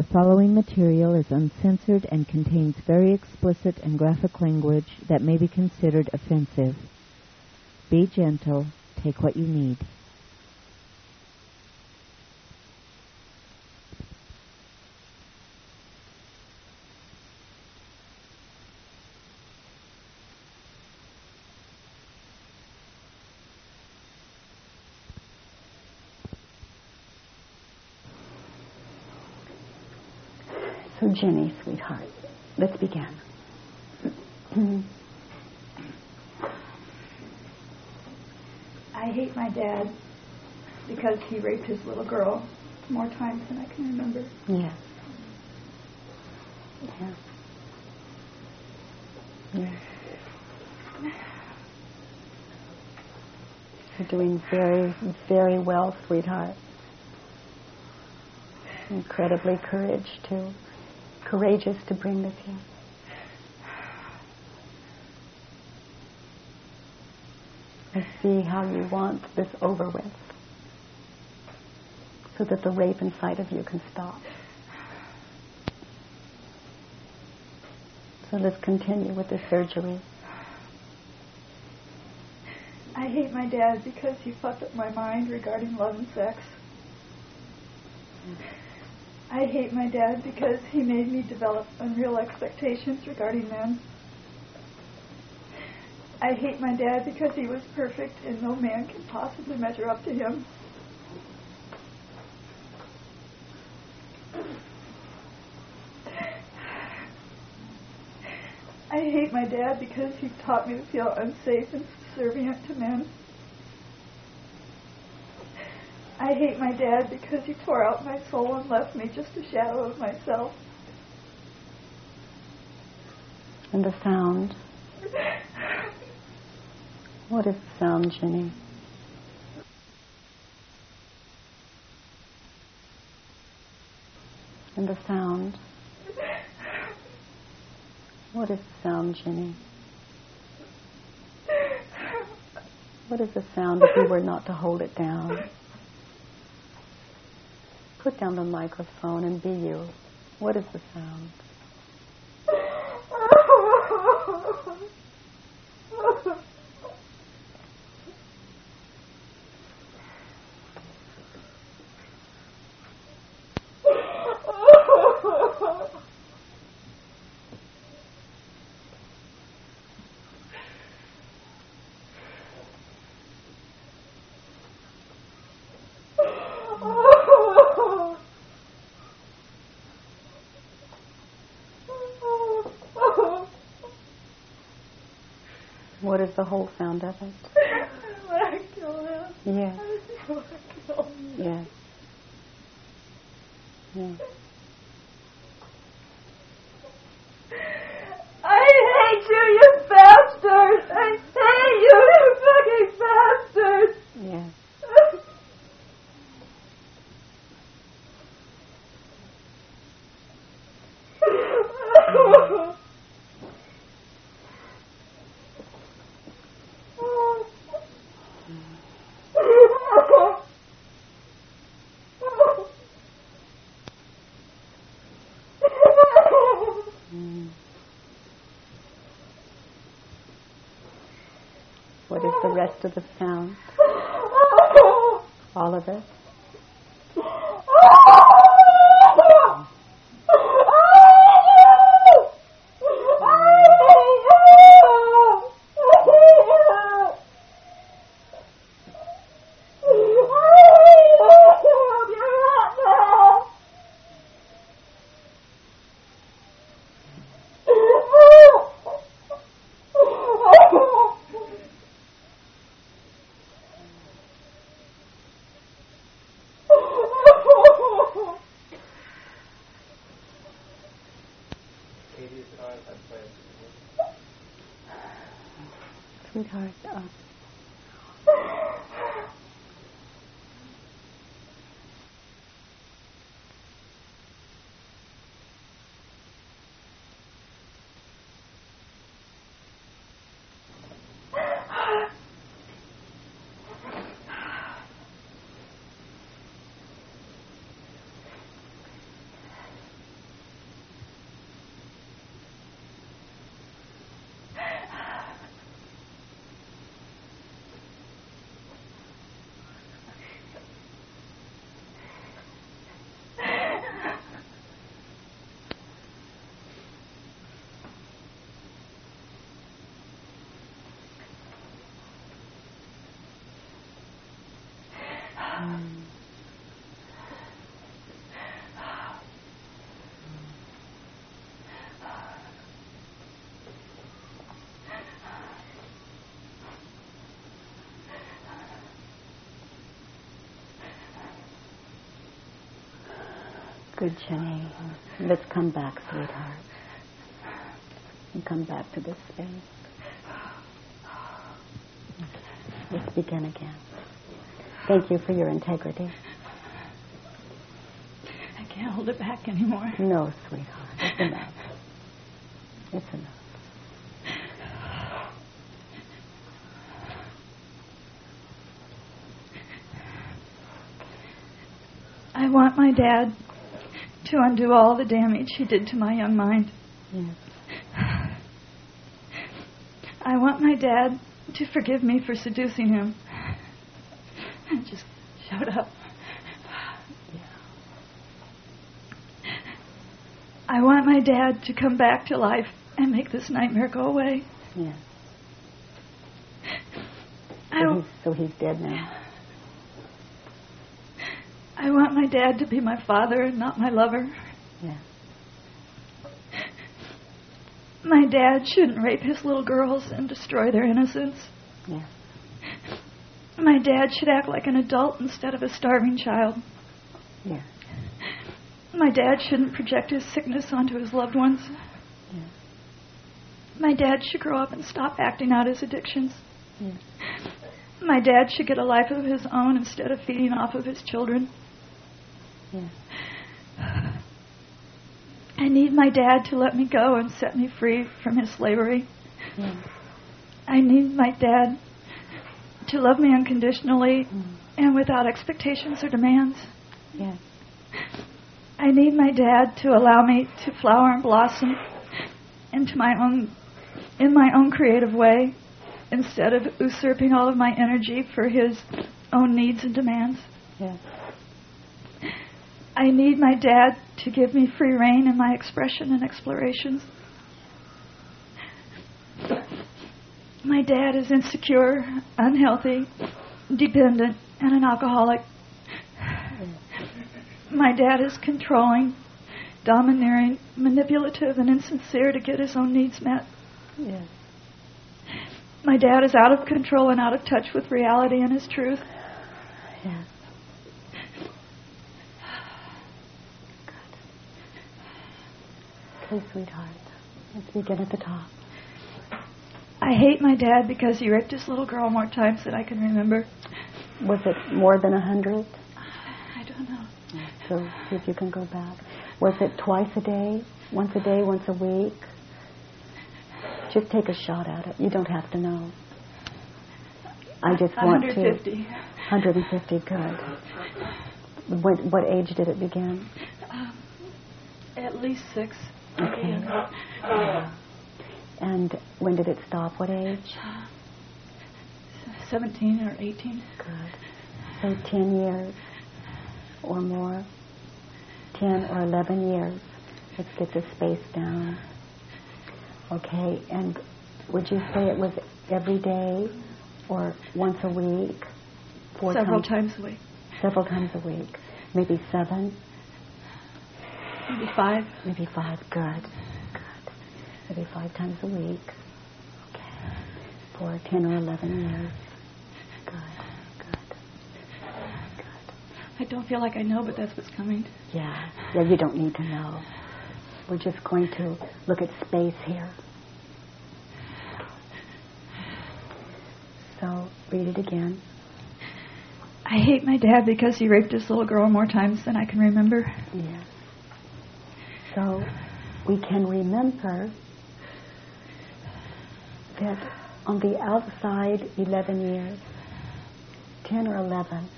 The following material is uncensored and contains very explicit and graphic language that may be considered offensive. Be gentle. Take what you need. So, Jenny, sweetheart, let's begin. I hate my dad because he raped his little girl more times than I can remember. Yes. Yeah. Yeah. You're doing very, very well, sweetheart. Incredibly courage to, courageous to bring this here. I see how you want this over with so that the rape inside of you can stop. So let's continue with the surgery. I hate my dad because he fucked up my mind regarding love and sex. I hate my dad because he made me develop unreal expectations regarding men. I hate my dad because he was perfect and no man can possibly measure up to him. I hate my dad because he taught me to feel unsafe and subservient to men. I hate my dad because he tore out my soul and left me just a shadow of myself. And the sound. What is the sound, Jenny? And the sound. What is the sound, Jenny? What is the sound if you were not to hold it down? Put down the microphone and be you. What is the sound? What is the whole sound of it? When I kill him. Yeah. I want to kill him. Yeah. Yeah. I hate you, you bastard! I hate you, you fucking bastard! Yeah. Mm. What is the rest of the sound? All of it? Good, Jenny. Let's come back, sweetheart. And come back to this space. Let's begin again. Thank you for your integrity. I can't hold it back anymore. No, sweetheart. It's enough. It's enough. I want my dad to undo all the damage he did to my young mind. Yes. I want my dad to forgive me for seducing him. And just shut up. Yeah. I want my dad to come back to life and make this nightmare go away. Yes. I, So he's, so he's dead now. I want my dad to be my father and not my lover. Yes. My dad shouldn't rape his little girls and destroy their innocence. Yes. My dad should act like an adult instead of a starving child. Yes. My dad shouldn't project his sickness onto his loved ones. Yes. My dad should grow up and stop acting out his addictions. Yes. My dad should get a life of his own instead of feeding off of his children. Yes. I need my dad to let me go and set me free from his slavery. Yes. I need my dad to love me unconditionally Mm. and without expectations or demands. Yes. I need my dad to allow me to flower and blossom into my own in my own creative way instead of usurping all of my energy for his own needs and demands. Yes. I need my dad to give me free reign in my expression and explorations. My dad is insecure, unhealthy, dependent, and an alcoholic. My dad is controlling, domineering, manipulative, and insincere to get his own needs met. Yes. My dad is out of control and out of touch with reality and his truth. Yes. Okay, sweetheart. Let's begin at the top. I hate my dad because he raped his little girl more times than I can remember. Was it more than a hundred? I don't know. So see if you can go back. Was it twice a day? Once a day? Once a week? Just take a shot at it. You don't have to know. I just want to. 150. 150, good. What, what age did it begin? Um, at least six. Okay. Yeah. And when did it stop? What age? 17 or 18. Good. So 10 years or more. 10 or 11 years. Let's get the space down. Okay, and would you say it was every day or once a week? Four Several times, times a week. Several times a week. Maybe seven, Maybe five. maybe five. Good. Good. Maybe five times a week. Okay. For 10 or 11 years. Good. Good. Good. I don't feel like I know, but that's what's coming. Yeah. Yeah, you don't need to know. We're just going to look at space here. So, read it again. I hate my dad because he raped his little girl more times than I can remember. Yes. So, we can remember that on the outside, 11 years, 10 or 11.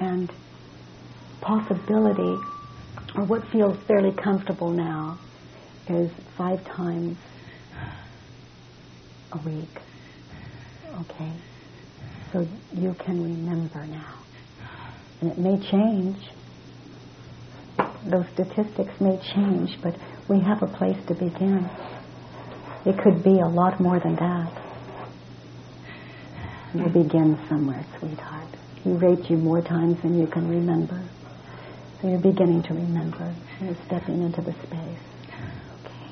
And possibility, or what feels fairly comfortable now, is five times a week. Okay? So you can remember now. And it may change. Those statistics may change, but we have a place to begin. It could be a lot more than that. We'll begin somewhere, sweetheart. He raped you more times than you can remember. So you're beginning to remember. You're stepping into the space. Okay.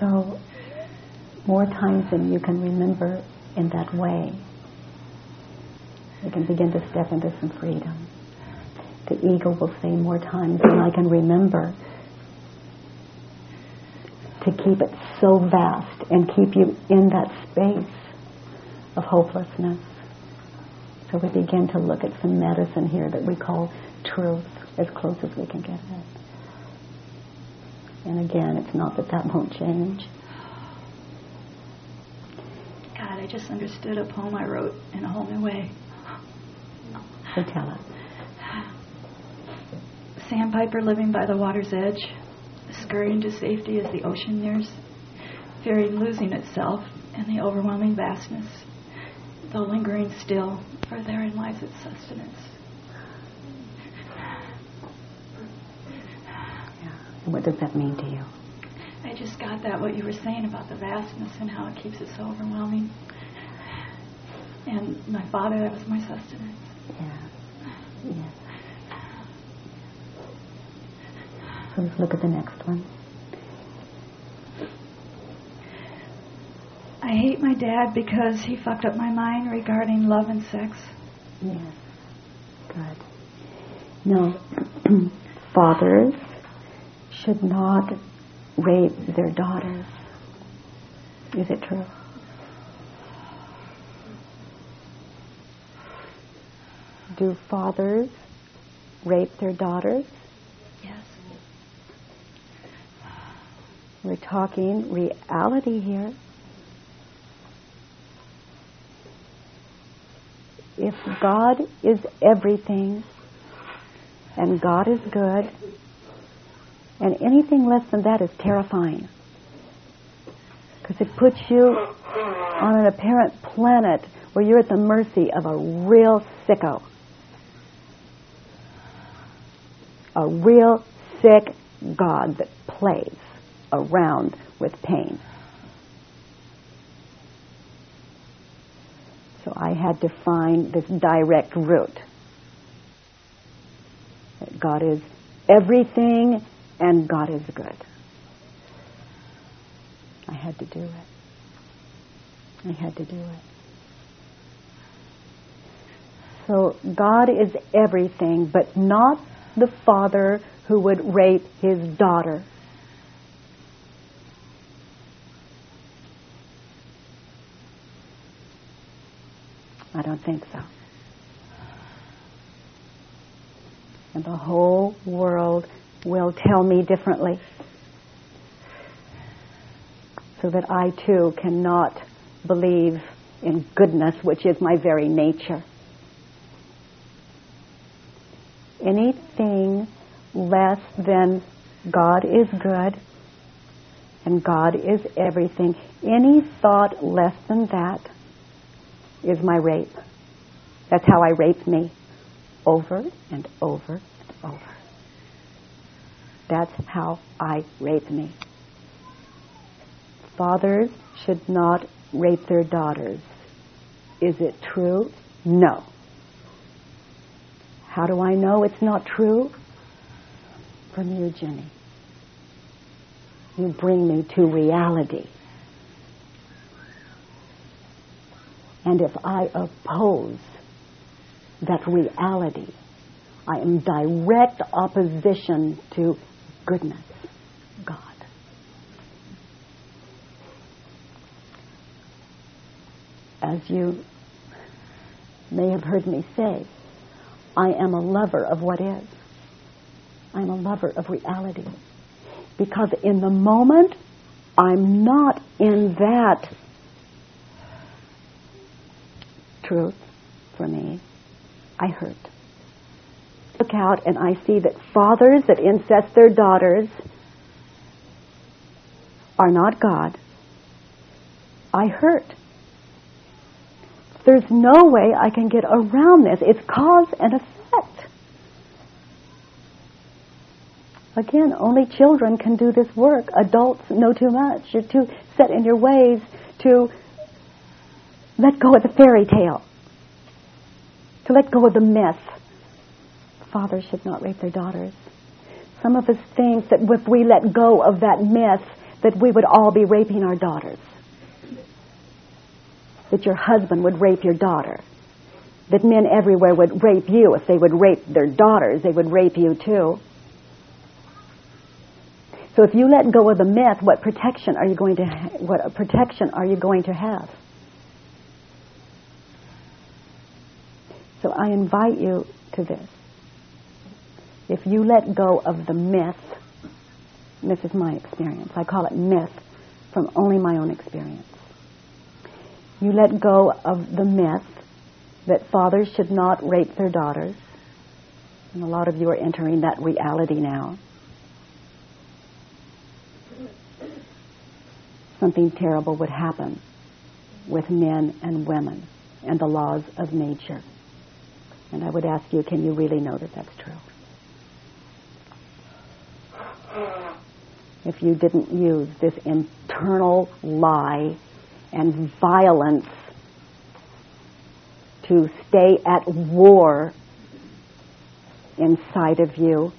So, more times than you can remember in that way. We can begin to step into some freedom. The ego will say more times than I can remember to keep it so vast and keep you in that space of hopelessness. So we begin to look at some medicine here that we call truth as close as we can get it. And again, it's not that that won't change. God, I just understood a poem I wrote in a whole new way. So tell us. Sandpiper living by the water's edge, scurrying to safety as the ocean nears, fearing losing itself in the overwhelming vastness, though lingering still, for therein lies its sustenance. Yeah. And what does that mean to you? I just got that, what you were saying about the vastness and how it keeps it so overwhelming. And my father, that was my sustenance. Yeah. Yeah. Let's look at the next one. I hate my dad because he fucked up my mind regarding love and sex. Yes. Good. No, fathers should not rape their daughters. Is it true? Do fathers rape their daughters? We're talking reality here. If God is everything and God is good, and anything less than that is terrifying. Because it puts you on an apparent planet where you're at the mercy of a real sicko. A real sick God that plays around with pain. So I had to find this direct route. That God is everything and God is good. I had to do it. I had to do it. So God is everything, but not the father who would rape his daughter. I don't think so. And the whole world will tell me differently. So that I too cannot believe in goodness, which is my very nature. Anything less than God is good and God is everything, any thought less than that is my rape. That's how I rape me over and over and over. That's how I rape me. Fathers should not rape their daughters. Is it true? No. How do I know it's not true? From you, Jenny. You bring me to reality. And if I oppose that reality, I am direct opposition to goodness, God. As you may have heard me say, I am a lover of what is. I'm a lover of reality. Because in the moment, I'm not in that truth for me. I hurt. Look out and I see that fathers that incest their daughters are not God. I hurt. There's no way I can get around this. It's cause and effect. Again, only children can do this work. Adults know too much. You're too set in your ways to let go of the fairy tale, to let go of the myth. Fathers should not rape their daughters. Some of us think that if we let go of that myth, that we would all be raping our daughters. That your husband would rape your daughter. that men everywhere would rape you. If they would rape their daughters, they would rape you too. So if you let go of the myth, what protection are you going to ha- what protection are you going to have? I invite you to this. If you let go of the myth, this is my experience. I call it myth from only my own experience. You let go of the myth that fathers should not rape their daughters. And a lot of you are entering that reality now. Something terrible would happen with men and women and the laws of nature. And I would ask you, can you really know that that's true? If you didn't use this internal lie and violence to stay at war inside of you,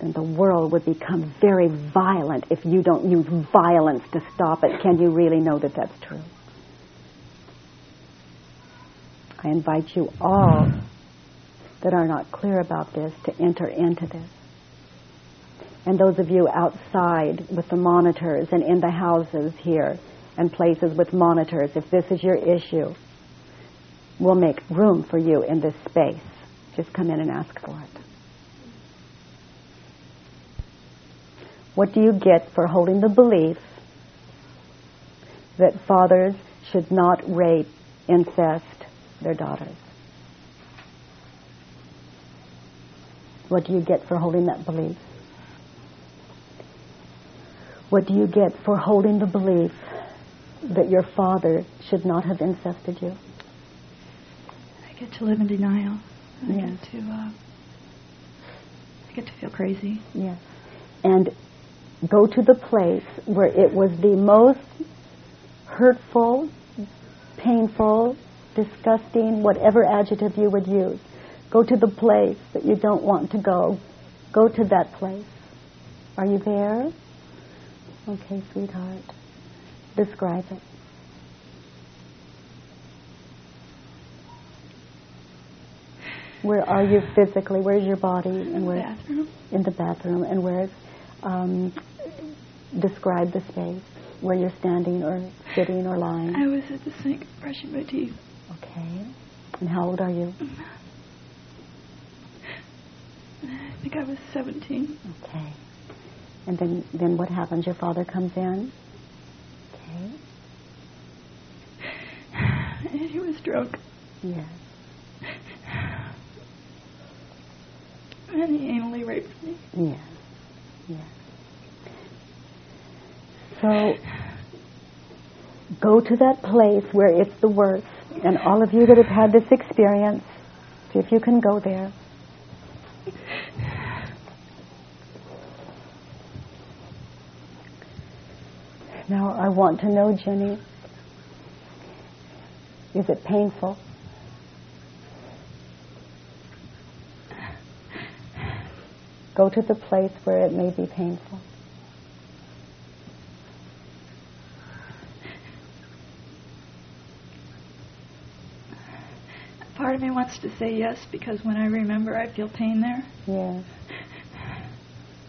then the world would become very violent if you don't use violence to stop it. Can you really know that that's true? I invite you all that are not clear about this to enter into this. And those of you outside with the monitors and in the houses here and places with monitors, if this is your issue, we'll make room for you in this space. Just come in and ask for it. What do you get for holding the belief that fathers should not rape, incest their daughters? What do you get for holding that belief? What do you get for holding the belief that your father should not have incested you? I get to live in denial. I Yes. get to uh, I get to feel crazy. Yes. And go to the place where it was the most hurtful, painful, disgusting, whatever adjective you would use. Go to the place that you don't want to go. Go to that place. Are you there? Okay, sweetheart. Describe it. Where are you physically? Where's your body? And where? Bathroom. in the bathroom and where it's um, describe the space where you're standing or sitting or lying. I was at the sink brushing my teeth. Okay. And how old are you? I think I was 17. Okay. And then then what happens? Your father comes in. Okay. And he was drunk. Yes. And he anally raped me. Yes. Yes. So go to that place where it's the worst. And all of you that have had this experience, see if you can go there. Now I want to know, Jenny, is it painful? Go to the place where it may be painful. Part of me wants to say yes because when I remember, I feel pain there. Yes.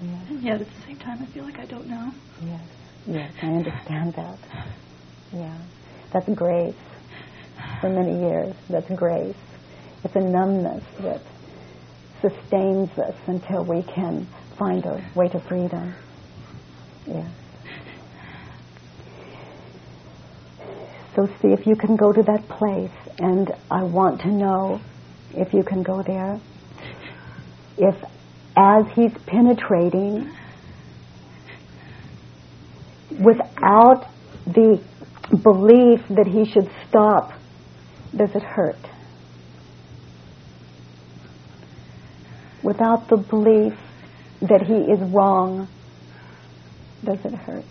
Yes. And yet at the same time, I feel like I don't know. Yes. Yes. I understand that. Yeah. That's grace. For many years, that's grace. It's a numbness that sustains us until we can find a way to freedom. Yes. So see if you can go to that place, and I want to know if you can go there. If as he's penetrating, without the belief that he should stop, does it hurt? Without the belief that he is wrong, does it hurt?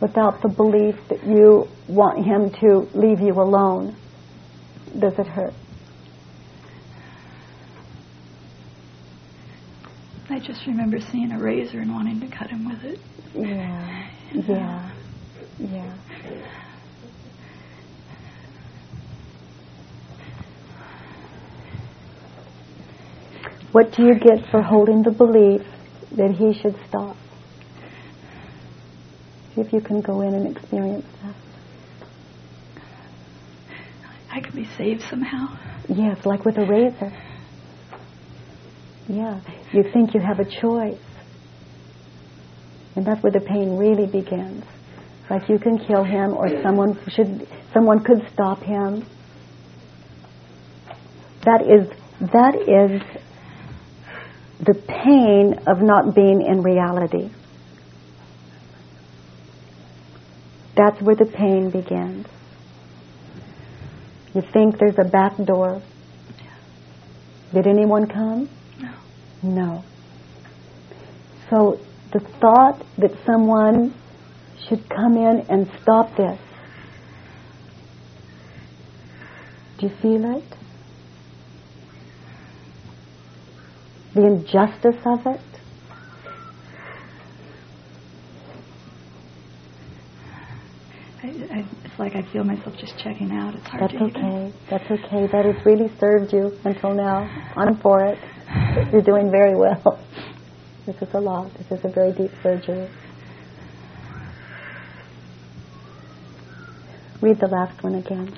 without the belief that you want him to leave you alone? Does it hurt? I just remember seeing a razor and wanting to cut him with it. Yeah. Yeah. Yeah. What do you get for holding the belief that he should stop? See if you can go in and experience that. I can be saved somehow. Yes, like with a razor. Yeah, you think you have a choice. And that's where the pain really begins. Like you can kill him or someone should someone could stop him. That is that is the pain of not being in reality. That's where the pain begins. You think there's a back door. Did anyone come? No. No. So the thought that someone should come in and stop this. Do you feel it? The injustice of it? I, it's like I feel myself just checking out. It's hard That's to even- okay. That's okay. That has really served you until now. I'm for it. You're doing very well. This is a lot. This is a very deep surgery. Read the last one again.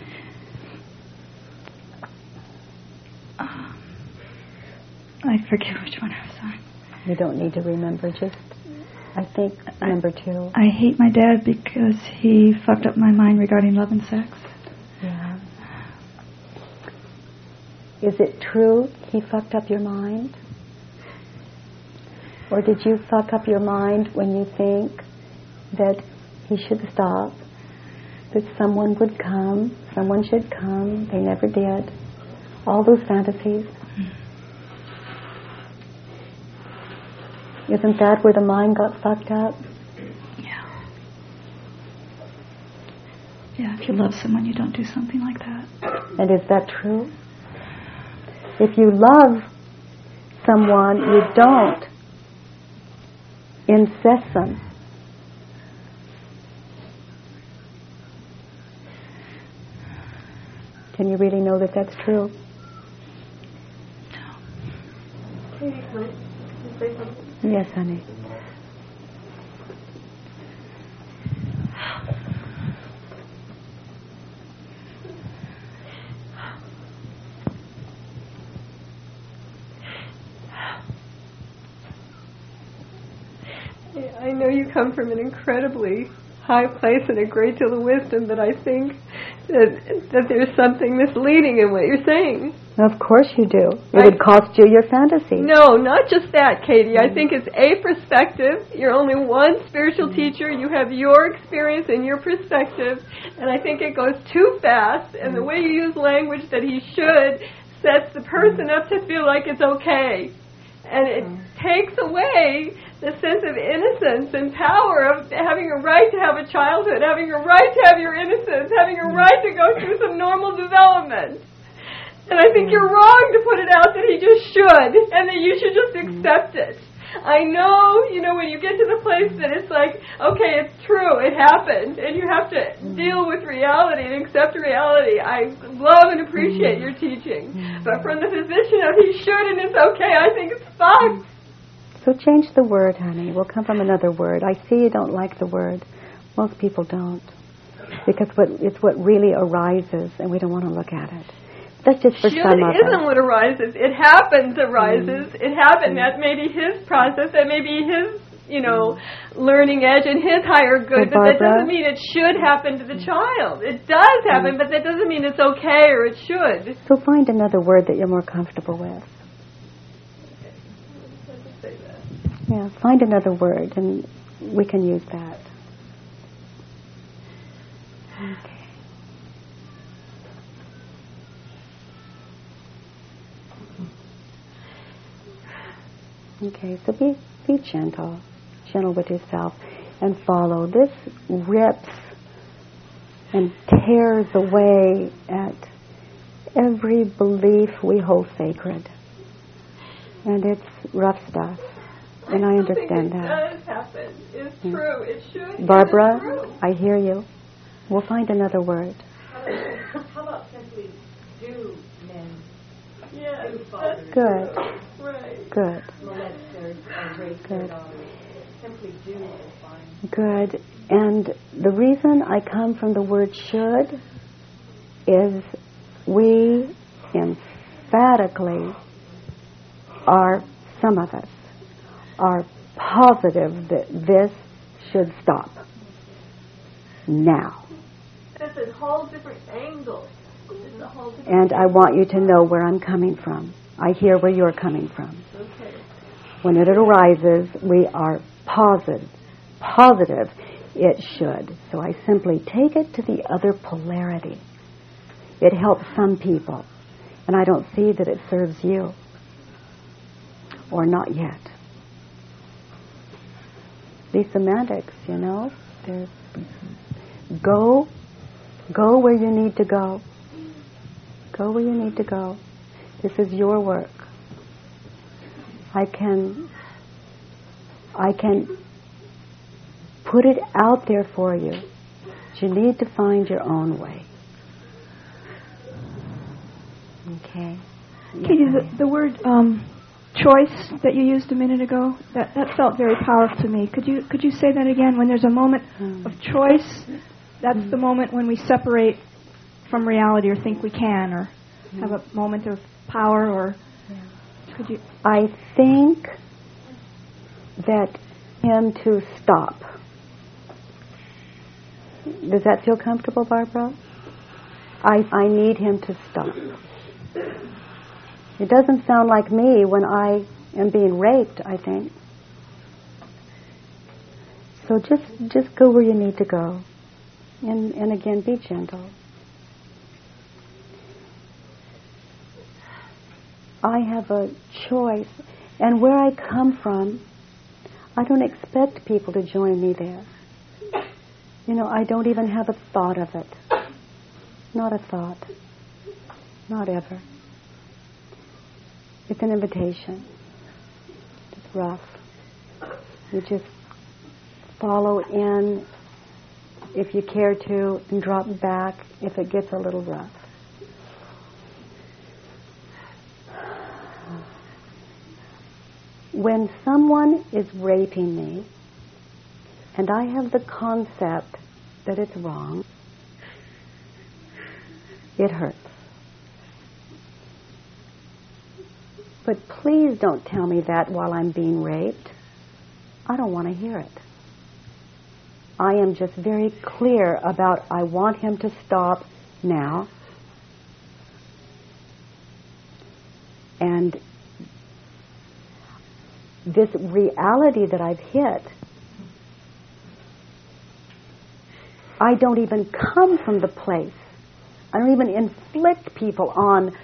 Um, I forget which one I was on. You don't need to remember. Just, I think, number two. I hate my dad because he fucked up my mind regarding love and sex. Yeah. Is it true he fucked up your mind? Or did you fuck up your mind when you think that he should stop, that someone would come, someone should come, they never did? All those fantasies. Isn't that where the mind got fucked up? Yeah. Yeah, if you love someone, you don't do something like that. And is that true? If you love someone, you don't incest them. Can you really know that that's true? Yes, honey. I know you come from an incredibly high place and a great deal of wisdom, but I think that that there's something misleading in what you're saying. Of course you do. It would cost you your fantasy. No, not just that, Katie. I think it's a perspective. You're only one spiritual teacher. You have your experience and your perspective, and I think it goes too fast. And the way you use language that he should sets the person up to feel like it's okay, and it takes away the sense of innocence and power of having a right to have a childhood, having a right to have your innocence, having a right to go through some normal development. And I think hmm. you're wrong to put it out that he just should, and that you should just hmm. accept it. I know, you know, when you get to the place that it's like, okay, it's true, it happened, and you have to hmm. deal with reality and accept reality. I love and appreciate your teaching. But from the position of he should and it's okay, I think it's fucked. So change the word, honey. We'll come from another word. I see you don't like the word. Most people don't. Because what, it's what really arises, and we don't want to look at it. That's just for Should some of isn't us. what arises. It happens arises. Mm-hmm. It happened. That may be his process. That may be his, you know, learning edge and his higher good. So but that doesn't mean it should happen to the child. It does happen, mm. but that doesn't mean it's okay or it should. So find another word that you're more comfortable with. Yeah, find another word, and we can use that. Okay. So be be gentle, gentle with yourself, and follow. This rips and tears away at every belief we hold sacred. And it's rough stuff. And I think understand it does happen. It's Yeah. Hmm. true. It should. Barbara, true. I hear you. We'll find another word. How about simply do? Yes, do that's fathers? Good. Right. Good. Good. Good. And the reason I come from the word should is we emphatically are, some of us, are positive that this should stop. Now. That's a whole different angle. And I want you to know where I'm coming from. I hear where you're coming from. Okay. When it arises, we are positive. Positive it should. So I simply take it to the other polarity. It helps some people, and I don't see that it serves you. Or not yet. These semantics, you know, there's go go where you need to go. Go where you need to go. This is your work. I can I can put it out there for you. You need to find your own way. Okay. Katie, the, the word um, choice that you used a minute ago, that, that felt very powerful to me. Could you could you say that again? When there's a moment mm. of choice, that's mm. the moment when we separate from reality or think we can or mm. have a moment of power or yeah. could you I think that him to stop. Does that feel comfortable, Barbara? I I need him to stop. It doesn't sound like me when I am being raped, I think. So just just go where you need to go. And and again be gentle. I have a choice. And where I come from, I don't expect people to join me there. You know, I don't even have a thought of it. Not a thought. Not ever. It's an invitation. It's rough. You just follow in if you care to and drop back if it gets a little rough. When someone is raping me and I have the concept that it's wrong, it hurts. But please don't tell me that while I'm being raped. I don't want to hear it. I am just very clear about I want him to stop now. And this reality that I've hit, I don't even come from the place. I don't even inflict people on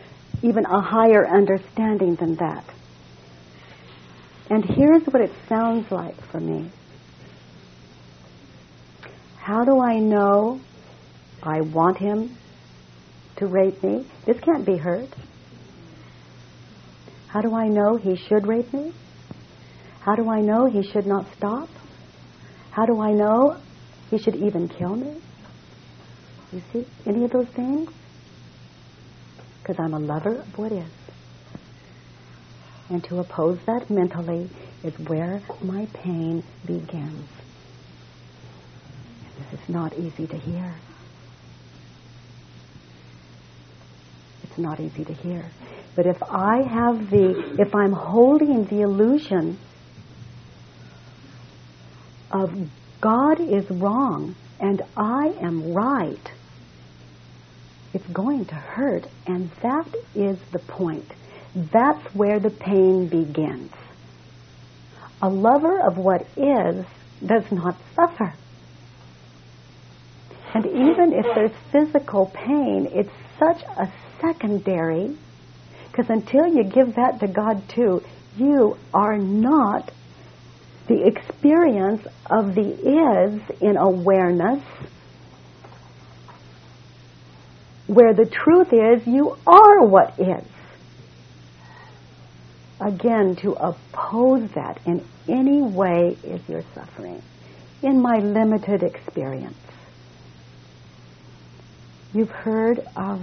even a higher understanding than that. And here's what it sounds like for me. How do I know I want him to rape me? This can't be hurt. How do I know he should rape me? How do I know he should not stop? How do I know he should even kill me? You see, any of those things? because I'm a lover of what is. And to oppose that mentally is where my pain begins. And This is not easy to hear. It's not easy to hear. But if I have the, if I'm holding the illusion of God is wrong and I am right, it's going to hurt, and that is the point. That's where the pain begins. A lover of what is does not suffer. And even if there's physical pain, it's such a secondary, because until you give that to God too, you are not the experience of the is in awareness where the truth is you are what is. Again, to oppose that in any way is your suffering. In my limited experience, you've heard of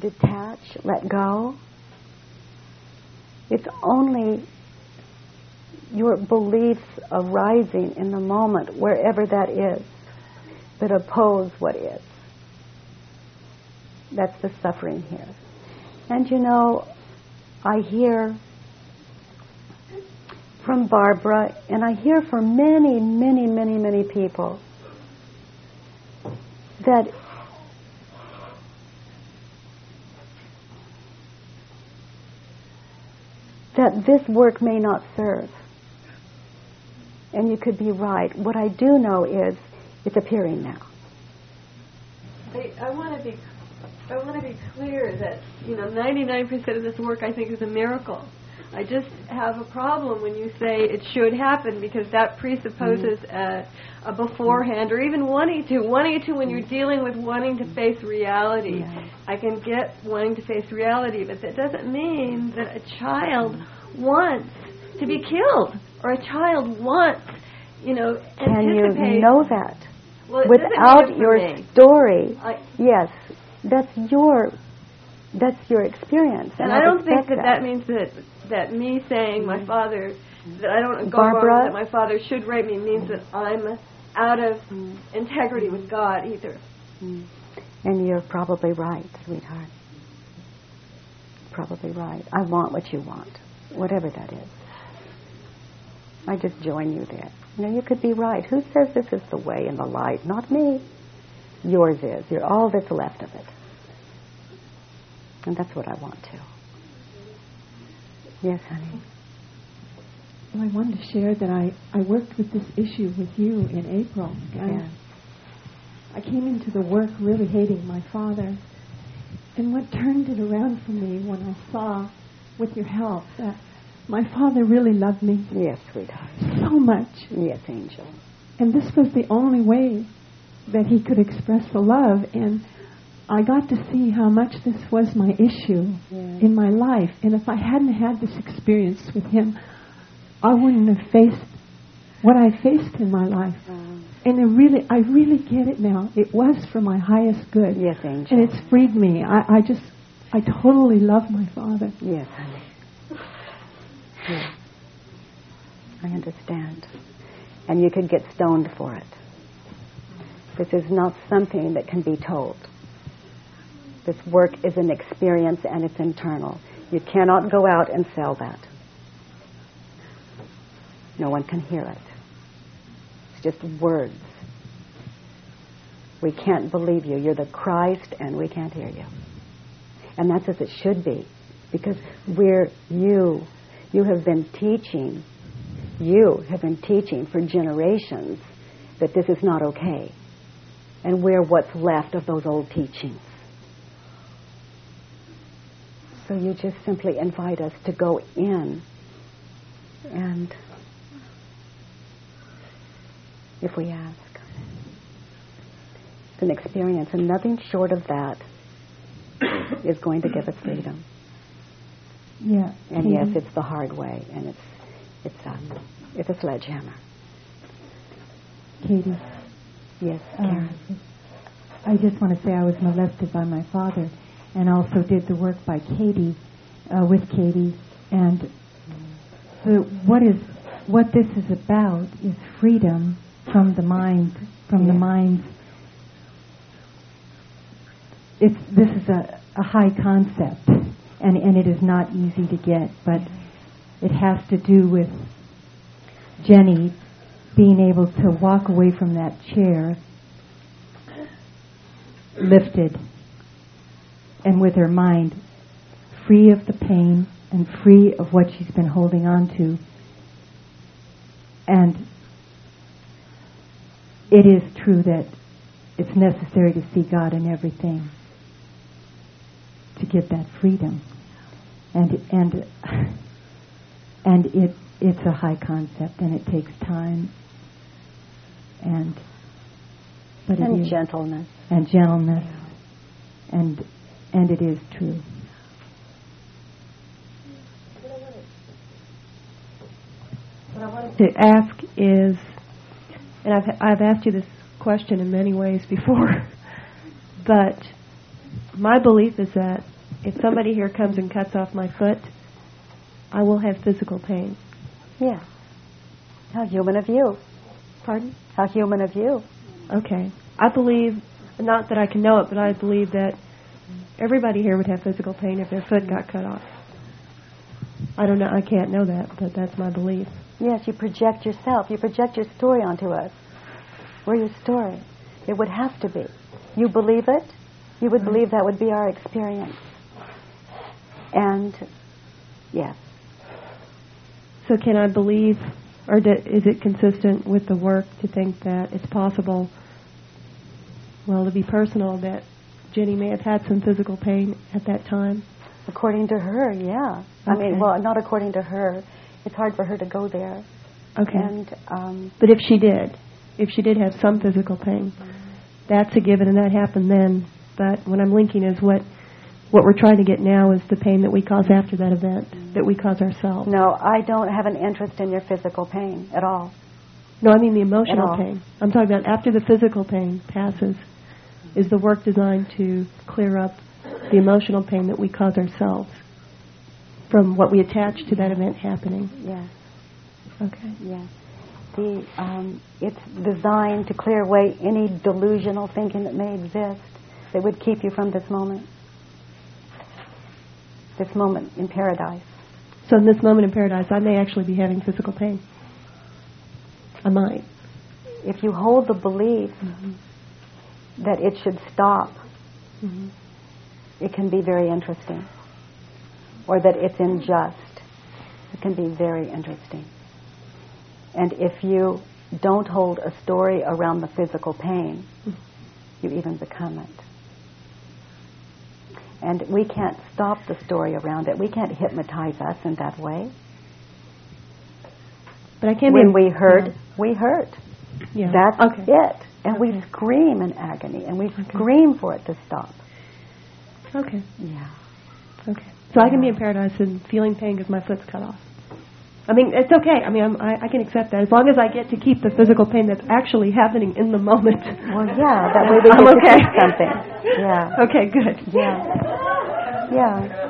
detach, let go. It's only your beliefs arising in the moment, wherever that is, that oppose what is. That's the suffering here. And you know, I hear from Barbara, and I hear from many, many, many, many people that that this work may not serve. And you could be right. What I do know is it's appearing now. I, I want to be I want to be clear that you know 99% of this work I think is a miracle. I just have a problem when you say it should happen because that presupposes mm-hmm. a, a beforehand or even wanting to. Wanting to when you're mm-hmm. dealing with wanting to face reality. Yeah. I can get wanting to face reality, but that doesn't mean that a child mm-hmm. wants to be killed or a child wants, you know, Can you know that? Well, Without your story, I, yes, that's your that's your experience. And, and I don't think that, that that means that that me saying my father that I don't go Barbara, wrong that my father should rape me means that I'm out of mm. integrity with God either. Mm. And you're probably right, sweetheart. Probably right. I want what you want, whatever that is. I just join you there. You know, you could be right. Who says this is the way and the light? Not me. Yours is. You're all that's left of it. And that's what I want to. Yes, honey. Well, I wanted to share that I, I worked with this issue with you in April. And yes. I came into the work really hating my father. And what turned it around for me when I saw, with your help, that my father really loved me. Yes, sweetheart. So much. Yes, angel. And this was the only way that he could express the love. And I got to see how much this was my issue yeah. in my life. And if I hadn't had this experience with him, I wouldn't have faced what I faced in my life. And it really, I really get it now. It was for my highest good. Yes, angel. And it's freed me. I, I just, I totally love my father. Yes, honey. Yes. I understand. And you could get stoned for it. This is not something that can be told. This work is an experience and it's internal. You cannot go out and sell that. No one can hear it. It's just words. We can't believe you. You're the Christ and we can't hear you. And that's as it should be because we're you. You have been teaching, you have been teaching for generations that this is not okay. And we're what's left of those old teachings. So you just simply invite us to go in and if we ask. It's an experience, and nothing short of that is going to give us freedom. Yeah. And Katie. yes, it's the hard way, and it's it's a it's a sledgehammer. Katie. Yes, um, Karen. Um, I just want to say I was molested by my father, and also did the work by Katie, uh, with Katie. And the, what is what this is about is freedom from the mind, from yeah. the mind. It's this is a, a high concept, and and it is not easy to get, but it has to do with Jenny being able to walk away from that chair lifted and with her mind free of the pain and free of what she's been holding on to. And it is true that it's necessary to see God in everything to get that freedom. And and and it it's a high concept and it takes time and but and gentleness and gentleness and and it is true. What I wanted to ask is, and I've, I've asked you this question in many ways before, but my belief is that if somebody here comes and cuts off my foot, I will have physical pain. Yeah. How human of you. Pardon? How human of you. Okay. I believe, not that I can know it, but I believe that everybody here would have physical pain if their foot got cut off. I don't know. I can't know that, but that's my belief. Yes, you project yourself. You project your story onto us. We're your story. It would have to be. You believe it, you would believe that would be our experience. And, yes. So can I believe, or do, is it consistent with the work to think that it's possible, well, to be personal, that Jenny may have had some physical pain at that time? According to her, yeah. I mean, well, not according to her. It's hard for her to go there. Okay. And, um, but if she did, if she did have some physical pain, that's a given, and that happened then. But what I'm linking is what what we're trying to get now is the pain that we cause after that event, that we cause ourselves. No, I don't have an interest in your physical pain at all. No, I mean the emotional pain. I'm talking about after the physical pain passes, is the work designed to clear up the emotional pain that we cause ourselves from what we attach to that event happening? Yes. Okay. Yes. The, um, it's designed to clear away any delusional thinking that may exist that would keep you from this moment. This moment in paradise. So in this moment in paradise, I may actually be having physical pain. I might. If you hold the belief mm-hmm. That it should stop, mm-hmm. it can be very interesting. Or that it's unjust. It can be very interesting. And if you don't hold a story around the physical pain, you even become it. And we can't stop the story around it. We can't hypnotize us in that way. But I can't. When we hurt, yeah. we hurt. Yeah. That's okay. it. And okay. we scream in agony and we okay. scream for it to stop. Okay. Yeah. Okay. So I can be in paradise and feeling pain because my foot's cut off. I mean, it's okay. I mean, I'm, I, I can accept that as long as I get to keep the physical pain that's actually happening in the moment. Well, yeah, that way we I'm okay. to keep something. Yeah. Okay, good. Yeah. Yeah.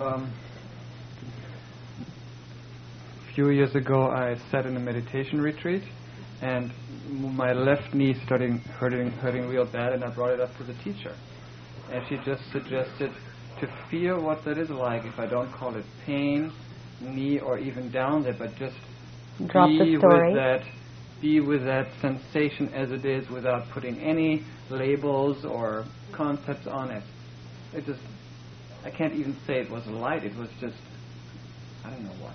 Um, a few years ago, I sat in a meditation retreat, and my left knee started hurting, hurting real bad, and I brought it up to the teacher and she just suggested to feel what that is like if I don't call it pain, knee, or even down there, but just Drop be the story. with that, be with that sensation as it is, without putting any labels or concepts on it. It just, I can't even say it was light. It was just, I don't know what.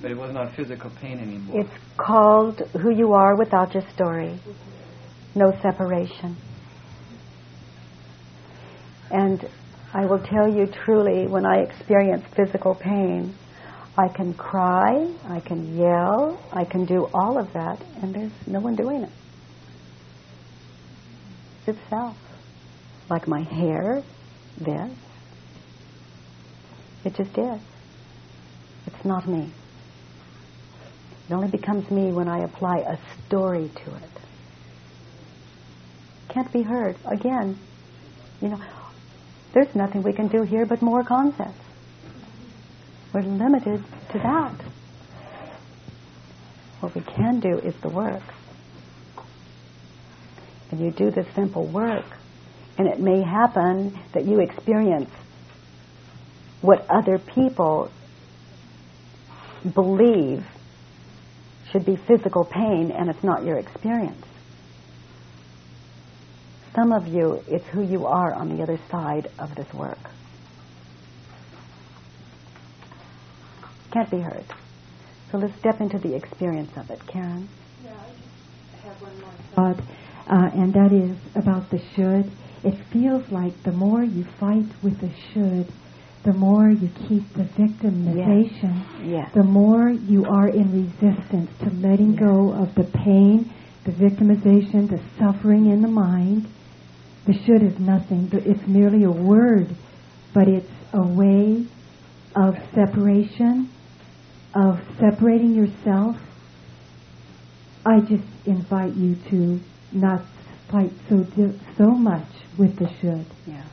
But it was not physical pain anymore. It's called who you are without your story. No separation. And I will tell you truly, when I experience physical pain, I can cry, I can yell, I can do all of that, and there's no one doing it. It's itself. Like my hair, this. It just is. It's not me. It only becomes me when I apply a story to it. Can't be heard. Again, you know, there's nothing we can do here but more concepts. We're limited to that. What we can do is the work. And you do this simple work, and it may happen that you experience what other people believe should be physical pain, and it's not your experience. Some of you, it's who you are on the other side of this work. Can't be hurt. So let's step into the experience of it. Karen? Yeah, I have one more thought, uh, and that is about the should. It feels like the more you fight with the should, the more you keep the victimization, yes. Yes. the more you are in resistance to letting yes. go of the pain, the victimization, the suffering in the mind, the should is nothing. It's merely a word, but it's a way of separation, of separating yourself. I just invite you to not fight so di- so much with the should. Yeah.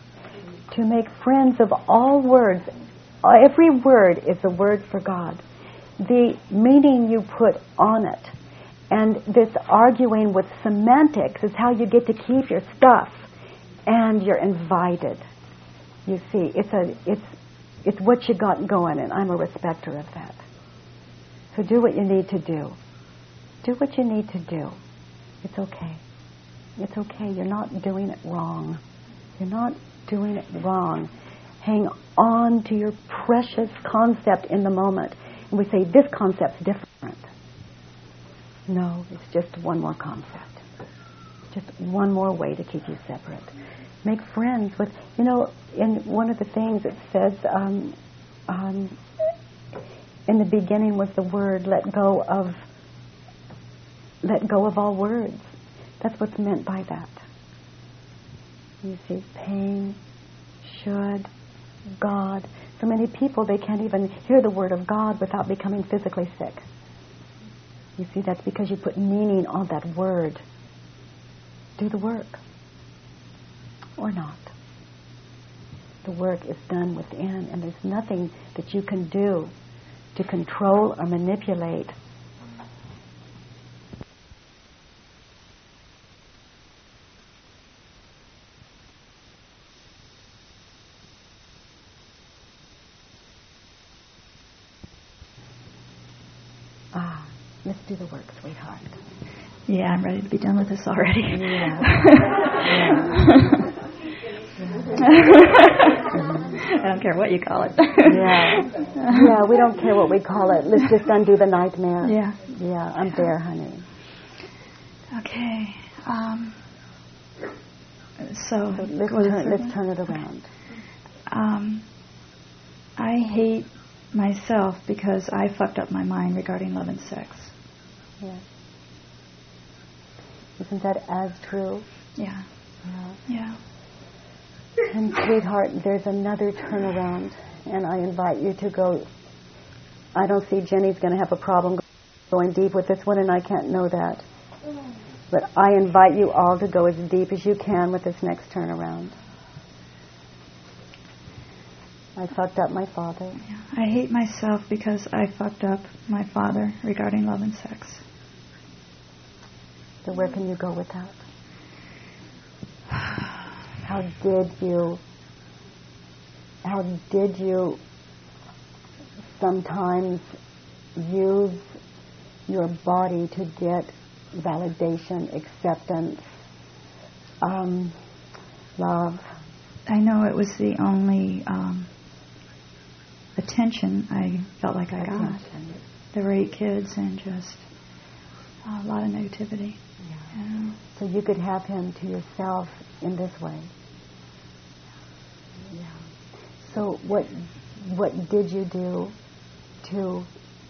To make friends of all words. Every word is a word for God. The meaning you put on it. And this arguing with semantics is how you get to keep your stuff. And you're invited. You see, it's a it's it's what you got going and I'm a respecter of that. So do what you need to do. Do what you need to do. It's okay. It's okay. You're not doing it wrong. You're not doing it wrong. Hang on to your precious concept in the moment. And we say, this concept's different. No, it's just one more concept. Just one more way to keep you separate. Make friends with, you know, in one of the things it says, um, um, in the beginning was the word, let go of, let go of all words. That's what's meant by that. You see, pain, should, God. So many people, they can't even hear the word of God without becoming physically sick. You see, that's because you put meaning on that word. Do the work. Or not. The work is done within, and there's nothing that you can do to control or manipulate Ah, let's do the work, sweetheart. Yeah, I'm ready to be done with this already. Yeah. I don't care what you call it. yeah. Yeah, we don't care what we call it. Let's just undo the nightmare. Yeah. Yeah, I'm there, honey. Okay. Um, so, So let's turn, it? let's turn it around. Um, I hate myself because I fucked up my mind regarding love and sex. Yeah. Isn't that as true? Yeah. Yeah. Yeah. And sweetheart, there's another turnaround, and I invite you to go. I don't see Jenny's going to have a problem going deep with this one, and I can't know that. But I invite you all to go as deep as you can with this next turnaround. I fucked up my father. Yeah. I hate myself because I fucked up my father regarding love and sex. So where can you go with that? How did you, how did you sometimes use your body to get validation, acceptance, um, love? I know it was the only um, attention I felt like I got. Attention. There were eight kids and just a lot of negativity. Yeah. So you could have him to yourself in this way. Yeah. So what what did you do to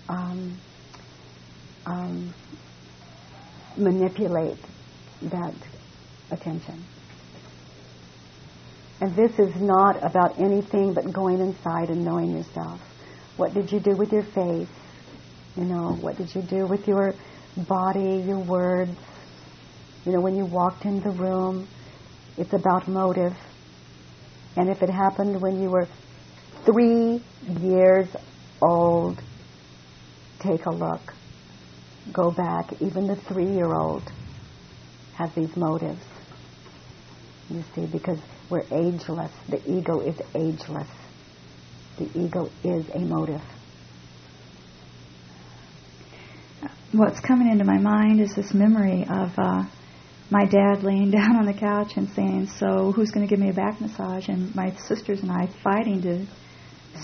um, um, manipulate that attention? And this is not about anything but going inside and knowing yourself. What did you do with your face? You know, what did you do with your body, your words? You know, when you walked in the room, it's about motive. And if it happened when you were three years old, take a look. Go back. Even the three-year-old has these motives. You see, because we're ageless. The ego is ageless. The ego is a motive. What's coming into my mind is this memory of uh, my dad laying down on the couch and saying, "So who's going to give me a back massage?" And my sisters and I fighting to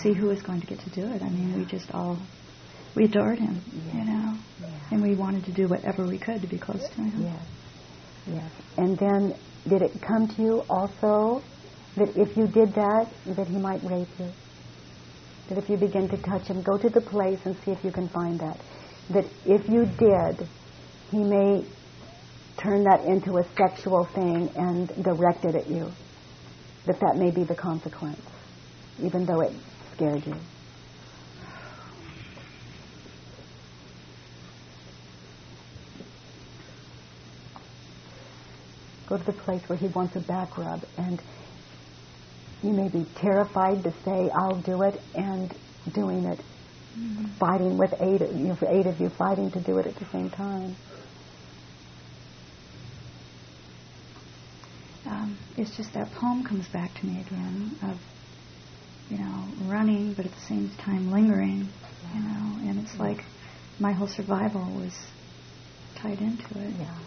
see who was going to get to do it. I mean, we just all we adored him, you know, and we wanted to do whatever we could to be close to him. Yes. Yes. And then did it come to you also that if you did that, that he might rape you? That if you begin to touch him, go to the place and see if you can find that. That if you did, he may turn that into a sexual thing and direct it at you. That that may be the consequence, even though it scared you. Go to the place where he wants a back rub, and you may be terrified to say, "I'll do it," and doing it, mm-hmm. fighting with eight, you know, eight of you fighting to do it at the same time. Um, it's just that poem comes back to me again of you know running, but at the same time lingering, you know, and it's like my whole survival was tied into it. Yeah.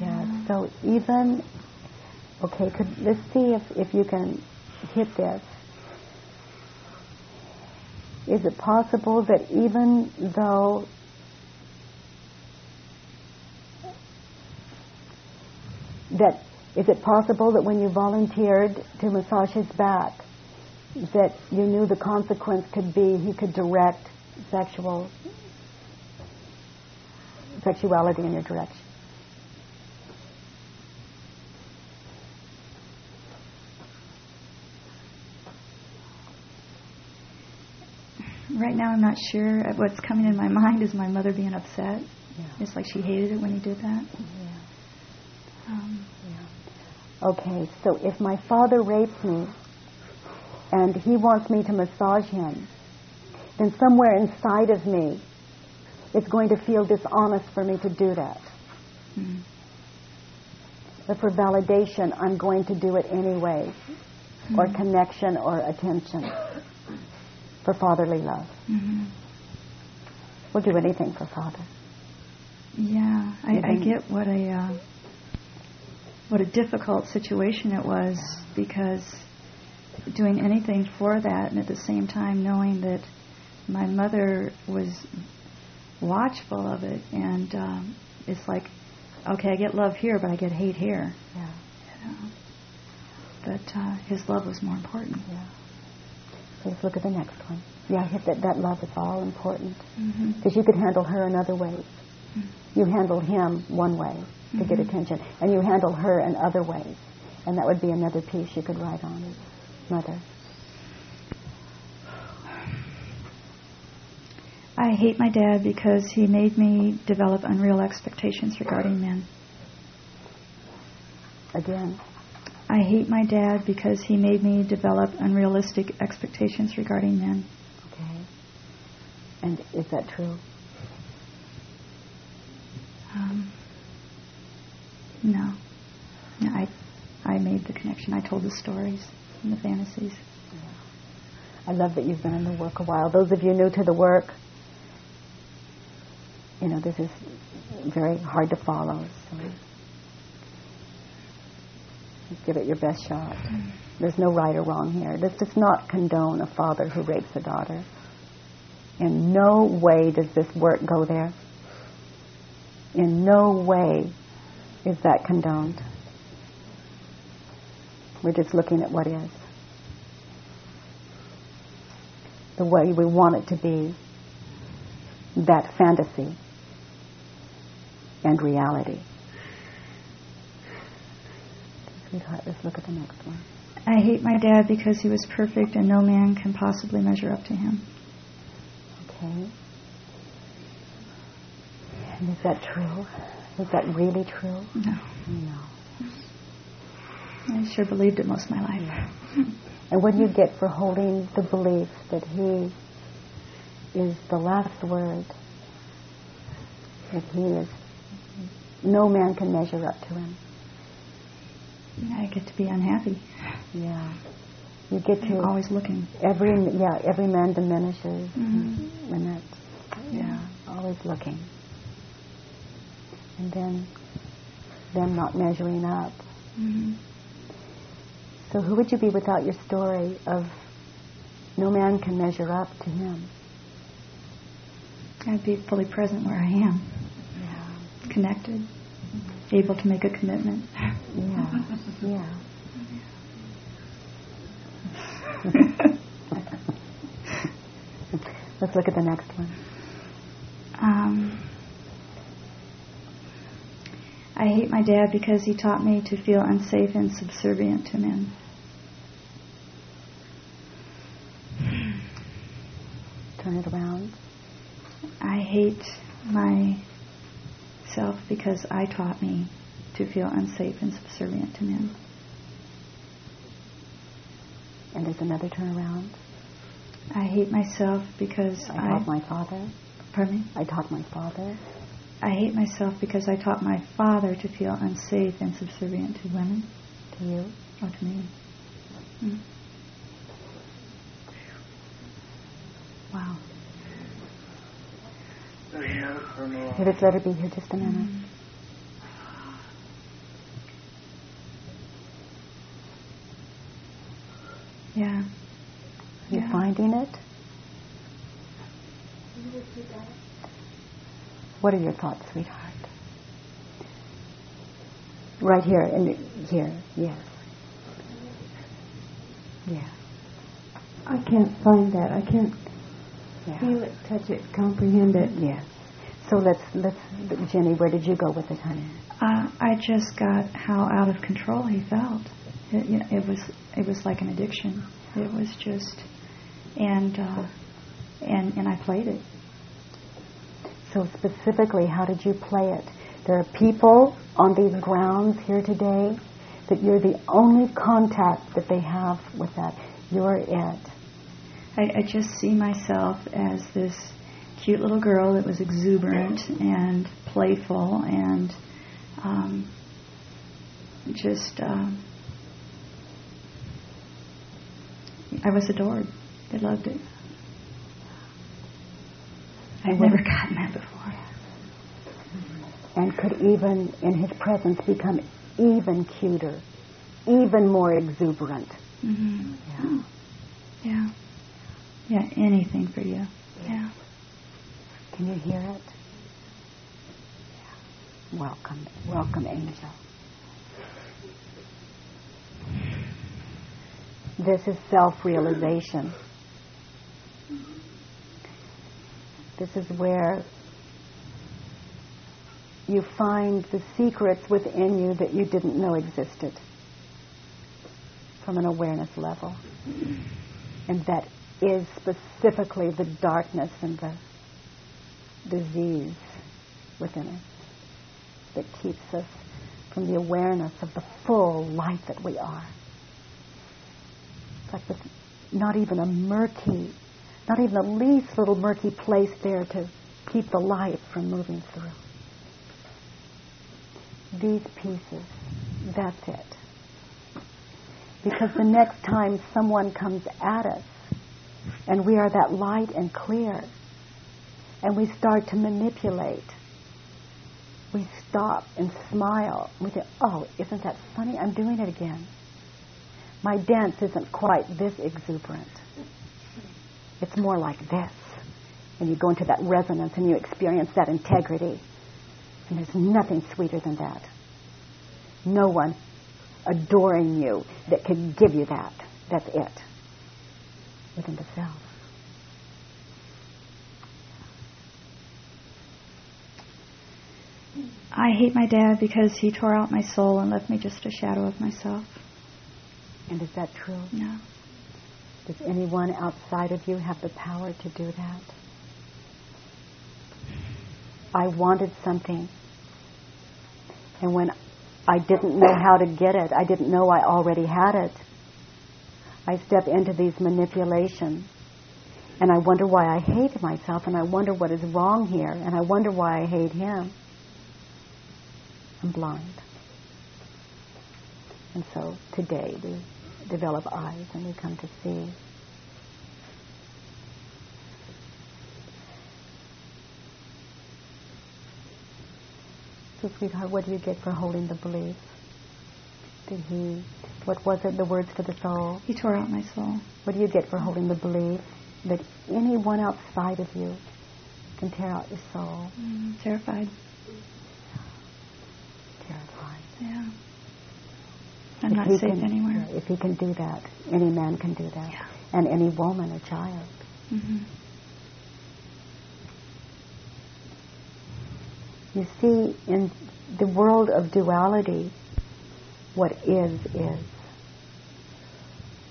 Yeah. So even okay, could let's see if if you can hit this. Is it possible that even though that is it possible that when you volunteered to massage his back that you knew the consequence could be he could direct sexual sexuality in your direction? right now I'm not sure. What's coming in my mind is my mother being upset. Yeah. It's like she hated it when he did that. Yeah. Um. Okay, so if my father rapes me and he wants me to massage him, then somewhere inside of me it's going to feel dishonest for me to do that. Mm. But for validation, I'm going to do it anyway, mm. or connection or attention for fatherly love. Mm-hmm. We'll do anything for father. Yeah, I, I get what a uh, what a difficult situation it was because doing anything for that, and at the same time knowing that my mother was watchful of it, and um, it's like, okay, I get love here, but I get hate here. Yeah. You know? But uh, his love was more important. Yeah. Let's look at the next one. Yeah, that, that love is all important. Mm-hmm. Because mm-hmm. you could handle her in other ways. Mm-hmm. You handle him one way to mm-hmm. get attention, and you handle her in other ways. And that would be another piece you could write on, it. Mother. I hate my dad because he made me develop unreal expectations regarding men. Again. I hate my dad because he made me develop unrealistic expectations regarding men. Okay. And is that true? Um, no. no. I, I made the connection. I told the stories and the fantasies. Yeah. I love that you've been in the work a while. Those of you new to the work, you know, this is very hard to follow. So give it your best shot. There's no right or wrong here. This does not condone a father who rapes a daughter. In no way does this work go there. In no way is that condoned. We're just looking at what is. The way we want it to be. That fantasy and reality. Sweetheart, let's look at the next one. I hate my dad because he was perfect and no man can possibly measure up to him. Okay. And is that true? Is that really true? No. No. I sure believed it most of my life. And what do you get for holding the belief that he is the last word? That he is, no man can measure up to him. I get to be unhappy. Yeah. You get to I'm always looking. Every yeah, every man diminishes, mm-hmm. and that's yeah, always looking. And then them not measuring up. Mm-hmm. So who would you be without your story of no man can measure up to him? I'd be fully present where I am. Yeah. Connected able to make a commitment. Yeah, yeah. Let's look at the next one. Um, I hate my dad because he taught me to feel unsafe and subservient to men. Turn it around. I hate myself because I taught me to feel unsafe and subservient to men. And there's another turnaround. I hate myself because I I, taught my father. pardon me. I taught my father. I hate myself because I taught my father to feel unsafe and subservient to women To you. or to me. Mm. Wow. You just let her be here just a minute. Yeah. You Yeah. finding it? What are your thoughts, sweetheart? Right here, in here, yes. Yeah, I can't find that. I can't yeah. feel it, touch it, comprehend it. Yes. So let's let's Jenny, where did you go with it, honey? Uh, I just got how out of control he felt. It, you know, it was it was like an addiction. It was just, and uh, and and I played it. So specifically, how did you play it? There are people on these grounds here today that you're the only contact that they have with that. You're it. I, I just see myself as this cute little girl that was exuberant and playful and um, just um, I was adored. They loved it. I've never gotten that before. and could even, in his presence, become even cuter, even more exuberant. hmm Yeah. Yeah. Yeah, anything for you. Yeah. Can you hear it? Yeah. Welcome, welcome, angel. This is self-realization. This is where you find the secrets within you that you didn't know existed from an awareness level. And that is specifically the darkness and the disease within us that keeps us from the awareness of the full light that we are. It's like with not even a murky, not even the least little murky place there to keep the light from moving through. These pieces, that's it. Because the next time someone comes at us and we are that light and clear, and we start to manipulate, we stop and smile. We think, oh, isn't that funny? I'm doing it again. My dance isn't quite this exuberant. It's more like this. And you go into that resonance and you experience that integrity. And there's nothing sweeter than that. No one adoring you that can give you that. That's it. Within the self. I hate my dad because he tore out my soul and left me just a shadow of myself. And is that true? No. Does anyone outside of you have the power to do that? I wanted something. And when I didn't know how to get it, I didn't know I already had it. I step into these manipulations. And I wonder why I hate myself, and I wonder what is wrong here, and I wonder why I hate him. I'm blind. And so today we develop eyes and we come to see. So, sweetheart, what do you get for holding the belief? Did he, what was it, the words for the soul? He tore out my soul. What do you get for holding the belief that anyone outside of you can tear out your soul? Mm, terrified. Terrified. Yeah. I'm If not he safe can- anywhere. If he can do that, any man can do that. Yeah. And any woman or child. hmm You see, in the world of duality, what is, is.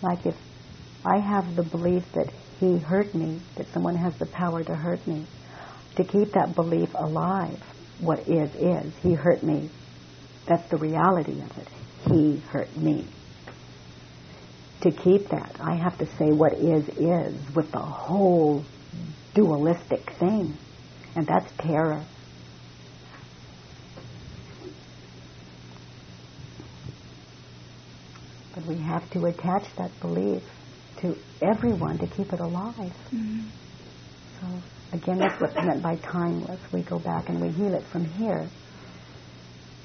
Like if I have the belief that he hurt me, that someone has the power to hurt me, to keep that belief alive, what is, is. He hurt me. That's the reality of it. He hurt me. To keep that, I have to say what is, is with the whole dualistic thing. And that's terror. But we have to attach that belief to everyone to keep it alive. Mm-hmm. So again, that's what's meant by timeless. We go back and we heal it from here.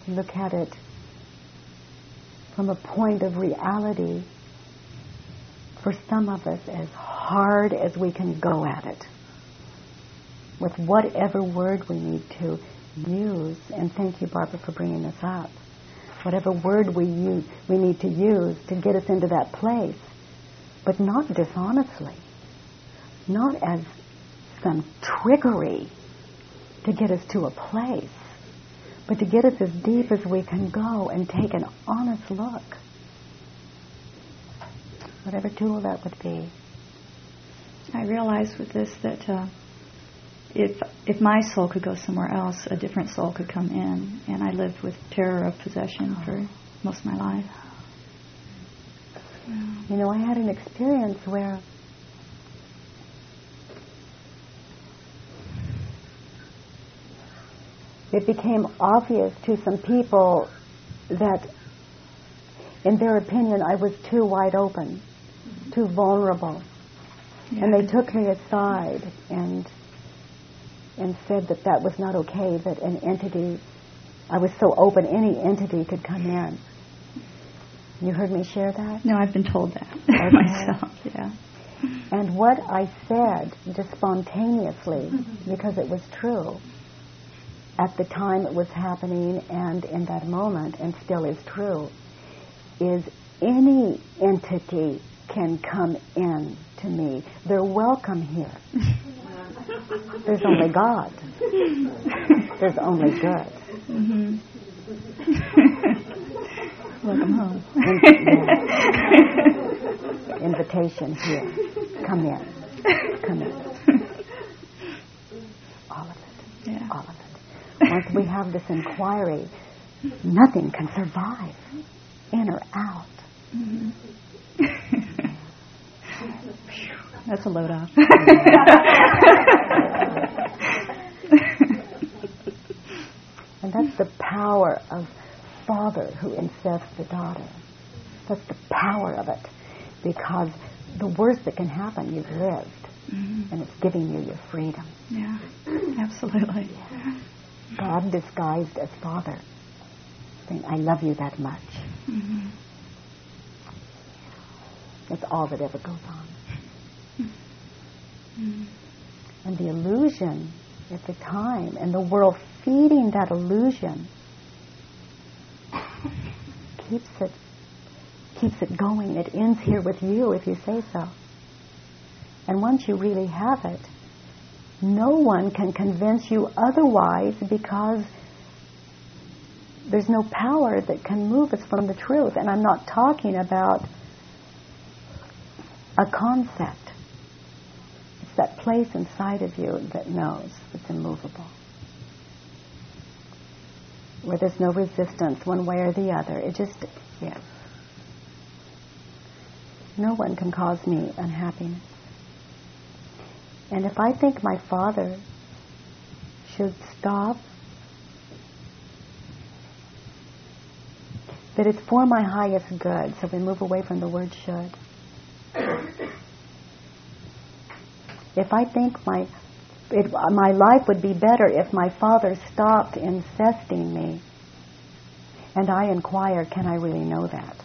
We look at it from a point of reality for some of us as hard as we can go at it with whatever word we need to use. And thank you, Barbara, for bringing this up. Whatever word we use, we need to use to get us into that place, but not dishonestly, not as some trickery to get us to a place, but to get us as deep as we can go and take an honest look. Whatever tool that would be. I realize with this that uh, if if my soul could go somewhere else, a different soul could come in, and I lived with terror of possession for most of my life. You know, I had an experience where it became obvious to some people that, in their opinion, I was too wide open, too vulnerable. Yeah. And they took me aside and and said that that was not okay, that an entity, I was so open, any entity could come in. You heard me share that? No, I've been told that okay. myself, yeah. And what I said, just spontaneously, mm-hmm. because it was true, at the time it was happening and in that moment, and still is true, is any entity can come in to me. They're welcome here. There's only God. There's only good. Mm-hmm. Welcome home. Invitation here. Come in. Come in. All of it. Yeah. All of it. Once we have this inquiry, nothing can survive, in or out. Mm-hmm. That's a load off. and that's the power of father who incests the daughter. That's the power of it. Because the worst that can happen, you've lived. Mm-hmm. And it's giving you your freedom. Yeah, absolutely. God disguised as father, saying, I love you that much. Mm-hmm. That's all that ever goes on. Mm. And the illusion at the time, and the world feeding that illusion, keeps it keeps it going. It ends here with you if you say so. And once you really have it, no one can convince you otherwise because there's no power that can move us from the truth. And I'm not talking about a concept It's that place inside of you that knows it's immovable. Where there's no resistance one way or the other. It just is. No one can cause me unhappiness. And if I think my father should stop, that it's for my highest good, so we move away from the word should. if I think my it, my life would be better if my father stopped incesting me, and I inquire, can I really know that?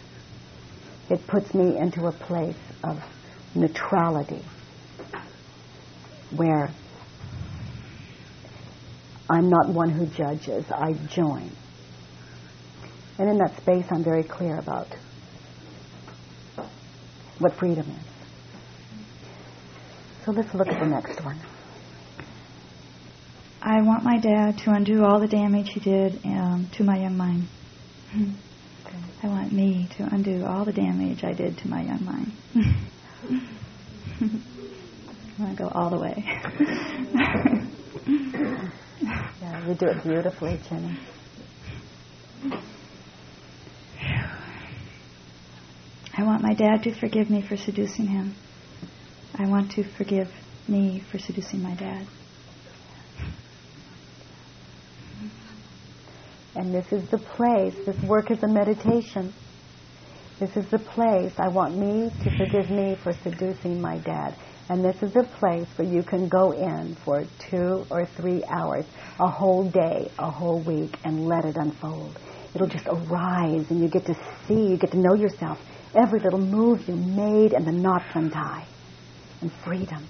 It puts me into a place of neutrality where I'm not one who judges, I join. And in that space, I'm very clear about what freedom is. So let's look at the next one. I want my dad to undo all the damage he did um, to my young mind. Okay. I want me to undo all the damage I did to my young mind. I want to go all the way. yeah, you do it beautifully, Jenny. I want my dad to forgive me for seducing him. I want to forgive me for seducing my dad. And this is the place, this work is a meditation. This is the place. I want me to forgive me for seducing my dad. And this is a place where you can go in for two or three hours, a whole day, a whole week, and let it unfold. It'll just arise, and you get to see, you get to know yourself. Every little move you made, and the knots untie. And freedom.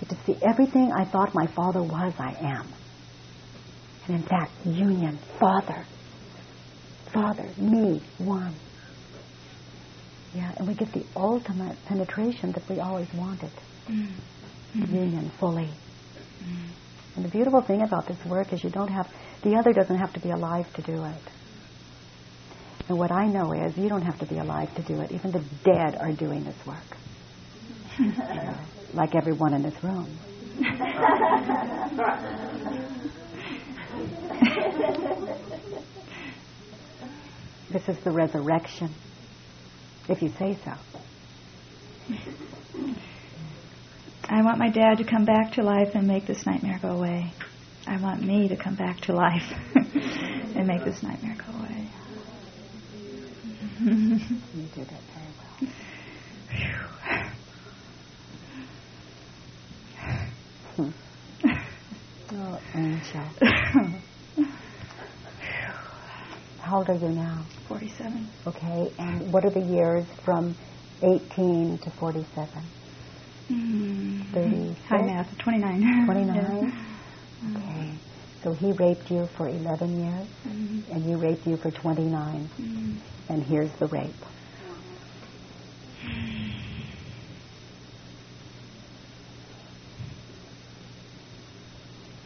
Get to see everything I thought my father was, I am. And in fact, union, Father, Father, me, one. Yeah, and we get the ultimate penetration that we always wanted. Mm-hmm. Union fully. Mm-hmm. And the beautiful thing about this work is you don't have, the other doesn't have to be alive to do it. And what I know is you don't have to be alive to do it. Even the dead are doing this work. like everyone in this room. this is the resurrection, if you say so. I want my dad to come back to life and make this nightmare go away. I want me to come back to life and make this nightmare go away. you did it very well. oh, angel. How old are you now? 47. Okay, and what are the years from 18 to 47? Mm-hmm. High math, 29. 29? yeah. Okay. So he raped you for 11 years, mm-hmm. and you raped you for 29. Mm-hmm. And here's the rape.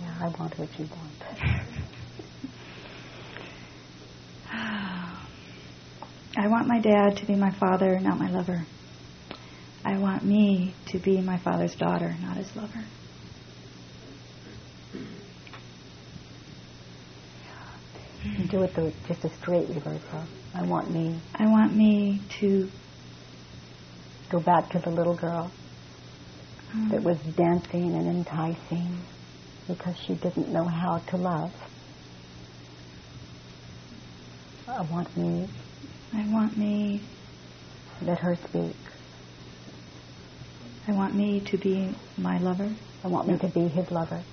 Yeah, I want what you want. I want my dad to be my father, not my lover. I want me to be my father's daughter, not his lover. Do it the, just a straight reversal. I want me. I want me to go back to the little girl um, that was dancing and enticing because she didn't know how to love. I want me. I want me. Let her speak. I want me to be my lover. I want me to be his lover.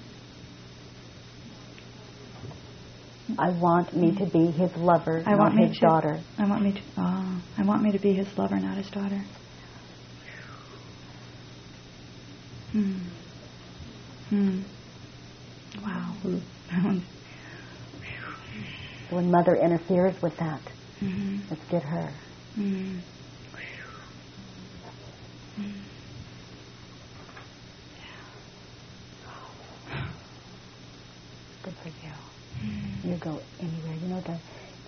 I want me to be his lover, I not want his to, daughter. I want me to. Oh, I want me to be his lover, not his daughter. Hmm. Hmm. Wow. when mother interferes with that, mm-hmm. let's get her. Mm. Good for you. Mm. You go anywhere. You know the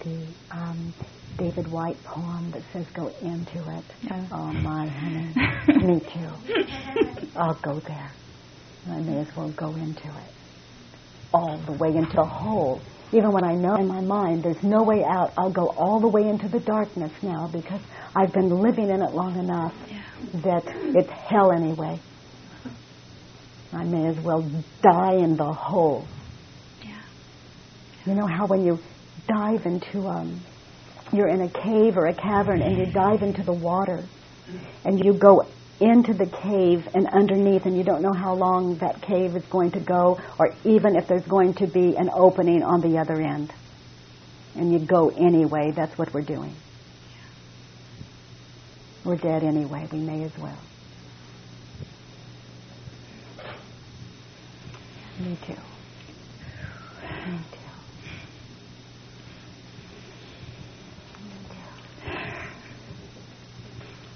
the um, David Whyte poem that says "Go into it." Yeah. Oh my honey, me too. I'll go there. I may as well go into it all the way into a hole. Even when I know in my mind there's no way out, I'll go all the way into the darkness now because I've been living in it long enough yeah. that it's hell anyway. I may as well die in the hole. You know how when you dive into um, you're in a cave or a cavern and you dive into the water and you go into the cave and underneath and you don't know how long that cave is going to go or even if there's going to be an opening on the other end. And you go anyway, that's what we're doing. We're dead anyway, we may as well. Me too. Me too.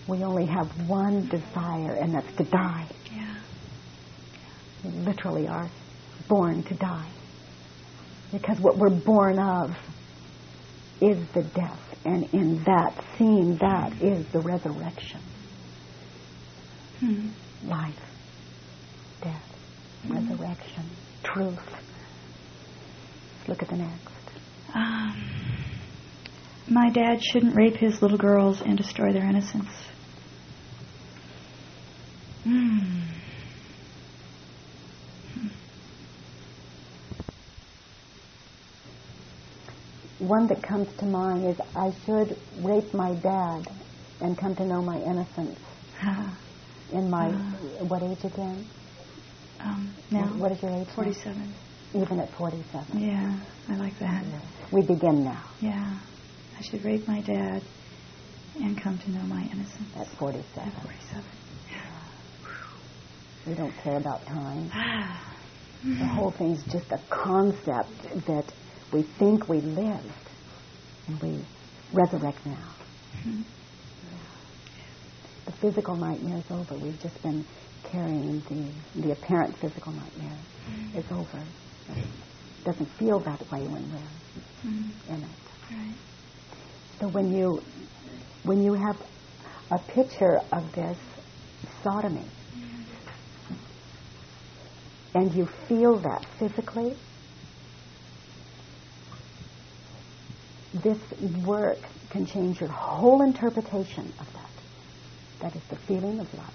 We only have one desire, and that's to die. Yeah. We literally are born to die. Because what we're born of is the death, and in that, seeing that is the resurrection. Hmm. Life, death, hmm. resurrection, truth. Let's look at the next. Um, my dad shouldn't rape his little girls and destroy their innocence. Hmm. One that comes to mind is I should rape my dad and come to know my innocence. In my, Uh. what age again? Um, now, What is your age? now? 47. Even at 47. Yeah, I like that. We begin now Yeah. I should rape my dad and come to know my innocence. at 47. At 47. We don't care about time. The whole thing's just a concept that we think we lived and we resurrect now. Mhm. The physical nightmare is over. We've just been carrying the, the apparent physical nightmare. It's over. It doesn't feel that way when we're Mhm. in it. Right. So when you when you have a picture of this sodomy and you feel that physically, this work can change your whole interpretation of that. That is the feeling of love.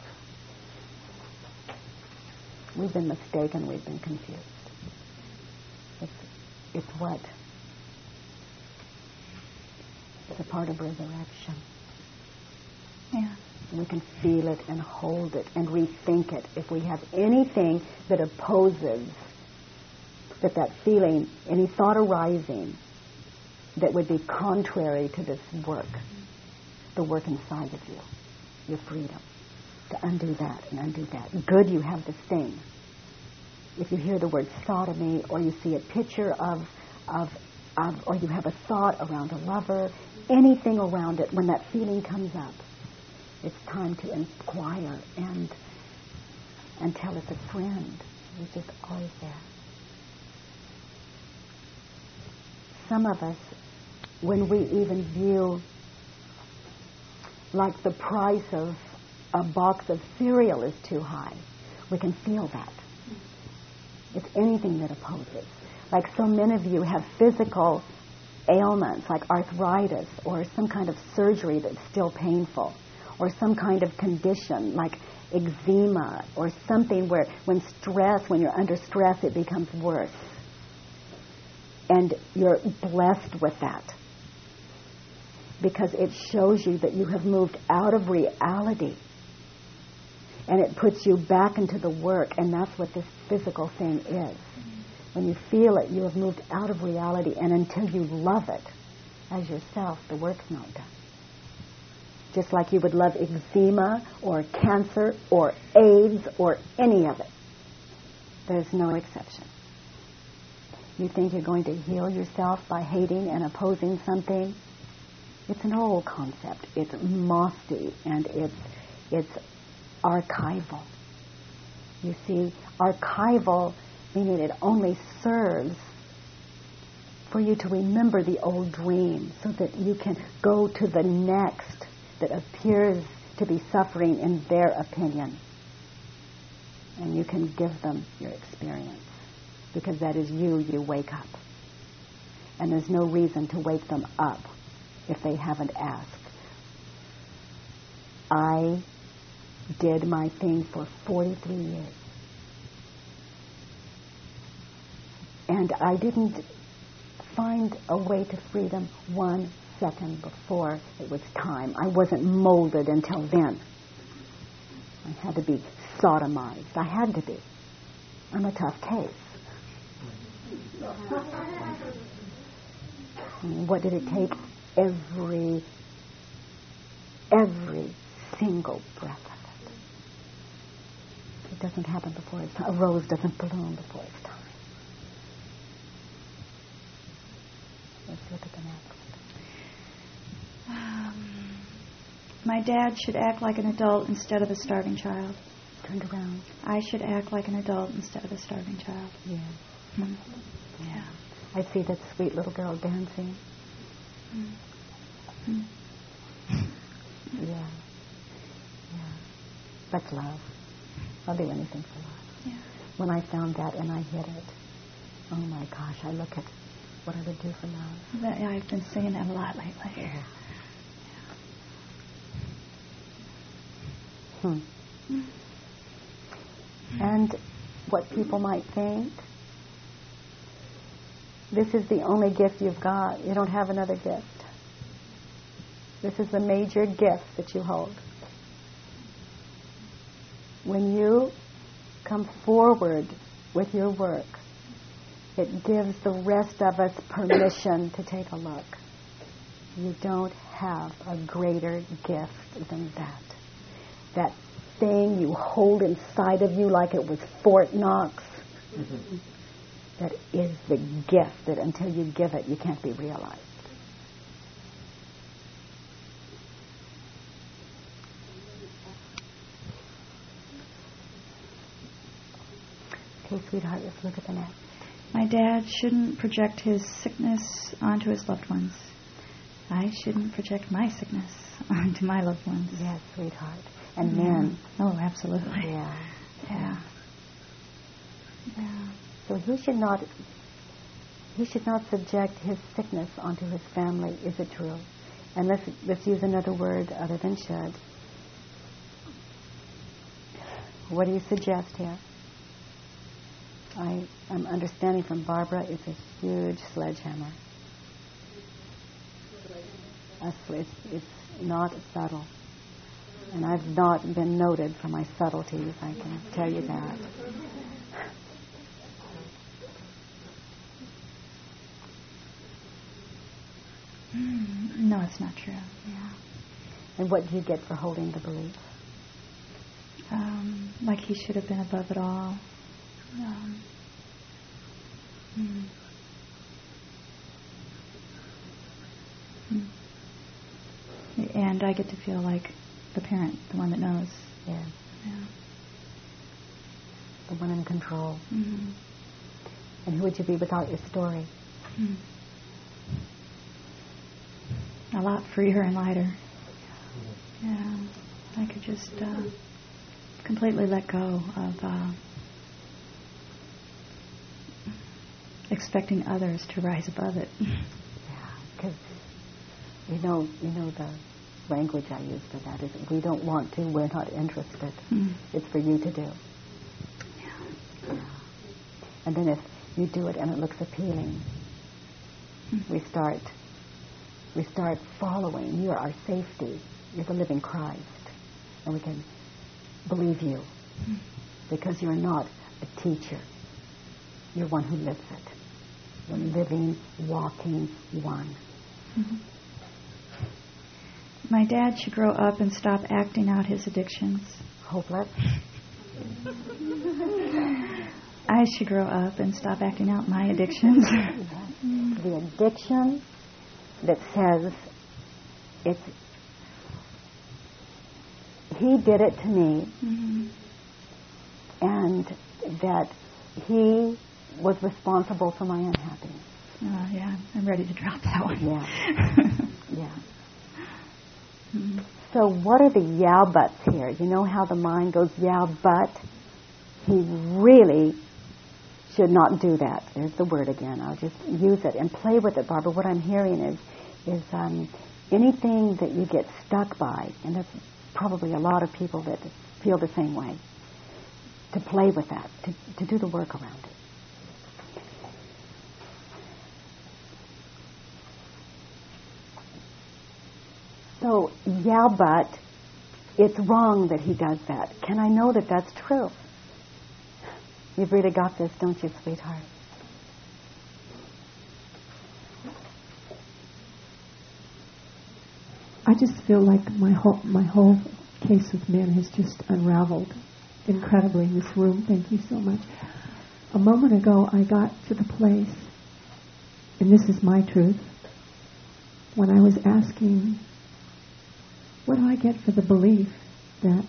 We've been mistaken, we've been confused. It's, it's what? It's a part of resurrection. Yeah. We can feel it and hold it and rethink it. If we have anything that opposes that that feeling, any thought arising that would be contrary to this work, the work inside of you, your freedom, to undo that and undo that. Good, you have this thing. If you hear the word sodomy or you see a picture of, of, of or you have a thought around a lover, anything around it, when that feeling comes up, it's time to inquire and and tell it's a friend who's just always there. Some of us, when we even view like the price of a box of cereal is too high, we can feel that. It's anything that opposes. Like so many of you have physical ailments like arthritis or some kind of surgery that's still painful or some kind of condition like eczema or something where when stress, when you're under stress, it becomes worse. And you're blessed with that because it shows you that you have moved out of reality and it puts you back into the work and that's what this physical thing is. When you feel it, you have moved out of reality and until you love it as yourself, the work's not done just like you would love eczema or cancer or AIDS or any of it. There's no exception. You think you're going to heal yourself by hating and opposing something? It's an old concept. It's mossy and it's it's archival. You see, archival meaning it only serves for you to remember the old dream so that you can go to the next that appears to be suffering in their opinion. And you can give them your experience because that is you, you wake up. And there's no reason to wake them up if they haven't asked. I did my thing for 43 years. And I didn't find a way to freedom one second before it was time. I wasn't molded until then. I had to be sodomized. I had to be. I'm a tough case. What did it take? Every, every single breath of it. It doesn't happen before it's time. A rose doesn't bloom before it's time. Let's look at the next. My dad should act like an adult instead of a starving child. Turned around. I should act like an adult instead of a starving child. Yeah. Hmm. Yeah. I see that sweet little girl dancing. Hmm. Yeah. Yeah. That's love. I'll do anything for love. Yeah. When I found that and I hit it, oh my gosh, I look at what I would do for love. I've been saying that a lot lately. Yeah. Hmm. And what people might think. This is the only gift you've got. You don't have another gift. This is the major gift that you hold. When you come forward with your work, it gives the rest of us permission to take a look. You don't have a greater gift than that. That thing you hold inside of you like it was Fort Knox. Mm-hmm. that is the gift that until you give it, you can't be realized. Okay, sweetheart, let's look at the next. My dad shouldn't project his sickness onto his loved ones. I shouldn't project my sickness onto my loved ones. Yes, sweetheart. And mm-hmm. Yeah. men. Oh, absolutely. Yeah. Yeah. Yeah. So he should not he should not subject his sickness onto his family. Is it true? And let's let's use another word other than should. What do you suggest here? I am understanding from Barbara it's a huge sledgehammer. A It's, it's not subtle. And I've not been noted for my subtleties, I can tell you that. Mm, No, it's not true. Yeah. And what do you get for holding the belief? Um, like he should have been above it all. Um, mm. Mm. And I get to feel like the parent, the one that knows. Yeah. Yeah. The one in control. Mhm. And who would you be without your story? Mm. A lot freer and lighter. Yeah, I could just uh, completely let go of uh, expecting others to rise above it. Yeah. Because you know, you know the language I use for that is we don't want to, we're not interested. Mm. It's for you to do. And then if you do it and it looks appealing, Mm. we start we start following. You're our safety. You're the living Christ. And we can believe you. Mm. Because you're not a teacher. You're one who lives it. You're living, walking one. Mhm. My dad should grow up and stop acting out his addictions. Hopeless. I should grow up and stop acting out my addictions. the addiction that says it's he did it to me Mhm. and that he was responsible for my unhappiness. Oh, yeah, I'm ready to drop that one. Yeah. Yeah. So what are the yeah buts here? You know how the mind goes yeah but? He really should not do that. There's the word again. I'll just use it and play with it, Barbara. What I'm hearing is is um, anything that you get stuck by, and there's probably a lot of people that feel the same way. To play with that, to, to do the work around it. So, yeah, but it's wrong that he does that. Can I know that that's true? You've really got this, don't you, sweetheart? I just feel like my whole my whole case with men has just unraveled incredibly in this room. Thank you so much. A moment ago, I got to the place, and this is my truth, when I was asking, what do I get for the belief that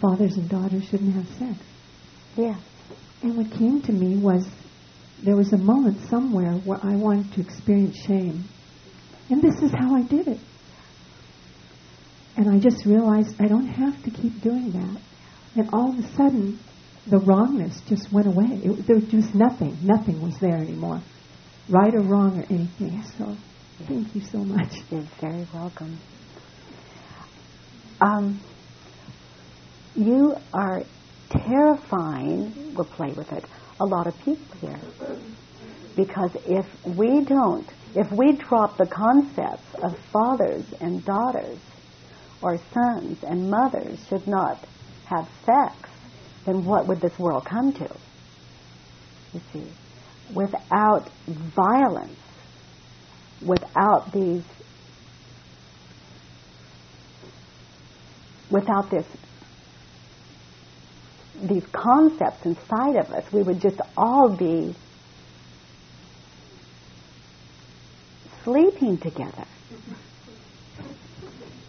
fathers and daughters shouldn't have sex? Yeah. And what came to me was there was a moment somewhere where I wanted to experience shame. And this is how I did it. And I just realized I don't have to keep doing that. And all of a sudden, the wrongness just went away. It, there was just nothing. Nothing was there anymore. right or wrong or anything. So thank you so much. You're very welcome. Um, you are terrifying, we'll play with it, a lot of people here. Because if we don't, if we drop the concepts of fathers and daughters, or sons and mothers should not have sex, then what would this world come to? You see, without violence, without these, without this, these concepts inside of us, we would just all be sleeping together.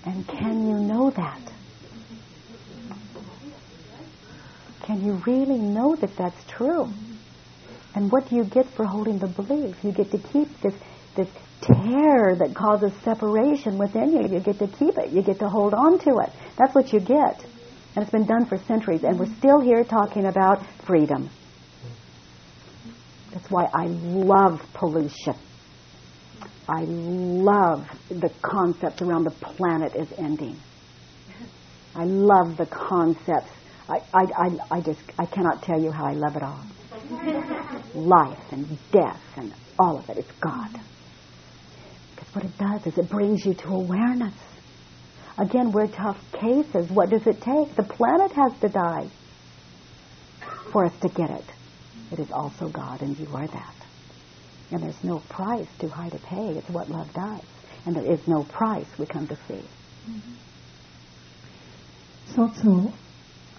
And can you know that? Can you really know that that's true? And what do you get for holding the belief? You get to keep this, this terror that causes separation within you. You get to keep it. You get to hold on to it. That's what you get. And it's been done for centuries. And we're still here talking about freedom. That's why I love pollution. I love the concept around the planet is ending. I love the concepts. I, I, I, I just, I cannot tell you how I love it all. Life and death and all of it. It's God. What it does is it brings you to awareness. Again, we're tough cases. What does it take? The planet has to die for us to get it. It is also God, and you are that. And there's no price too high to pay. It's what love does. And there is no price we come to see. Mm-hmm. It's also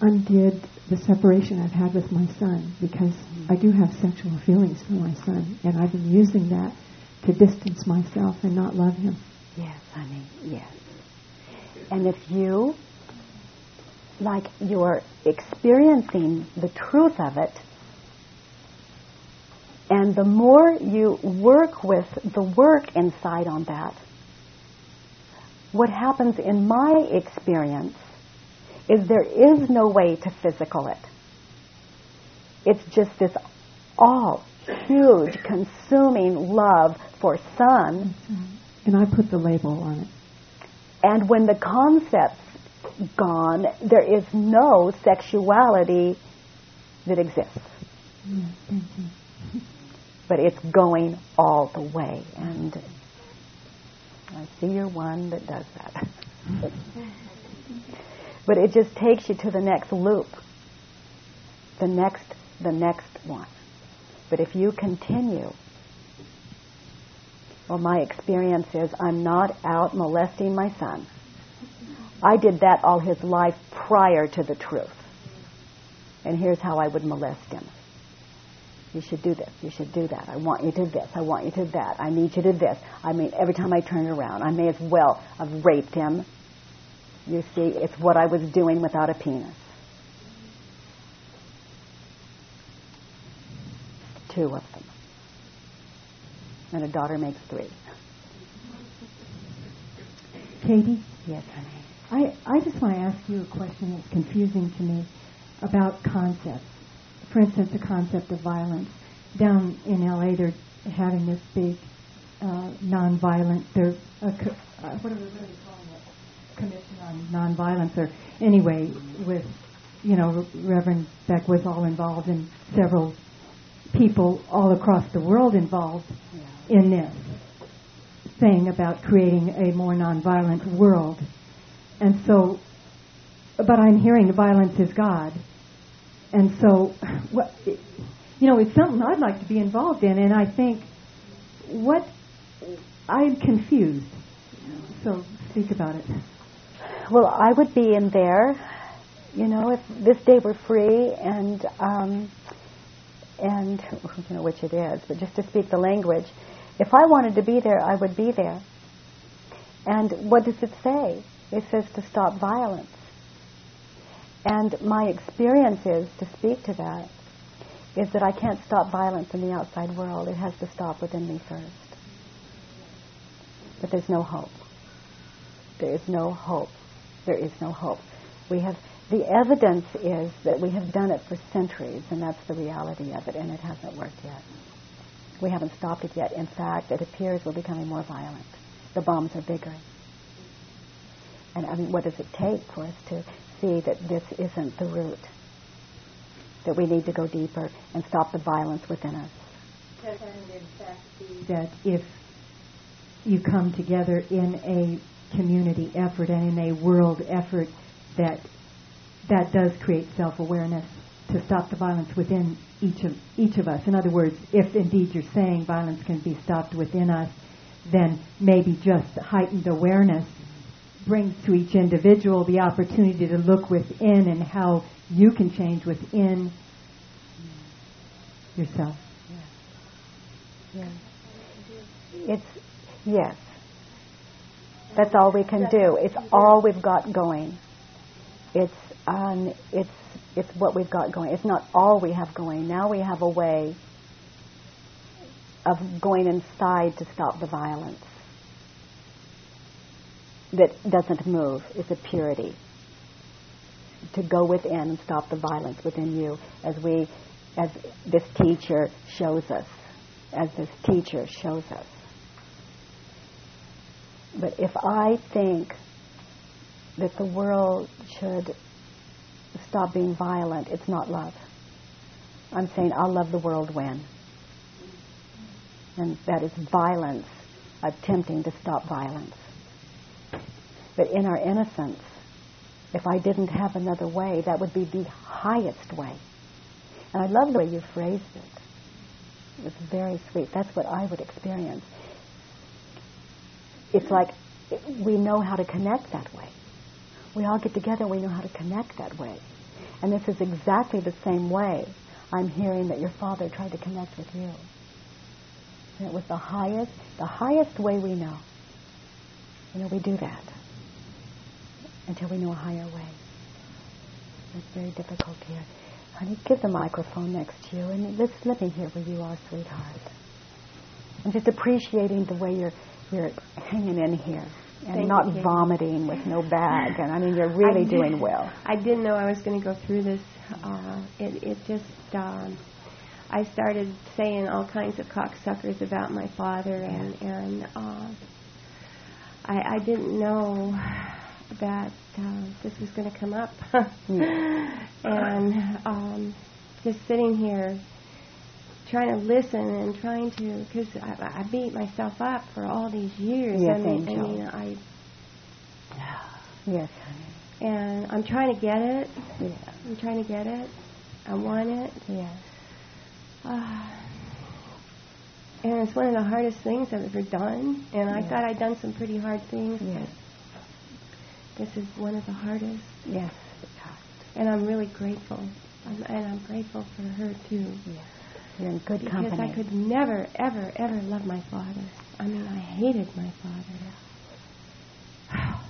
undid the separation I've had with my son because mm-hmm. I do have sexual feelings for my son, and I've been using that to distance myself and not love him. Yes, honey, yes. And if you, like, you're experiencing the truth of it, and the more you work with the work inside on that, what happens in my experience is there is no way to physical it. It's just this all huge, consuming love for son. Mm-hmm. And I put the label on it. And when the concept's gone, there is no sexuality that exists. But it's going all the way. And I see you're one that does that. but it just takes you to the next loop, the next, the next one. But if you continue, well, my experience is I'm not out molesting my son. I did that all his life prior to the truth. And here's how I would molest him. You should do this. You should do that. I want you to this. I want you to that. I need you to this. I mean, every time I turn around, I may as well have raped him. You see, it's what I was doing without a penis. Two of them. And a daughter makes three. Katie? Yes, honey. I, I just want to ask you a question that's confusing to me about concepts for instance, the concept of violence. Down in LA, they're having this big uh, nonviolent, they're, uh, co- uh, what are they really calling it? Commission on Nonviolence, or anyway, with, you know, Reverend Beck was all involved in several people all across the world involved yeah. in this thing about creating a more nonviolent world. And so, but I'm hearing violence is God and so, what, you know, it's something I'd like to be involved in, and I think, what, I'm confused. So, speak about it. Well, I would be in there, you know, if this day were free, and um, and you know which it is, but just to speak the language, if I wanted to be there, I would be there. And what does it say? It says to stop violence. And my experience is, to speak to that, is that I can't stop violence in the outside world. It has to stop within me first. But there's no hope. There is no hope. There is no hope. We have the evidence is that we have done it for centuries, and that's the reality of it, and it hasn't worked yet. We haven't stopped it yet. In fact, it appears we're becoming more violent. The bombs are bigger. And I mean, what does it take for us to see that this isn't the root? That we need to go deeper and stop the violence within us. That if you come together in a community effort and in a world effort, that that does create self-awareness to stop the violence within each of each of us. In other words, if indeed you're saying violence can be stopped within us, then maybe just heightened awareness brings to each individual the opportunity to look within and how you can change within yourself. Yeah. It's yes. That's all we can do. It's all we've got going. It's um, it's it's what we've got going. It's not all we have going. Now we have a way of going inside to stop the violence that doesn't move. It's a purity. To go within and stop the violence within you as we as this teacher shows us. As this teacher shows us. But if I think that the world should stop being violent, it's not love. I'm saying I'll love the world when. And that is violence, attempting to stop violence. But in our innocence, if I didn't have another way, that would be the highest way. And I love the way you phrased it. It was very sweet. That's what I would experience. It's like we know how to connect that way. We all get together, and we know how to connect that way. And this is exactly the same way I'm hearing that your father tried to connect with you. And it was the highest, the highest way we know. You know, we do that until we know a higher way. It's very difficult here. Honey, give the microphone next to you and let's let me hear where you are, sweetheart. I'm just appreciating the way you're you're hanging in here and Thank not you. vomiting with no bag. And I mean, you're really I doing well. I didn't know I was going to go through this. Uh, it, it just, um, I started saying all kinds of cocksuckers about my father, and and uh, I, I didn't know that uh, this was going to come up. and um, just sitting here trying to listen and trying to, because I, I beat myself up for all these years. Yes, I mean, I Angel. mean, I Yes, and I'm trying to get it. Yeah. I'm trying to get it. I want it. Yes. Uh, and it's one of the hardest things I've ever done. And I thought I'd done some pretty hard things. Yes. This is one of the hardest. Yes. And I'm really grateful. I'm, and I'm grateful for her too. Yes. You're in good Because company. I could never, ever, ever love my father. I mean, I hated my father.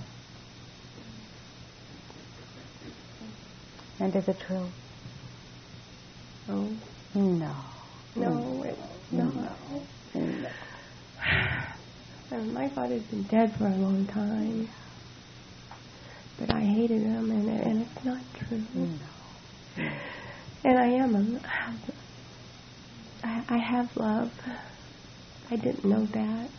And is it true? Oh, No. no, it's not. No. And mm. mm. um, my father's been dead for a long time. But I hated him, and, and it's not true. No. And I am a, I, I have love. I didn't know that.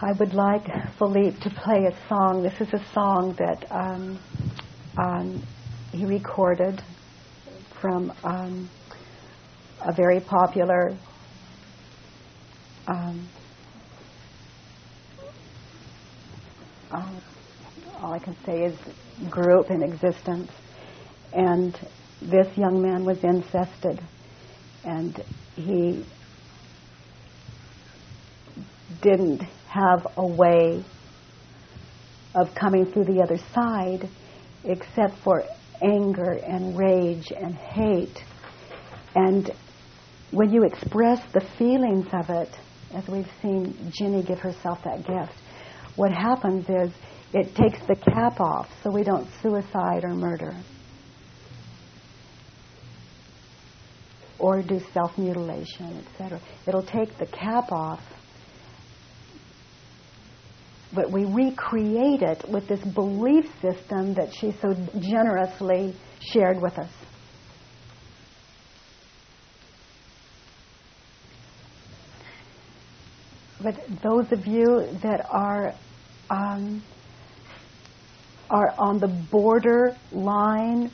I would like Philippe to play a song. This is a song that um, um, he recorded from um, a very popular um, uh, all I can say is group in existence. And this young man was incested, and he didn't have a way of coming through the other side except for anger and rage and hate. And when you express the feelings of it, as we've seen Ginny give herself that gift, what happens is it takes the cap off so we don't suicide or murder. Or do self mutilation, etc. It'll take the cap off but we recreate it with this belief system that she so generously shared with us. But those of you that are um, are on the border line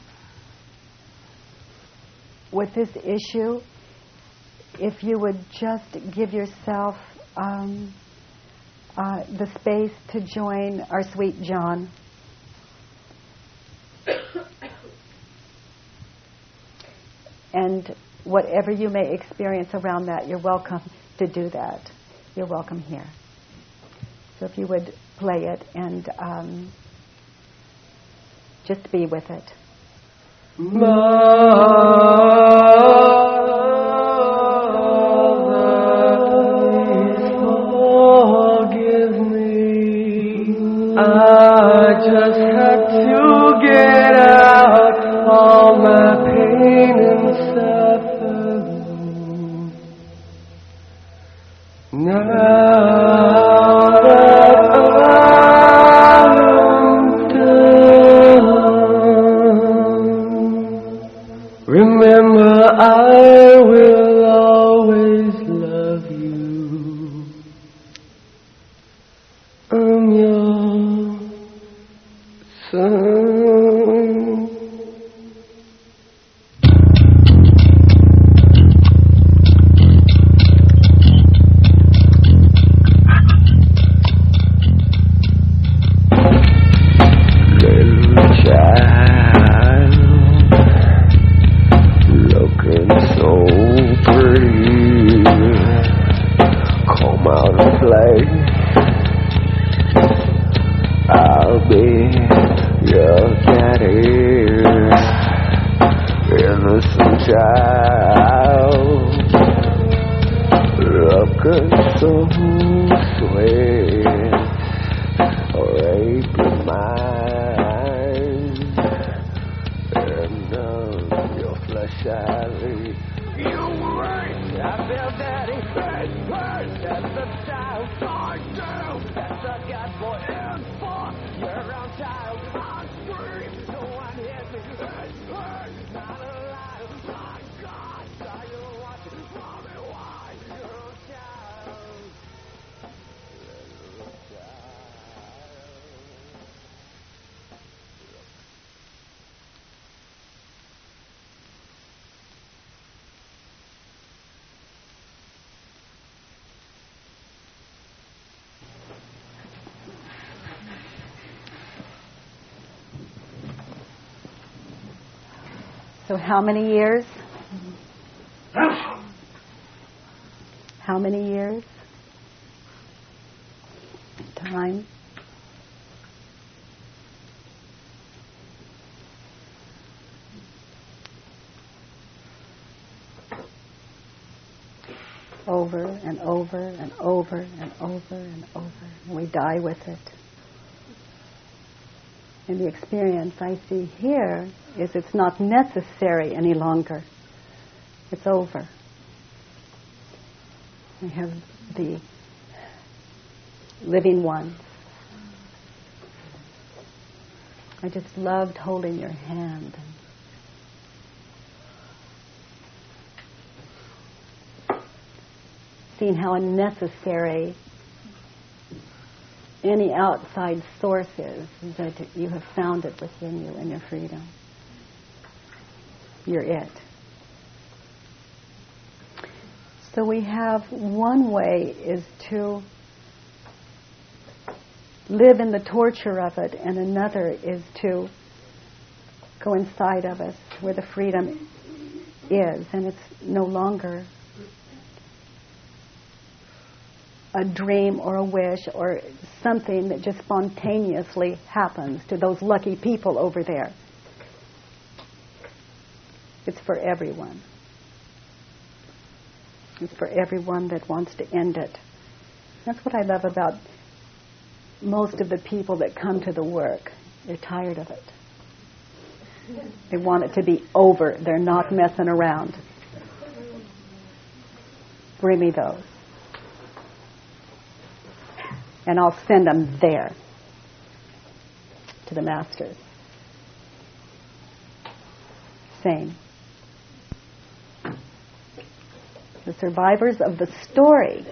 with this issue, if you would just give yourself um, uh, the space to join our sweet John. and whatever you may experience around that, you're welcome to do that. You're welcome here. So if you would play it and um, just be with it. How many years? How many years? Time? Over and over and over and over and over. And we die with it. And the experience I see here is it's not necessary any longer. It's over. I have the living ones. I just loved holding your hand. Seeing how unnecessary any outside sources, that you have found it within you in your freedom. You're it. So we have one way is to live in the torture of it, and another is to go inside of us where the freedom is, and it's no longer a dream or a wish or something that just spontaneously happens to those lucky people over there. It's for everyone. It's for everyone that wants to end it. That's what I love about most of the people that come to the work. They're tired of it. They want it to be over. They're not messing around. Bring me those and I'll send them there to the masters. Same. The survivors of the story,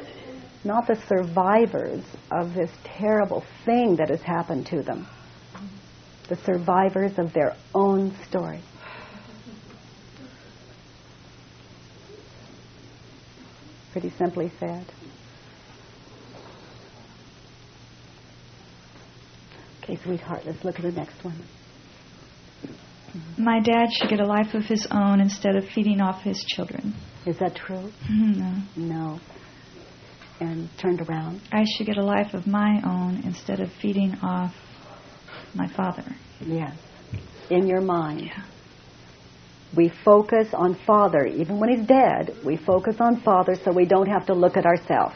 not the survivors of this terrible thing that has happened to them. The survivors of their own story. Pretty simply said. Okay, sweetheart, let's look at the next one. My dad should get a life of his own instead of feeding off his children. Is that true? Mm-hmm, no. No. And turned around. I should get a life of my own instead of feeding off my father. Yes. In your mind. Yeah. We focus on Father. Even when he's dead, we focus on Father so we don't have to look at ourselves.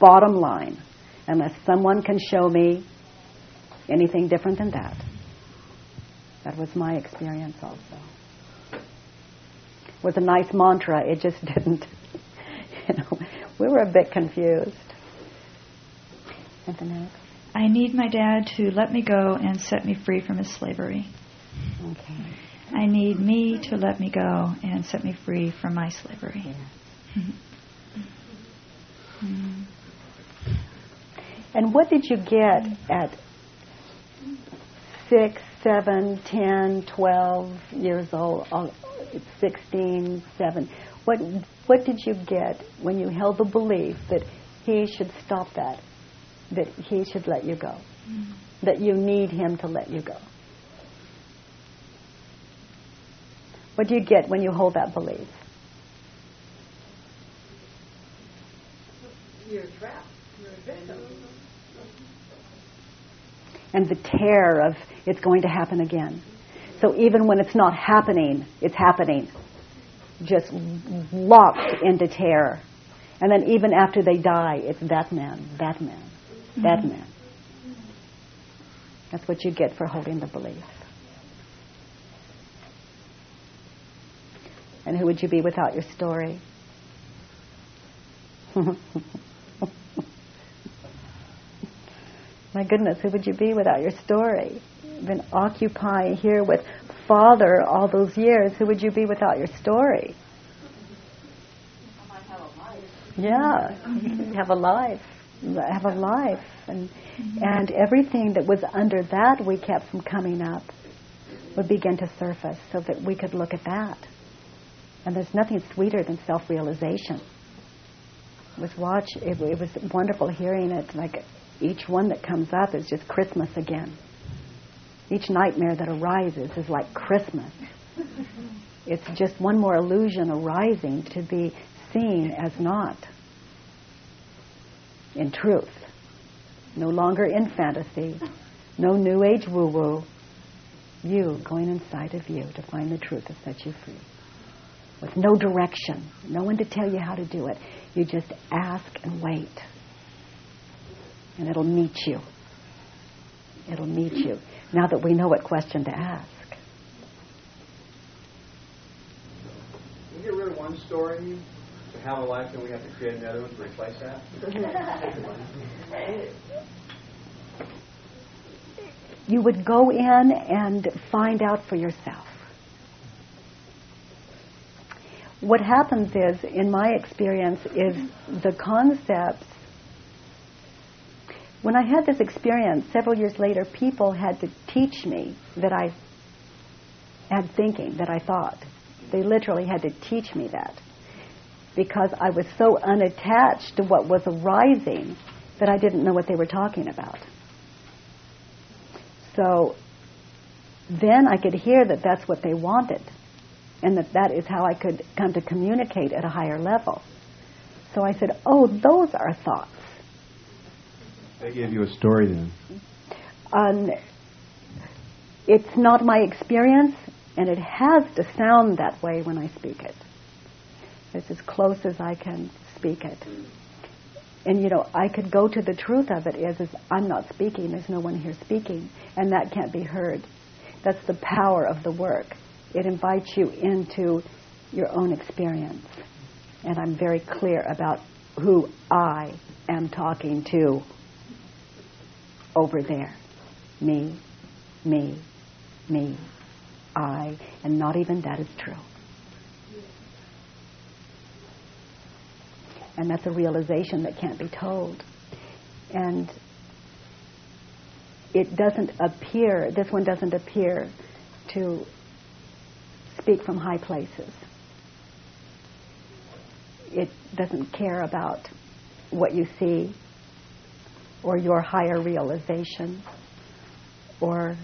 Bottom line. Unless someone can show me anything different than that. That was my experience also. It was a nice mantra, it just didn't. you know, we were a bit confused. The. I need my dad to let me go and set me free from his slavery. Okay. I need me to let me go and set me free from my slavery. Yeah. Mm-hmm. And what did you get at six, seven, ten, twelve years old, uh, sixteen, seven. What what did you get when you held the belief that he should stop that, that he should let you go, mm. that you need him to let you go? What do you get when you hold that belief? You're trapped. You're a victim. And the terror of it's going to happen again. So even when it's not happening, it's happening. Just locked into terror. And then even after they die, it's that man, that man, mm-hmm. that man. That's what you get for holding the belief. And who would you be without your story? My goodness, who would you be without your story? Been occupying here with Father all those years. Who would you be without your story? Yeah, have a life, have a life, and and everything that was under that we kept from coming up would begin to surface, so that we could look at that. And there's nothing sweeter than self-realization. It was watch. It, it was wonderful hearing it, like each one that comes up is just Christmas again. Each nightmare that arises is like Christmas. It's just one more illusion arising to be seen as not in truth. No longer in fantasy. No new age woo woo. You going inside of you to find the truth to set you free. With no direction, no one to tell you how to do it. You just ask and wait and it'll meet you. It'll meet you. Now that we know what question to ask. Can We get rid of one story to have a life, then we have to create another one to replace that. you would go in and find out for yourself. What happens is, in my experience, is the concepts when I had this experience several years later, people had to teach me that I had thinking, that I thought. They literally had to teach me that because I was so unattached to what was arising that I didn't know what they were talking about. So then I could hear that that's what they wanted and that that is how I could come to communicate at a higher level. So I said, oh, those are thoughts. They gave you a story then. Um, it's not my experience, and it has to sound that way when I speak it. It's as close as I can speak it. And you know, I could go to the truth of it is, is I'm not speaking, there's no one here speaking, and that can't be heard. That's the power of the work. It invites you into your own experience. And I'm very clear about who I am talking to over there. Me, me, me, I, and not even that is true. And that's a realization that can't be told. And it doesn't appear, this one doesn't appear to speak from high places. It doesn't care about what you see or your higher realization or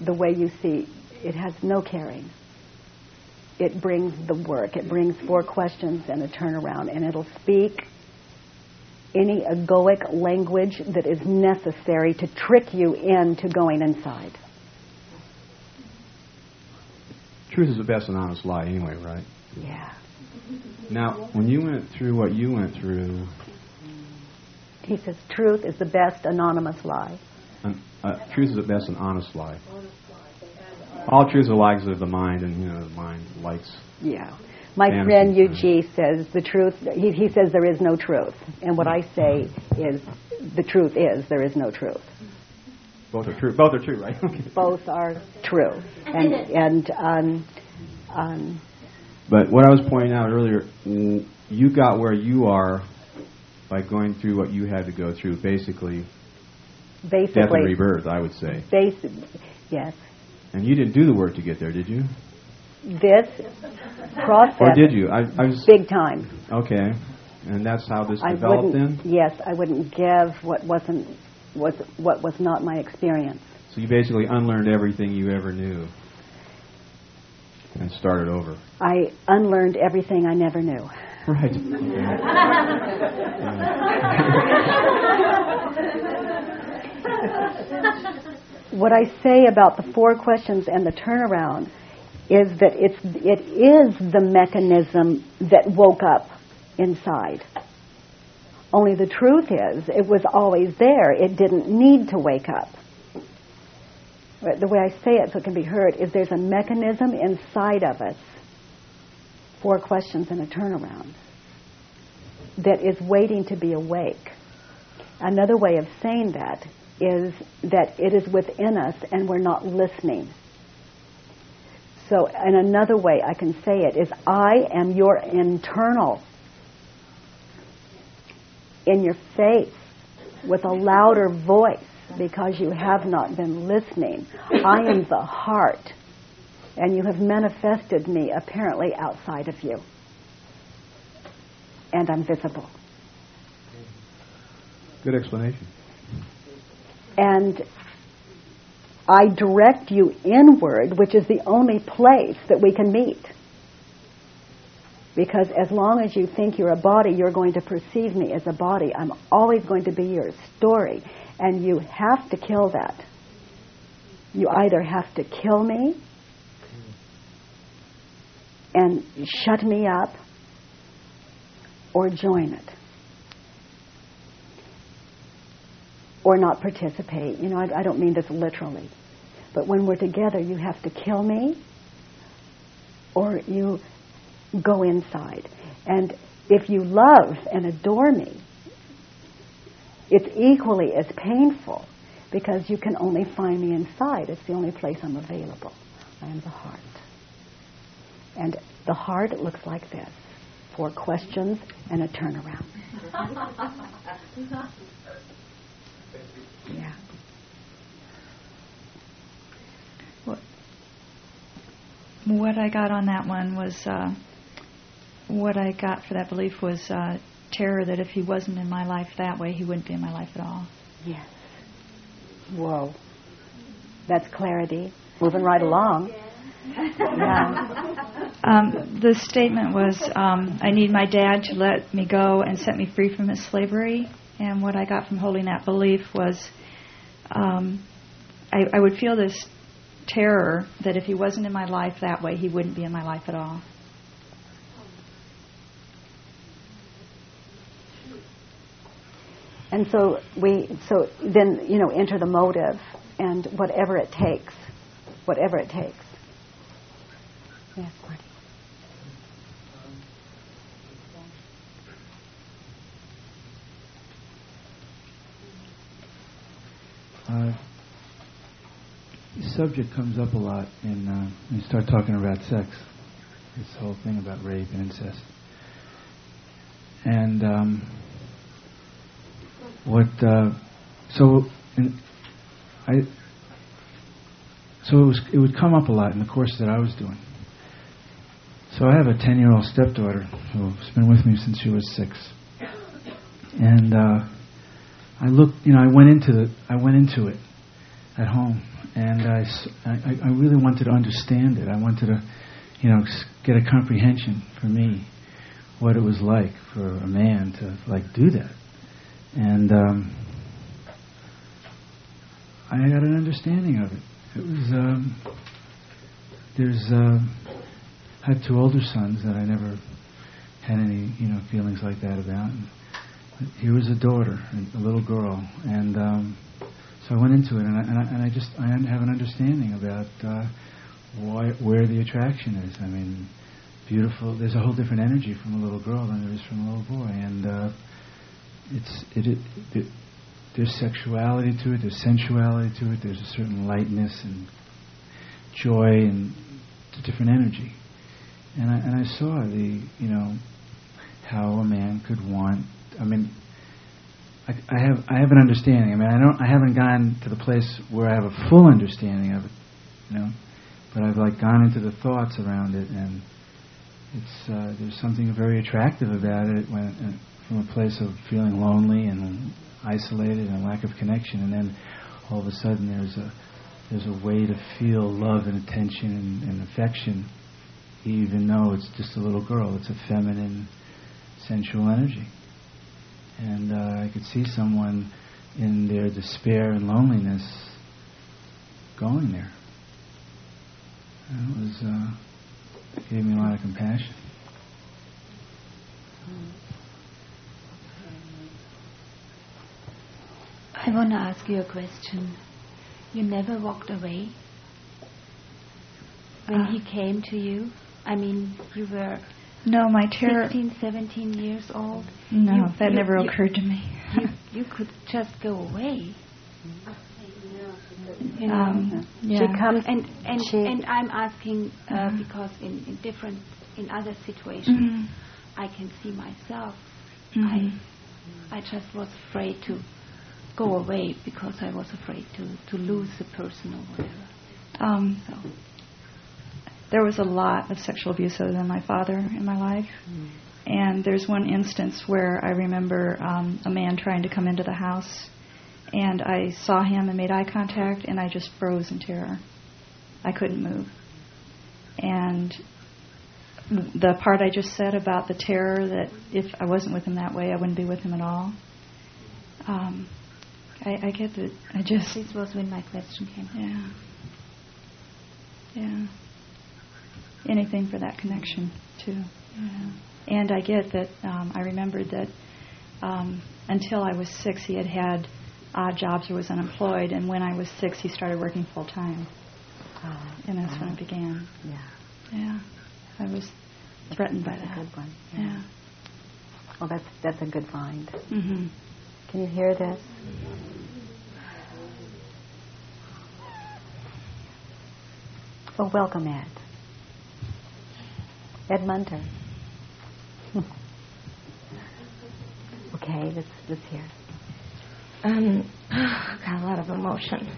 the way you see. It has no caring. It brings the work. It brings four questions and a turnaround, and it'll speak any egoic language that is necessary to trick you into going inside. Truth is the best and honest lie, anyway, right? Yeah. Now, when you went through what you went through, he says truth is the best anonymous lie. And, uh, truth is the best and honest lie. All truths are lies of the mind, and you know the mind likes. Yeah. My friend Yuji says the truth. He, he says there is no truth, and what I say is the truth is there is no truth. Both are true. Both are true, right? Both are true, and and um, um, But what I was pointing out earlier, you got where you are by going through what you had to go through, basically. Basically. Death and rebirth, I would say. Basic, yes. And you didn't do the work to get there, did you? This process. Or did you? I, I was big time. Okay, and that's how this I developed. Then. Yes, I wouldn't give what wasn't was what was not my experience. So you basically unlearned everything you ever knew and started over. I unlearned everything I never knew. Right. what I say about the four questions and the turnaround is that it's it is the mechanism that woke up inside. Only the truth is, it was always there. It didn't need to wake up. The way I say it so it can be heard is there's a mechanism inside of us, four questions and a turnaround, that is waiting to be awake. Another way of saying that is that it is within us and we're not listening. So, and another way I can say it is I am your internal in your face with a louder voice because you have not been listening. I am the heart, and you have manifested me apparently outside of you. And I'm visible. Good explanation. And I direct you inward, which is the only place that we can meet. Because as long as you think you're a body, you're going to perceive me as a body. I'm always going to be your story. And you have to kill that. You either have to kill me and shut me up or join it. Or not participate. You know, I, I don't mean this literally. But when we're together, you have to kill me or you go inside. And if you love and adore me, it's equally as painful because you can only find me inside. It's the only place I'm available. I am the heart. And the heart looks like this four questions and a turnaround. Yeah. What, what I got on that one was uh, what I got for that belief was uh, terror that if he wasn't in my life that way, he wouldn't be in my life at all. Yes. Whoa. That's clarity. Moving right along. Yeah. Um, the statement was, um, I need my dad to let me go and set me free from his slavery. And what I got from holding that belief was um, I, I would feel this terror that if he wasn't in my life that way, he wouldn't be in my life at all. And so we, so then, you know, enter the motive and whatever it takes, whatever it takes. Yes, Marty. Uh, subject comes up a lot in, uh, you start talking about sex. This whole thing about rape and incest. And um, what uh, so in, I so it was it would come up a lot in the course that I was doing. So I have a ten year old stepdaughter who's been with me since she was six, and uh, I looked you know I went into the I went into it at home, and I, I I really wanted to understand it. I wanted to you know get a comprehension for me what it was like for a man to like do that and um, I got an understanding of it. It was um, there's uh, I have two older sons that I never had any you know feelings like that about. And here was a daughter, a little girl, and um, so I went into it, and I, and I, and I just I have an understanding about uh, why where the attraction is. I mean, beautiful. There's a whole different energy from a little girl than there is from a little boy, and uh, it's it, it, it, there's sexuality to it, there's sensuality to it, there's a certain lightness and joy and a different energy. And I and I saw the you know how a man could want. I mean, I, I have I have an understanding. I mean, I don't I haven't gone to the place where I have a full understanding of it, you know, but I've like gone into the thoughts around it and. It's uh, there's something very attractive about it when uh, from a place of feeling lonely and isolated and lack of connection, and then all of a sudden there's a there's a way to feel love and attention and, and affection, even though it's just a little girl. It's a feminine, sensual energy, and uh, I could see someone in their despair and loneliness going there. And it was uh, it gave me a lot of compassion. I want to ask you a question. You never walked away when Uh, he came to you? I mean, you were No, my terror. 16, 17 years old. No, You- that you- never you- occurred to me. you, you could just go away. You know? Um, yeah. She comes and and and I'm asking uh, Mhm. because in, in different in other situations Mhm. I can see myself. Mhm. I I just was afraid to go away because I was afraid to to lose the person or whatever. Um, So there was a lot of sexual abuse other than my father in my life. And there's one instance where I remember um, a man trying to come into the house, and I saw him and made eye contact, and I just froze in terror. I couldn't move. And the part I just said about the terror that if I wasn't with him that way, I wouldn't be with him at all. Um, I, I get that. I just this was when my question came. yeah. Yeah. Anything for that connection, too. Yeah. And I get that um, I remembered that um, until I was six, he had had odd jobs or was unemployed, and when I was six, he started working full time. Oh, And that's when it began. yeah. Yeah. I was threatened by That's that. a good one. Yeah. Well, that's that's a good find. hmm Can you hear this? Well, welcome, Ed. Ed Munter. okay, let's let's hear. Um, got a lot of emotion.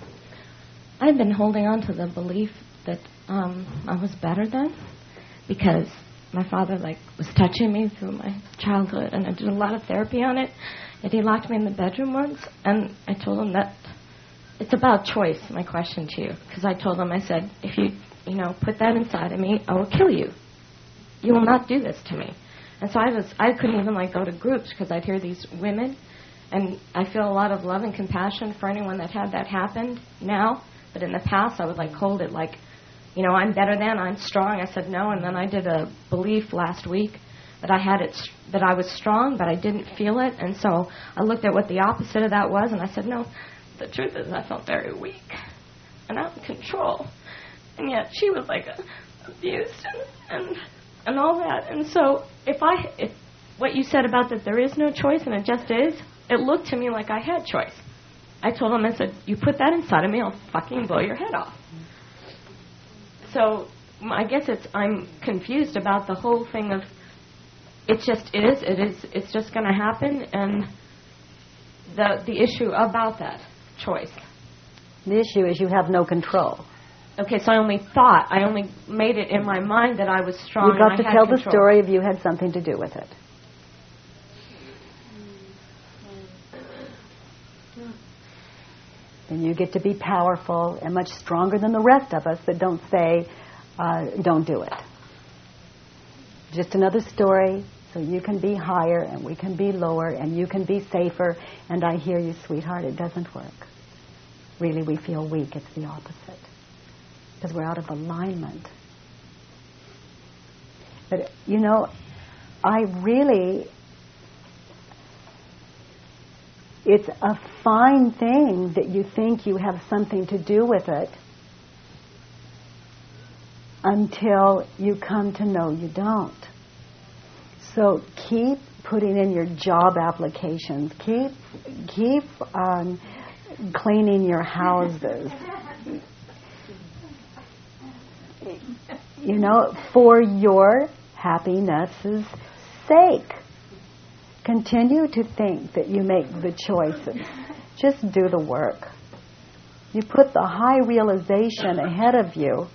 I've been holding on to the belief that um, I was better then because my father like was touching me through my childhood, and I did a lot of therapy on it. And he locked me in the bedroom once, and I told him that it's about choice. My question to you, because I told him, I said, if you you know put that inside of me, I will kill you. You will not do this to me. And so I was I couldn't even like go to groups because I'd hear these women, and I feel a lot of love and compassion for anyone that had that happen now. But in the past, I would like hold it like, you know, I'm better than, I'm strong. I said no, and then I did a belief last week that I had it, that I was strong, but I didn't feel it, and so I looked at what the opposite of that was, and I said no. The truth is, I felt very weak and out of control, and yet she was like abused and and and all that. And so, if I if what you said about that there is no choice and it just is, it looked to me like I had choice. I told him, I said, you put that inside of me, I'll fucking blow your head off. So I guess it's I'm confused about the whole thing of it just is, it is, it's just going to happen, and the the issue about that choice. The issue is you have no control. Okay, so I only thought, I only made it in my mind that I was strong. You got and to I had tell the story if you had something to do with it. Then you get to be powerful and much stronger than the rest of us that don't say, uh, don't do it. Just another story, so you can be higher and we can be lower and you can be safer. And I hear you, sweetheart, it doesn't work. Really, we feel weak. It's the opposite. Because we're out of alignment. But, you know, I really, it's a fine thing that you think you have something to do with it until you come to know you don't. So keep putting in your job applications. Keep keep um, cleaning your houses. You know, for your happiness's sake. Continue to think that you make the choices. Just do the work. You put the high realization ahead of you,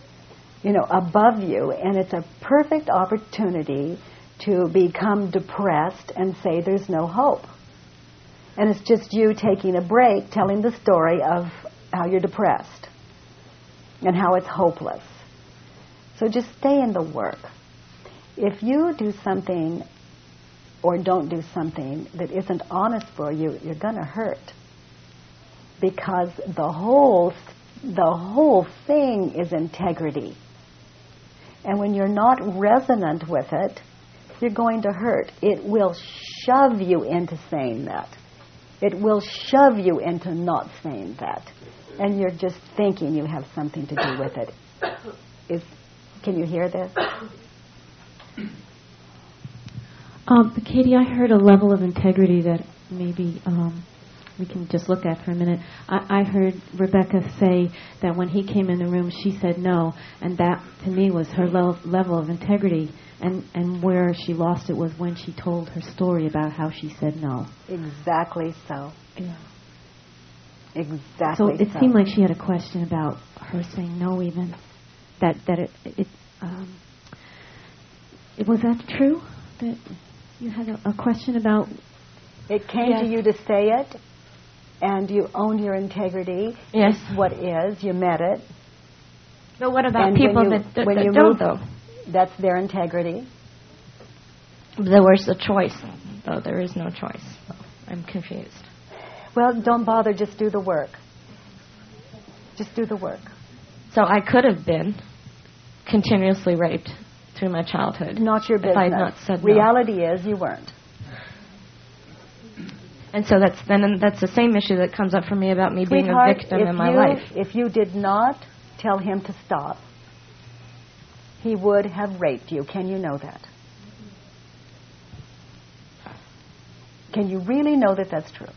you know, above you, and it's a perfect opportunity to become depressed and say there's no hope. And it's just you taking a break, telling the story of how you're depressed and how it's hopeless. So just stay in the work. If you do something or don't do something that isn't honest for you, you're going to hurt. Because the whole the whole thing is integrity. And when you're not resonant with it, you're going to hurt. It will shove you into saying that. It will shove you into not saying that. And you're just thinking you have something to do with it. it. Is can you hear this? Um, Katie, I heard a level of integrity that maybe um, we can just look at for a minute. I, I heard Rebecca say that when he came in the room, she said no, and that to me was her le- level of integrity. And and where she lost it was when she told her story about how she said no. Exactly so. Yeah. Exactly. So it seemed like she had a question about her saying no, even that that it it um, it was that true that you had a, a question about It came Yes. to you to say it, and you own your integrity. Yes. It's what is. You met it. But what about And people you, that, that you don't, move, though? That's their integrity. There was a choice, though. There is no choice. I'm confused. Well, don't bother. Just do the work. Just do the work. So I could have been continuously raped through my childhood. Not your business. If I had not said no. Reality is you weren't. And so that's then that's the same issue that comes up for me about me being a victim in my you, life. If you did not tell him to stop, he would have raped you. Can you know that? Can you really know that that's true?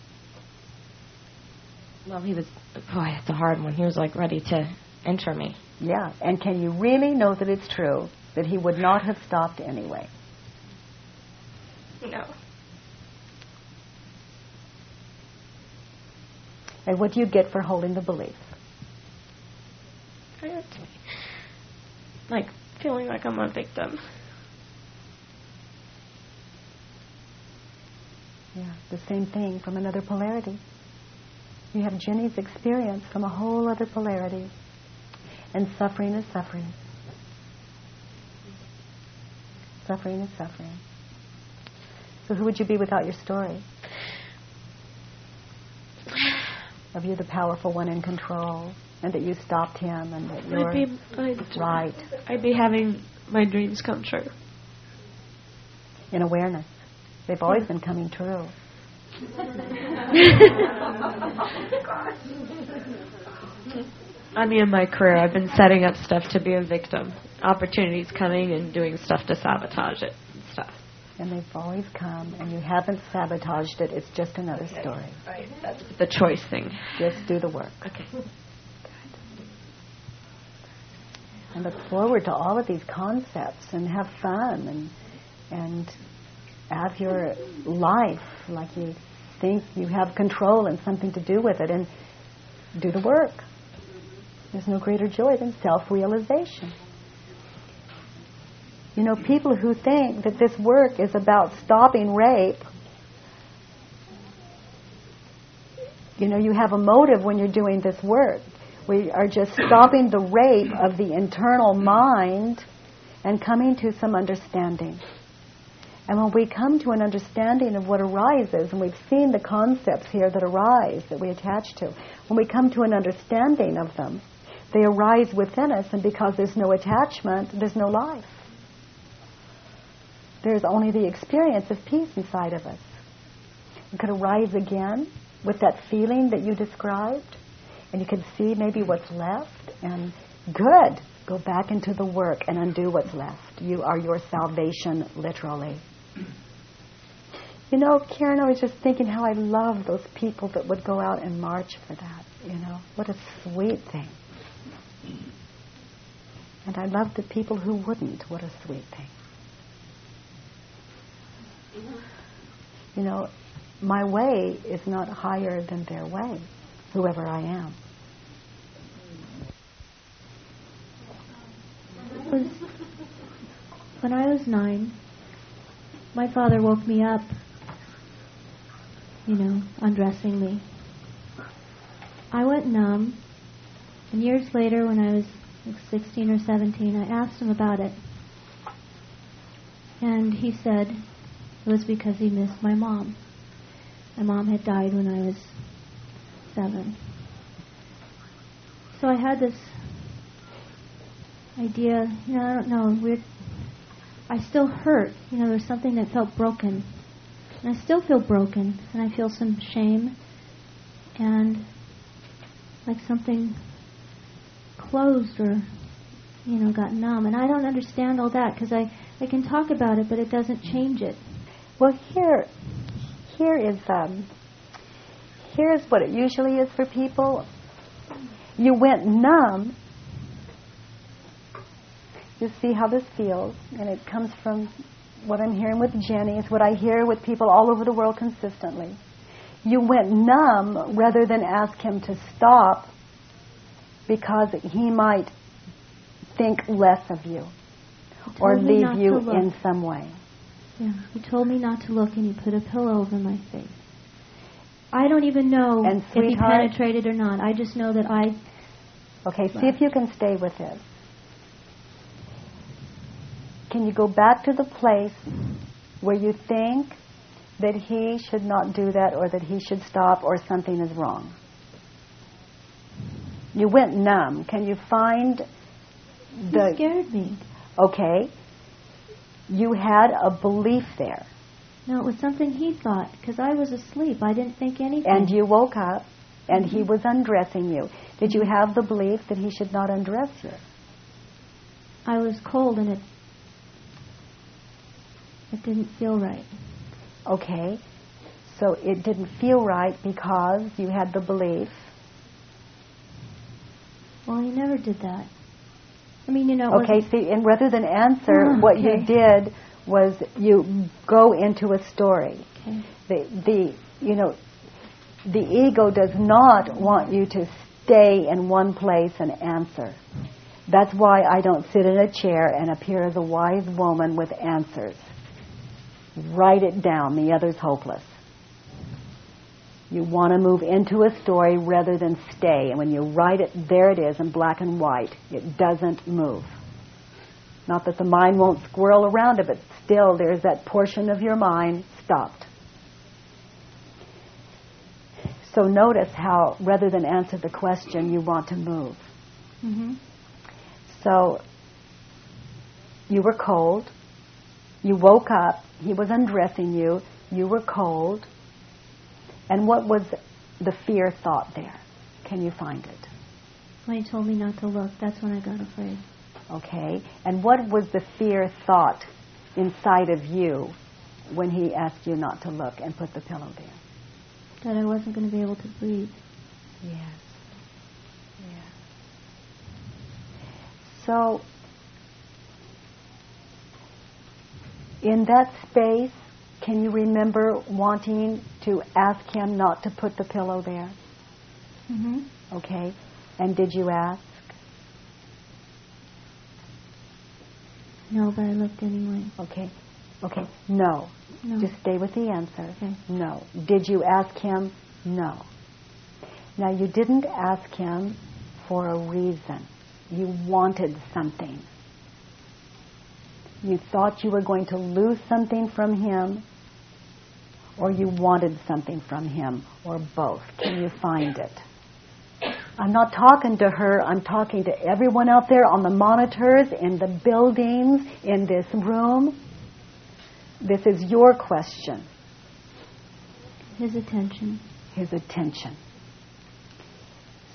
Well, he was boy, it's a hard one. He was like ready to enter me. Yeah. And can you really know that it's true that he would not have stopped anyway? No. And what do you get for holding the belief? Like feeling like I'm a victim. Yeah, the same thing from another polarity. You have Jenny's experience from a whole other polarity. And suffering is suffering. Suffering is suffering. So who would you be without your story? Of you the powerful one in control, and that you stopped him, and that you're I'd be, I'd, right I'd be having my dreams come true. in awareness. They've always been coming true. I mean, in my career, I've been setting up stuff to be a victim. Opportunities coming and doing stuff to sabotage it and stuff. And they've always come, and you haven't sabotaged it. It's just another story. Right. That's the choice thing. Just do the work. Okay. And look forward to all of these concepts and have fun and and have your life like you think you have control and something to do with it and do the work. There's no greater joy than self-realization. You know, people who think that this work is about stopping rape, you know, you have a motive when you're doing this work. We are just stopping the rape of the internal mind and coming to some understanding. And when we come to an understanding of what arises, and we've seen the concepts here that arise, that we attach to, when we come to an understanding of them, they arise within us, and because there's no attachment, there's no life. There's only the experience of peace inside of us. It could arise again with that feeling that you described, and you can see maybe what's left, and good. Go back into the work and undo what's left. You are your salvation, literally. You know, Karen, I was just thinking how I love those people that would go out and march for that. You know, what a sweet thing. And I love the people who wouldn't. What a sweet thing. You know, my way is not higher than their way, whoever I am. when I was nine, my father woke me up, you know, undressing me. I went numb, and years later, when I was like 16 or 17, I asked him about it. And he said it was because he missed my mom. My mom had died when I was seven. So I had this idea, you know, I don't know, weird. I still hurt. You know, there's something that felt broken. And I still feel broken, and I feel some shame and like something closed or, you know, got numb. And I don't understand all that because I, I can talk about it, but it doesn't change it. Well, here, here is um, here is what it usually is for people. You went numb. You see how this feels, and it comes from what I'm hearing with Jenny. It's what I hear with people all over the world consistently. You went numb rather than ask him to stop because he might think less of you or leave you in some way. Yeah, he told me not to look, and he put a pillow over my face. I don't even know And if he penetrated or not. I just know that I. Okay, see if you can stay with it. Can you go back to the place where you think that he should not do that or that he should stop or something is wrong? You went numb. Can you find the. He scared me. Okay. You had a belief there. No, it was something he thought because I was asleep. I didn't think anything. And you woke up and he mm-hmm. was undressing you. Did you have the belief that he should not undress you? I was cold and it it didn't feel right. Okay. So it didn't feel right because you had the belief. Well, he never did that. I mean, you know. Okay, see, and rather than answer, Ah, what you did was you go into a story. Okay. The, the, you know, the ego does not want you to stay in one place and answer. That's why I don't sit in a chair and appear as a wise woman with answers. Write it down. The other's hopeless. You want to move into a story rather than stay. And when you write it, there it is in black and white. It doesn't move. Not that the mind won't squirrel around it, but still there's that portion of your mind stopped. So notice how, rather than answer the question, you want to move. Mm-hmm. So you were cold. You woke up. He was undressing you. You were cold. And what was the fear thought there? Can you find it? When he told me not to look, that's when I got afraid. Okay. And what was the fear thought inside of you when he asked you not to look and put the pillow there? That I wasn't going to be able to breathe. Yes. Yes. So, in that space, can you remember wanting to ask him not to put the pillow there? Mm-hmm. Okay. And did you ask? No, but I looked anyway. Okay. Okay. No. No. Just stay with the answer. Okay. No. Did you ask him? No. Now, you didn't ask him for a reason. You wanted something. You thought you were going to lose something from him, or you wanted something from him, or both. Can you find it? I'm not talking to her, I'm talking to everyone out there on the monitors, in the buildings, in this room. This is your question. His attention. His attention.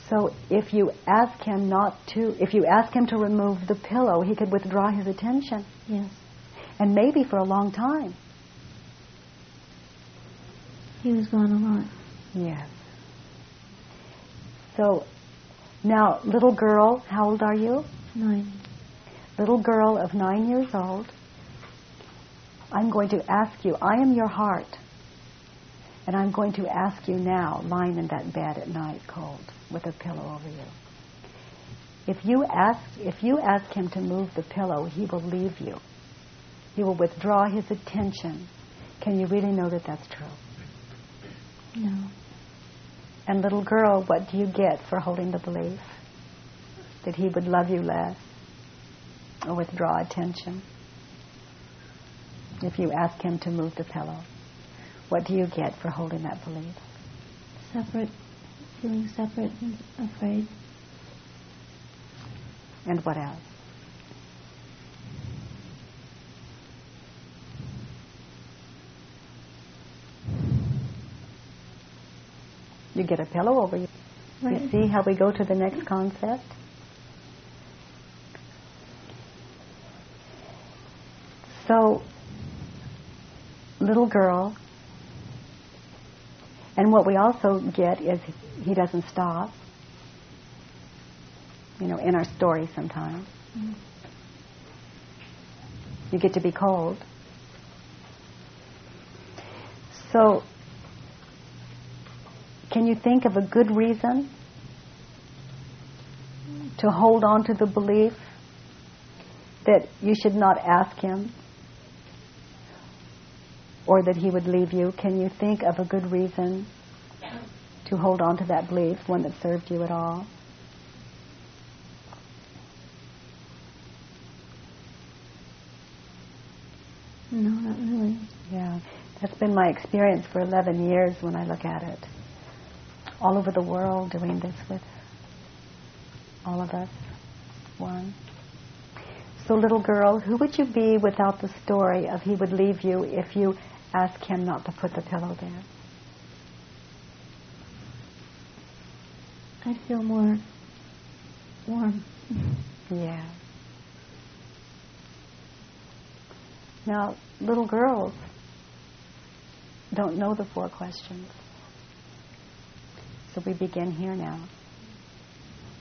So if you ask him not to, if you ask him to remove the pillow, he could withdraw his attention. Yes. And maybe for a long time. He was gone a lot. Yes. So now, little girl, how old are you? Nine. Little girl of nine years old, I'm going to ask you, I am your heart. And I'm going to ask you now, lying in that bed at night cold, with a pillow over you. If you ask, if you ask him to move the pillow, he will leave you. He will withdraw his attention. Can you really know that that's true? No. And little girl, what do you get for holding the belief? That he would love you less or withdraw attention? If you ask him to move the pillow, what do you get for holding that belief? Separate, feeling separate and afraid. And what else? You get a pillow over you. Right. You see how we go to the next concept? So, little girl, and what we also get is he doesn't stop. You know, in our story sometimes. Mm. You get to be cold. So, can you think of a good reason to hold on to the belief that you should not ask him or that he would leave you? Can you think of a good reason to hold on to that belief, one that served you at all? No, not really. Yeah, that's been my experience for 11 years when I look at it. All over the world doing this with all of us. One. So, little girl, who would you be without the story of he would leave you if you ask him not to put the pillow there? I'd feel more warm. Yeah. Now, little girls don't know the four questions. So we begin here now.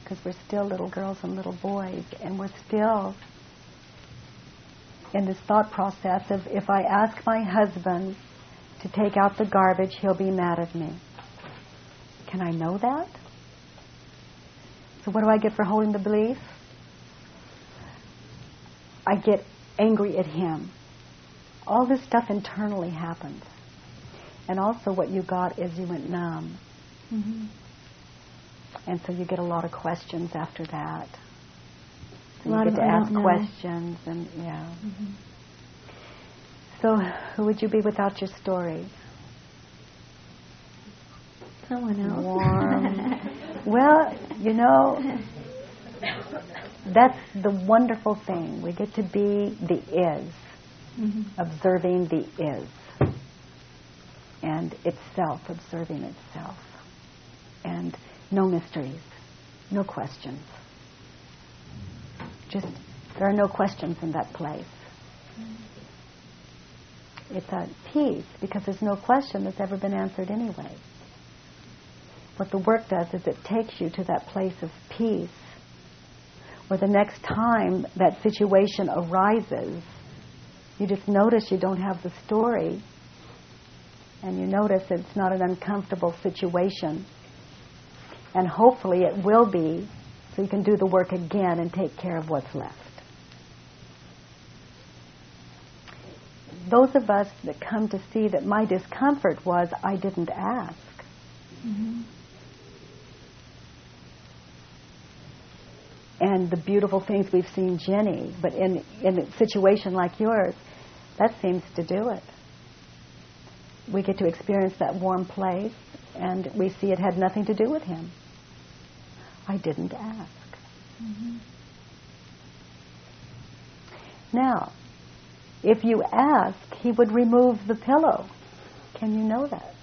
Because we're still little girls and little boys, and we're still in this thought process of if I ask my husband to take out the garbage, he'll be mad at me. Can I know that? So what do I get for holding the belief? I get angry at him. All this stuff internally happens. And also what you got is you went numb. Mm-hmm. And so you get a lot of questions after that. So A lot you of get to ask know. questions and yeah. Mm-hmm. So who would you be without your story? Someone else. Warm. well, you know, that's the wonderful thing. We get to be the is, Mhm. observing the is, and itself, observing itself. And no mysteries, no questions. Just, there are no questions in that place. It's a peace because there's no question that's ever been answered anyway. What the work does is it takes you to that place of peace where the next time that situation arises, you just notice you don't have the story and you notice it's not an uncomfortable situation. And hopefully it will be so you can do the work again and take care of what's left. Those of us that come to see that my discomfort was I didn't ask. Mm-hmm. and the beautiful things we've seen Jenny, but in in a situation like yours, that seems to do it. We get to experience that warm place, and we see it had nothing to do with him. I didn't ask. Mm-hmm. Now, if you ask, he would remove the pillow. Can you know that?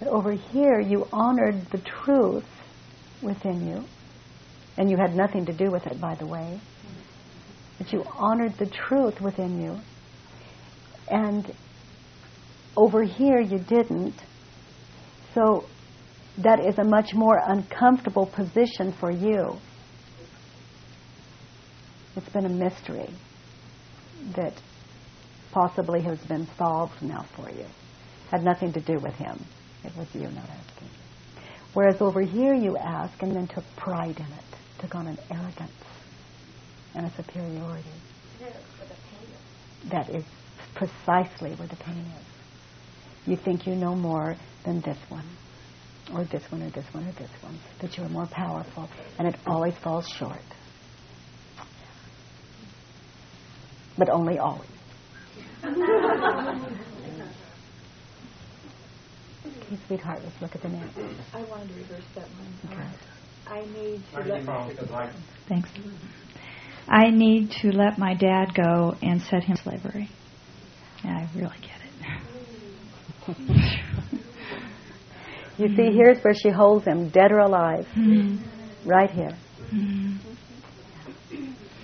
No. Over here, you honored the truth within you, and you had nothing to do with it, by the way. But you honored the truth within you, and over here you didn't. So that is a much more uncomfortable position for you. It's been a mystery that possibly has been solved now for you. Had nothing to do with him. It was you not asking. Whereas over here you ask and then took pride in it, took on an arrogance and a superiority. That is precisely where the pain is. You think you know more than this one, or this one, or this one, or this one, that you are more powerful, and it always falls short. But only always. Okay, sweetheart, let's look at the next. I wanted to reverse that one. Okay. Uh, I need to let Right. Thanks. I need to let my dad go and set him slavery. Yeah, I really get it. You see, here's where she holds him, dead or alive. Mm-hmm. Right here. Mm-hmm.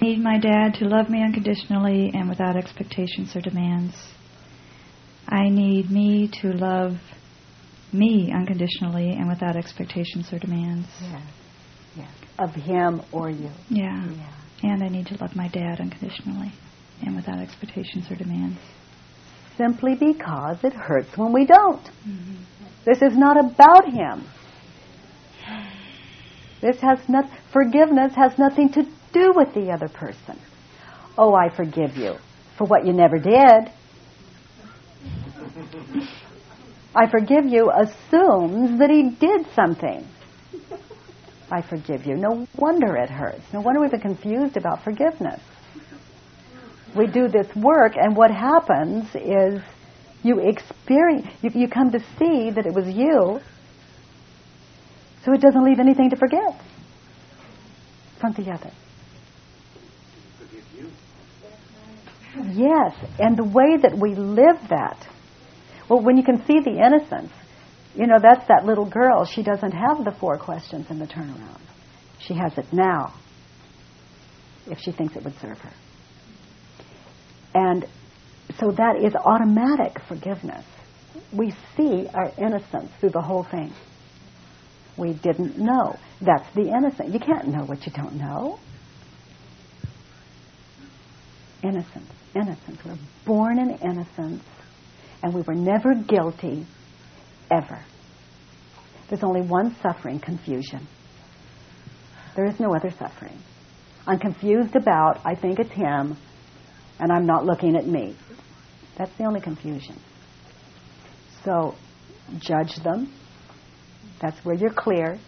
Need my dad to love me unconditionally and without expectations or demands. I need me to love me unconditionally and without expectations or demands. Of him or you. Yeah. Yeah. And I need to love my dad unconditionally and without expectations or demands. Simply because it hurts when we don't. This is not about him. This has not forgiveness has nothing to do with the other person. Oh, I forgive you for what you never did. I forgive you assumes that he did something. I forgive you. No wonder it hurts. No wonder we've been confused about forgiveness. We do this work, and what happens is you experience, you, you come to see that it was you, so it doesn't leave anything to forget from the other. Yes, and the way that we live that, well, when you can see the innocence, you know, that's that little girl. She doesn't have the four questions in the turnaround. She has it now, if she thinks it would serve her. And so that is automatic forgiveness. We see our innocence through the whole thing. We didn't know. That's the innocent. You can't know what you don't know. Innocence, innocence. We're born in innocence. And we were never guilty, ever. There's only one suffering, confusion. There is no other suffering. I'm confused about, I think it's him, and I'm not looking at me. That's the only confusion. So, judge them. That's where you're clear.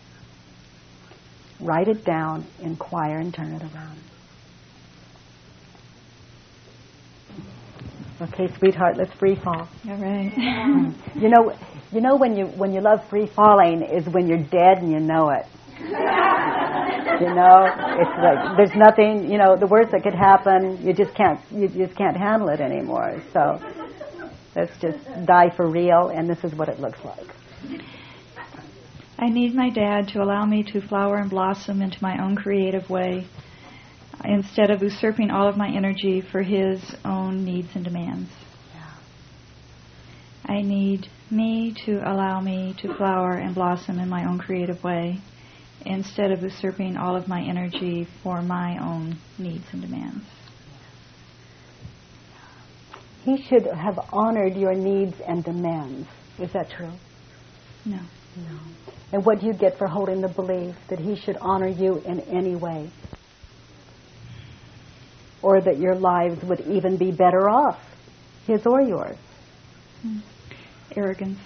Write it down, inquire, and turn it around. Okay, sweetheart, let's free fall. All right. you know, you know when you when you love free falling is when you're dead and you know it. you know, it's like there's nothing. You know, the worst that could happen, you just can't you just can't handle it anymore. So let's just die for real, and this is what it looks like. I need my dad to allow me to flower and blossom into my own creative way instead of usurping all of my energy for his own needs and demands. I need me to allow me to flower and blossom in my own creative way instead of usurping all of my energy for my own needs and demands. He should have honored your needs and demands. Is that true? No. No. And what do you get for holding the belief that he should honor you in any way? Or that your lives would even be better off, his or yours? Mm. Arrogance.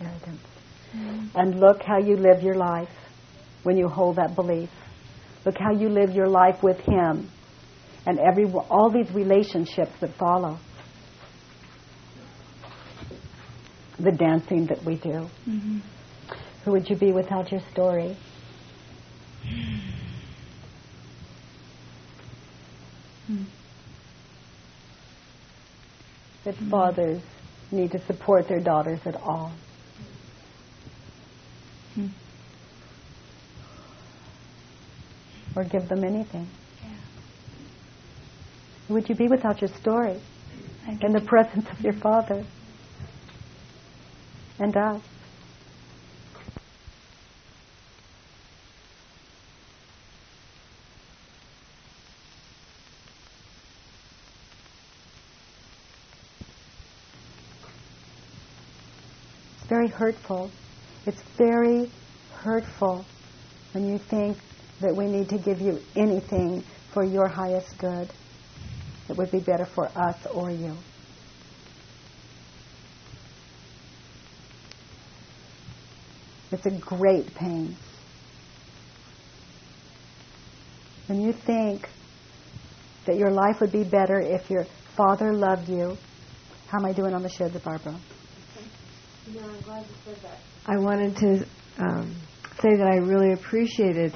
Arrogance. Mm. And look how you live your life when you hold that belief. Look how you live your life with him and every all these relationships that follow. The dancing that we do. Mm-hmm. Who would you be without your story? Mm. That fathers need to support their daughters at all. Mm. Or give them anything. Who would you be without your story? In the presence of your father and us. It's very hurtful. It's very hurtful when you think that we need to give you anything for your highest good. It would be better for us or you. It's a great pain. When you think that your life would be better if your father loved you, how am I doing on the sheds, Barbara? Yeah, I'm glad you said that. I wanted to um, say that I really appreciated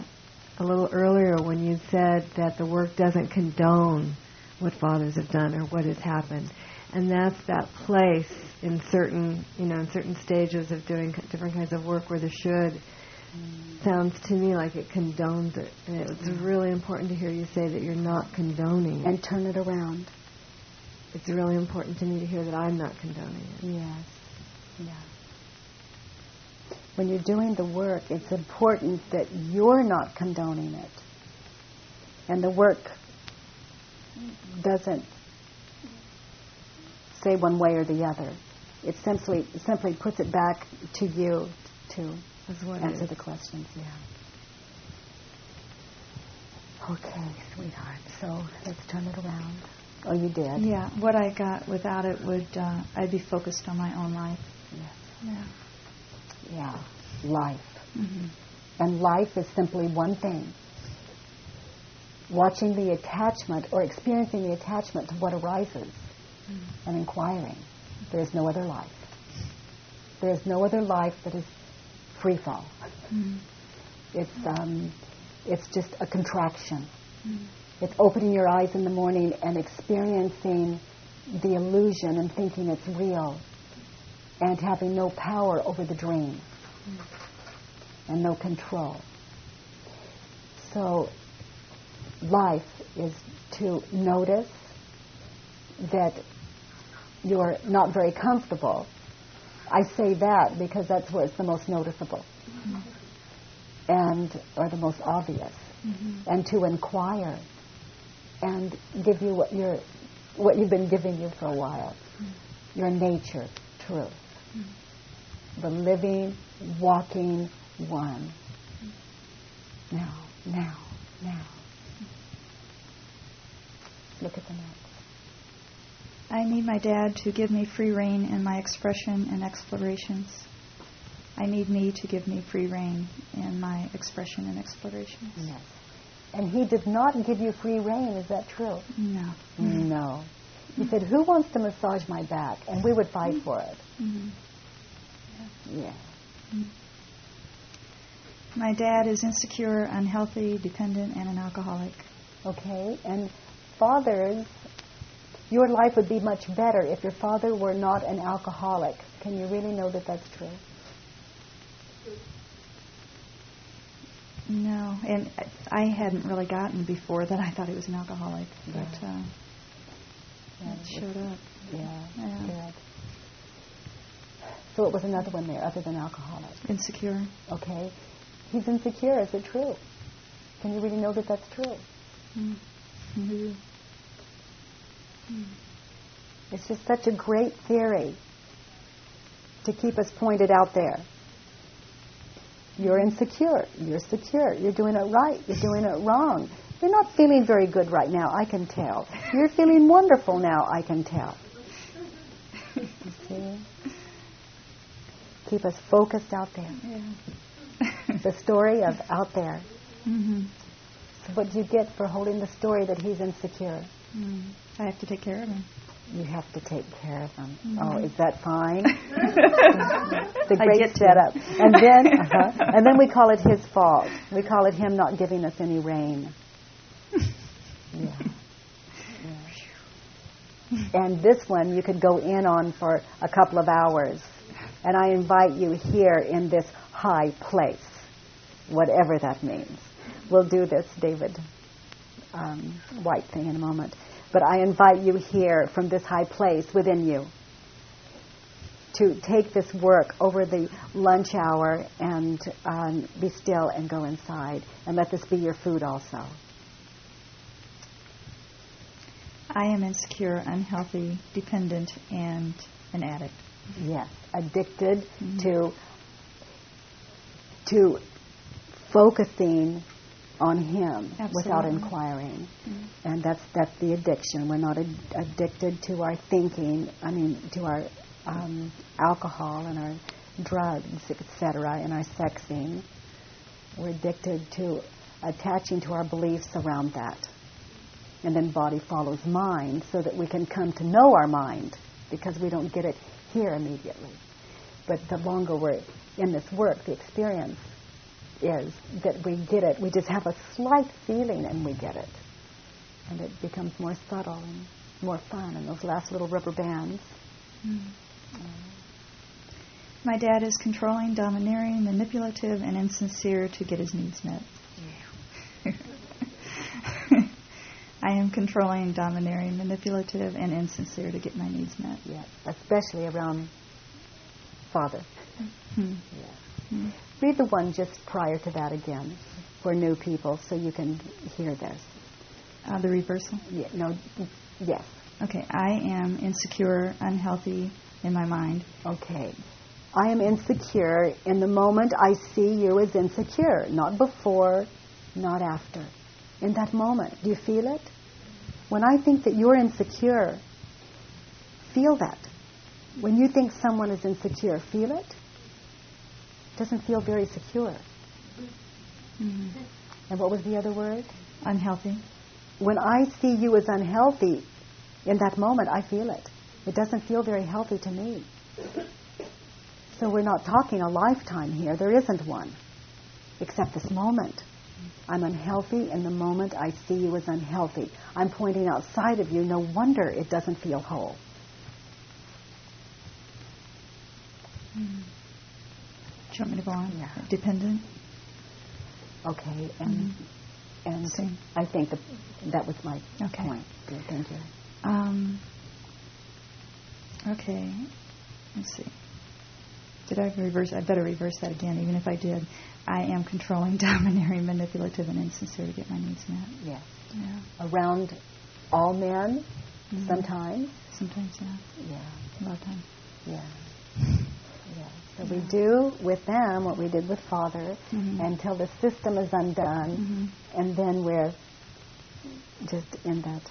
a little earlier when you said that the work doesn't condone what fathers have done or what has happened. And that's that place in certain, you know, in certain stages of doing different kinds of work where the should sounds to me like it condones it. And it's really important to hear you say that you're not condoning it. And turn it around. It's really important to me to hear that I'm not condoning it. Yes. Yeah. When you're doing the work, it's important that you're not condoning it. And the work doesn't say one way or the other. It simply simply puts it back to you to answer the questions. Yeah. Okay, sweetheart. So let's turn it around. Oh, you did. Yeah. What I got without it would uh, I'd be focused on my own life. Yeah. Yeah. Life. Mm-hmm. And life is simply one thing watching the attachment or experiencing the attachment to what arises mm. and inquiring. There is no other life. There is no other life that is free fall. Mm. It's um, it's just a contraction. Mm. It's opening your eyes in the morning and experiencing the illusion and thinking it's real, and having no power over the dream and no control. So life is to notice that you're not very comfortable. I say that because that's where it's the most noticeable mm-hmm. and or the most obvious. Mm-hmm. And to inquire and give you what your what you've been giving you for a while. Your nature, truth. The living, walking one. Now, now, now. Look at the next. I need my dad to give me free rein in my expression and explorations. I need me to give me free rein in my expression and explorations. Yes. And he did not give you free rein, is that true? No. No. He said, Who wants to massage my back? And we would fight for it. Mm-hmm. Yeah. My dad is insecure, unhealthy, dependent, and an alcoholic. Okay. And fathers, your life would be much better if your father were not an alcoholic. Can you really know that that's true? No, and I hadn't really gotten before that I thought he was an alcoholic, but uh, Yeah, it showed up. Yeah. Yeah. Good. So it was another one there other than alcoholic. Insecure. Okay. He's insecure. Is it true? Can you really know that that's true? Mm. Mhm. It's just such a great theory to keep us pointed out there. You're insecure. You're secure. You're doing it right. You're doing it wrong. You're not feeling very good right now, I can tell. You're feeling wonderful now, I can tell. You see? Keep us focused out there. the story of out there. Mm-hmm. So what do you get for holding the story that he's insecure? Mm. I have to take care of him. You have to take care of him. Mhm. Oh, is that fine? the great setup. And then, uh-huh, and then we call it his fault. We call it him not giving us any rein. Yeah. Yeah. And this one you could go in on for a couple of hours. And I invite you here in this high place, whatever that means. We'll do this, David um, Whyte thing in a moment. But I invite you here from this high place within you to take this work over the lunch hour and um, be still and go inside. And let this be your food also. I am insecure, unhealthy, dependent, and an addict. Yes, addicted to to focusing on him without Absolutely. inquiring, and that's that's the addiction. We're not ad- addicted to our thinking. I mean, to our um, alcohol and our drugs, etc., and our sexing. We're addicted to attaching to our beliefs around that, and then body follows mind, so that we can come to know our mind because we don't get it here immediately. But the longer we're in this work, the experience is that we get it. We just have a slight feeling and we get it. And it becomes more subtle and more fun. And those last little rubber bands. Mm-hmm. My dad is controlling, domineering, manipulative, and insincere to get his needs met. I am controlling, domineering, manipulative, and insincere to get my needs met. Yes, especially around Father. Hmm. Yes. Read the one just prior to that again for new people so you can hear this. Uh, the reversal? Yeah, no, yes. Okay, I am insecure, unhealthy in my mind. Okay. I am insecure in the moment I see you as insecure, not before, not after. In that moment, do you feel it? When I think that you're insecure, feel that. When you think someone is insecure, feel it. Doesn't feel very secure. Mhm. And what was the other word? Unhealthy. When I see you as unhealthy, in that moment, I feel it. It doesn't feel very healthy to me. So we're not talking a lifetime here. There isn't one, except this moment. I'm unhealthy in the moment I see you as unhealthy. I'm pointing outside of you. No wonder it doesn't feel whole. Mm. Do you want me to go on? Yeah. Dependent. Okay, and and I think that that was my Okay. point. Good, thank you. Um, okay, let's see. Did I reverse? I better reverse that again, even if I did. I am controlling, domineering, manipulative, and insincere to get my needs met. Yes. Yeah. Around all men Mm-hmm. Sometimes. Sometimes, yeah. Yeah. A lot of time. Yeah. Yeah. So we do with them what we did with Father Mhm. until the system is undone, Mhm. and then we're just in that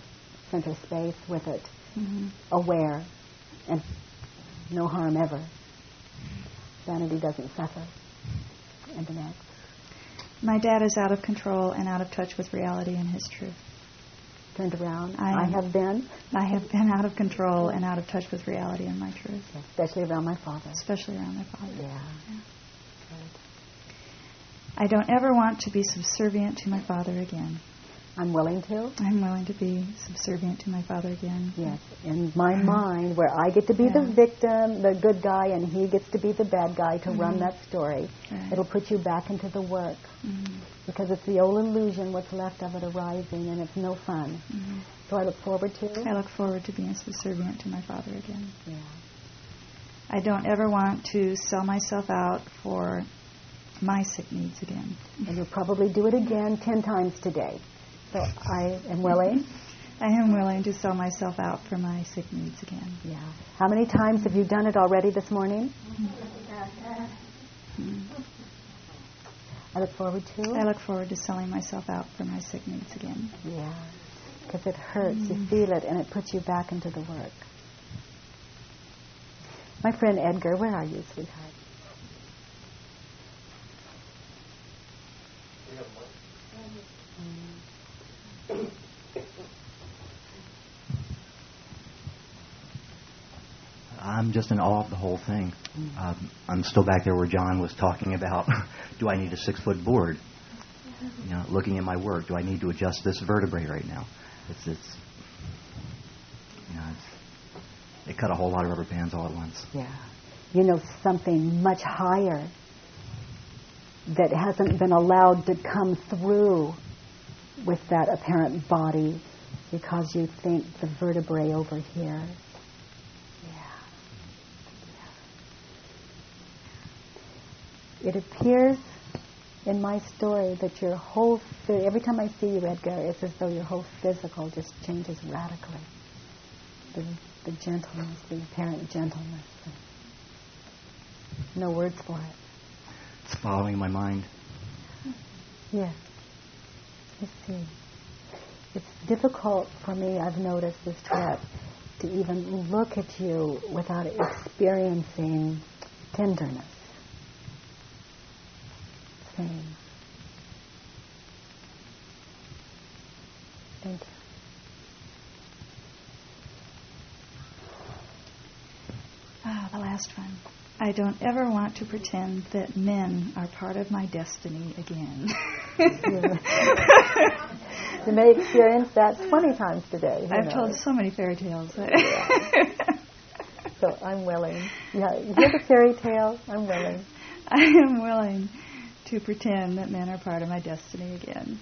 center space with it, Mhm. aware, and no harm ever. Vanity doesn't suffer. And the next. My dad is out of control and out of touch with reality and his truth. Turned around. I, I have been. I have been out of control and out of touch with reality and my truth. Especially around my father. Especially around my father. Yeah. I don't ever want to be subservient to my father again. I'm willing to. I'm willing to be subservient to my father again. Yes, in my mind, where I get to be the victim, the good guy, and he gets to be the bad guy to run Mhm. that story, Right. it'll put you back into the work. Mhm. Because it's the old illusion, what's left of it arising, and it's no fun. Mhm. So I look forward to. I look forward to being subservient to my father again. Yeah. I don't ever want to sell myself out for my sick needs again. And you'll probably do it again ten times today. So I am willing. I am willing to sell myself out for my sick needs again. Yeah. How many times have you done it already this morning? I look forward to. I look forward to selling myself out for my sick needs again. Yeah. Because it hurts. You Mm. feel it, and it puts you back into the work. My friend Edgar, where are you, sweetheart? I'm just in awe of the whole thing. Um, I'm still back there where John was talking about do I need a six foot board? You know, looking at my work, do I need to adjust this vertebrae right now? It's, it's, you know, it's, they cut a whole lot of rubber bands all at once. Yeah. You know something much higher that hasn't been allowed to come through with that apparent body because you think the vertebrae over here. Yeah. It appears in my story that your whole, every time I see you, Edgar, it's as though your whole physical just changes radically. The, the gentleness, the apparent gentleness. No words for it. It's following my mind. Yes. I see. It's difficult for me, I've noticed this trip, to even look at you without experiencing tenderness. Same. Thank you. Ah, the last one. I don't ever want to pretend that men are part of my destiny again. You may experience that 20 times today. I've told so many fairy tales. So I'm willing. Yeah, you hear the fairy tale? I'm willing. I am willing to pretend that men are part of my destiny again.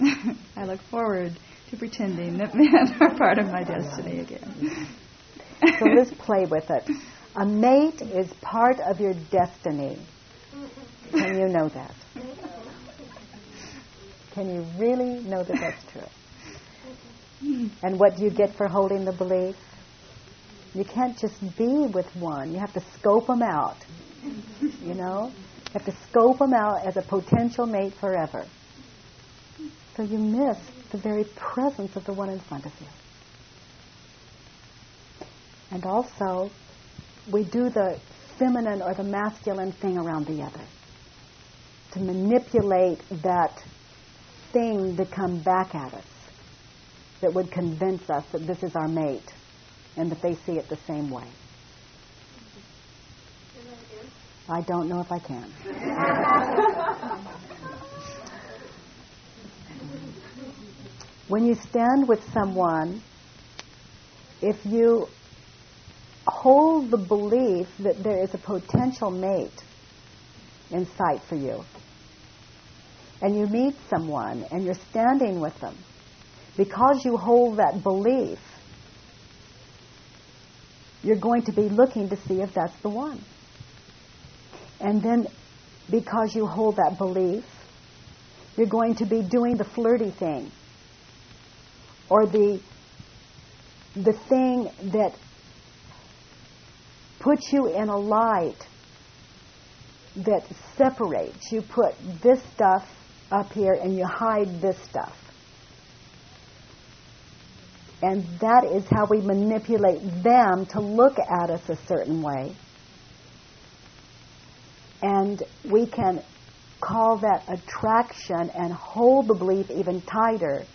I look forward to pretending that men are part of my destiny again. So let's play with it. A mate is part of your destiny. Can you know that? Can you really know that that's true? And what do you get for holding the belief? You can't just be with one. You have to scope them out. You know? You have to scope them out as a potential mate forever. So you miss the very presence of the one in front of you. And also, we do the feminine or the masculine thing around the other to manipulate that thing to come back at us that would convince us that this is our mate and that they see it the same way. I don't know if I can. when you stand with someone, if you hold the belief that there is a potential mate in sight for you, and you meet someone and you're standing with them, because you hold that belief, you're going to be looking to see if that's the one. And then, because you hold that belief, you're going to be doing the flirty thing or the the thing that puts you in a light that separates. You put this stuff up here and you hide this stuff. And that is how we manipulate them to look at us a certain way. And we can call that attraction and hold the belief even tighter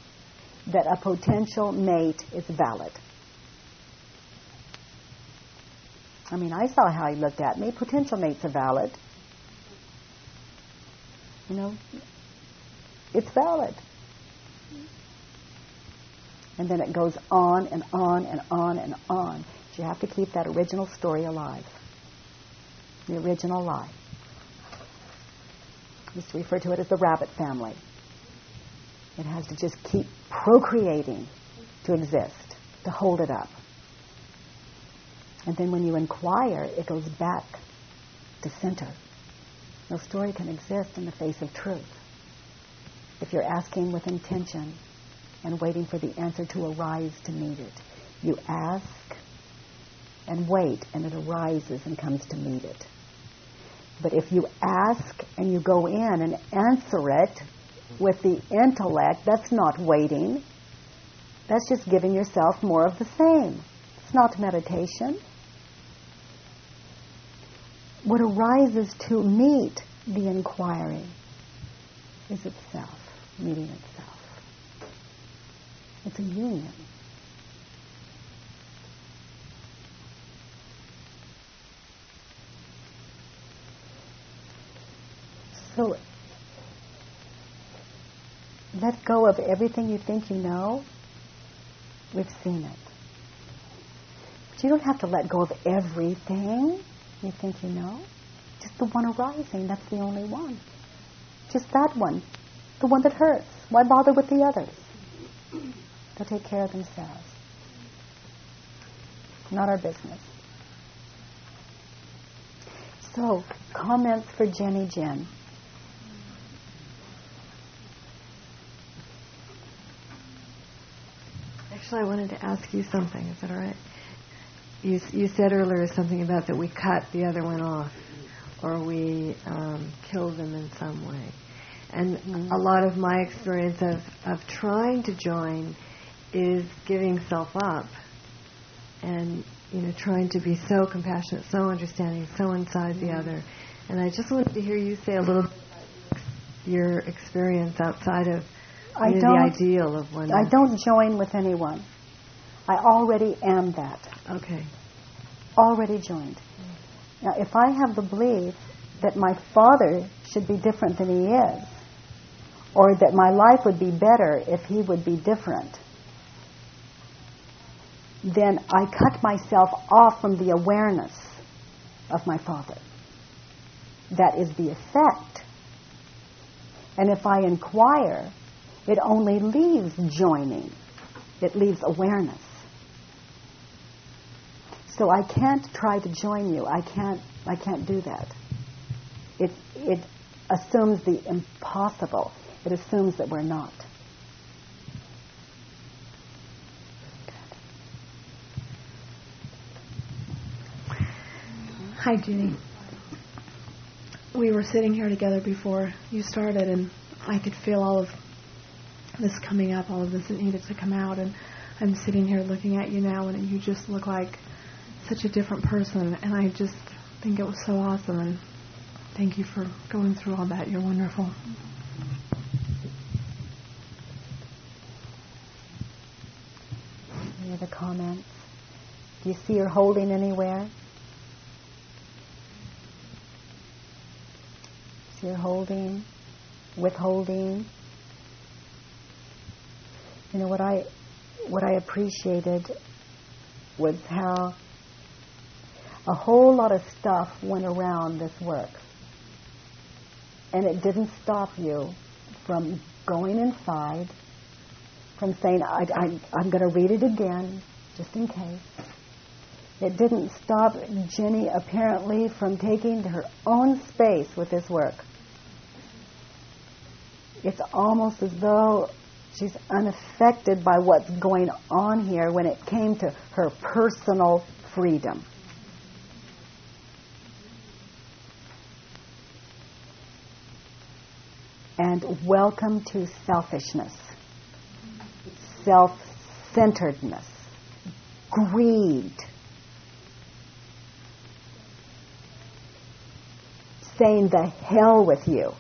that a potential mate is valid. I mean, I saw how he looked at me. Potential mates are valid. You know, it's valid. And then it goes on and on and on and on. you have to keep that original story alive. The original lie. I used to refer to it as the rabbit family. It has to just keep procreating to exist, to hold it up. And then when you inquire, it goes back to center. No story can exist in the face of truth. If you're asking with intention and waiting for the answer to arise to meet it, you ask and wait, and it arises and comes to meet it. But if you ask and you go in and answer it with the intellect, that's not waiting. That's just giving yourself more of the same. It's not meditation. What arises to meet the inquiry is itself, meeting itself. It's a union. So let go of everything you think you know. We've seen it. But you don't have to let go of everything you think you know. Just the one arising, that's the only one. Just that one. The one that hurts. Why bother with the others? They'll take care of themselves. Not our business. So, comments for Jenny Jen. Actually, I wanted to ask you something. Is that all right? You, you said earlier something about that we cut the other one off or we um, kill them in some way. And mm-hmm. a lot of my experience of, of trying to join is giving self up and you know trying to be so compassionate, so understanding, so inside mm-hmm. the other. And I just wanted to hear you say a little bit about your experience outside of I know, the ideal of one. I don't join with anyone. I already am that. Okay. Already joined. Now, if I have the belief that my father should be different than he is, or that my life would be better if he would be different, then I cut myself off from the awareness of my father. That is the effect. And if I inquire, it only leaves joining, it leaves awareness. So I can't try to join you. I can't. I can't do that. It it assumes the impossible. It assumes that we're not. Hi, Junie. We were sitting here together before you started, and I could feel all of this coming up, all of this that needed to come out, and I'm sitting here looking at you now, and you just look like such a different person, and I just think it was so awesome. And thank you for going through all that. You're wonderful. Any other comments? Do you see her holding anywhere? See her holding, withholding. You know what I what I appreciated was how a whole lot of stuff went around this work. And it didn't stop you from going inside, from saying, I, I, I'm going to read it again, just in case. It didn't stop Jenny apparently from taking her own space with this work. It's almost as though She's unaffected by what's going on here when it came to her personal freedom. And welcome to selfishness, self centeredness, greed, saying the hell with you.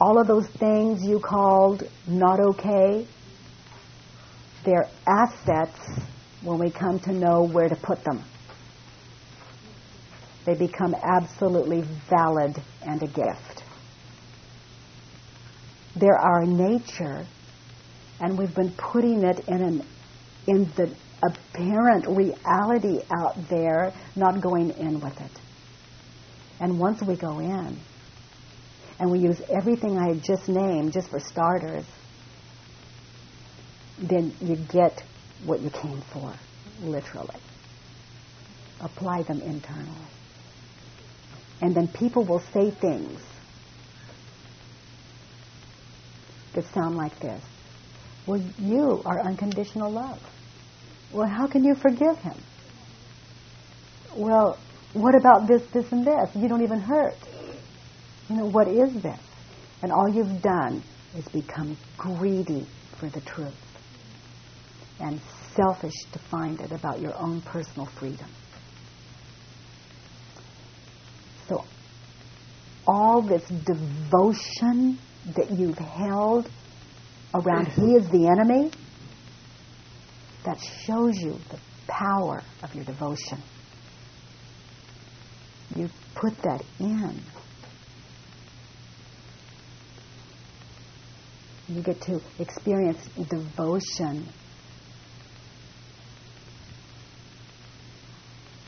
All of those things you called not okay, they're assets when we come to know where to put them. They become absolutely valid and a gift. They're our nature, and we've been putting it in an in the apparent reality out there, not going in with it. And once we go in, and we use everything I just named, just for starters, then you get what you came for, literally. Apply them internally. And then people will say things that sound like this. Well, you are unconditional love. Well, how can you forgive him? Well, what about this, this, and this? You don't even hurt. You know, what is this? And all you've done is become greedy for the truth and selfish to find it about your own personal freedom. So, all this devotion that you've held around He is the enemy, that shows you the power of your devotion. You put that in. You get to experience devotion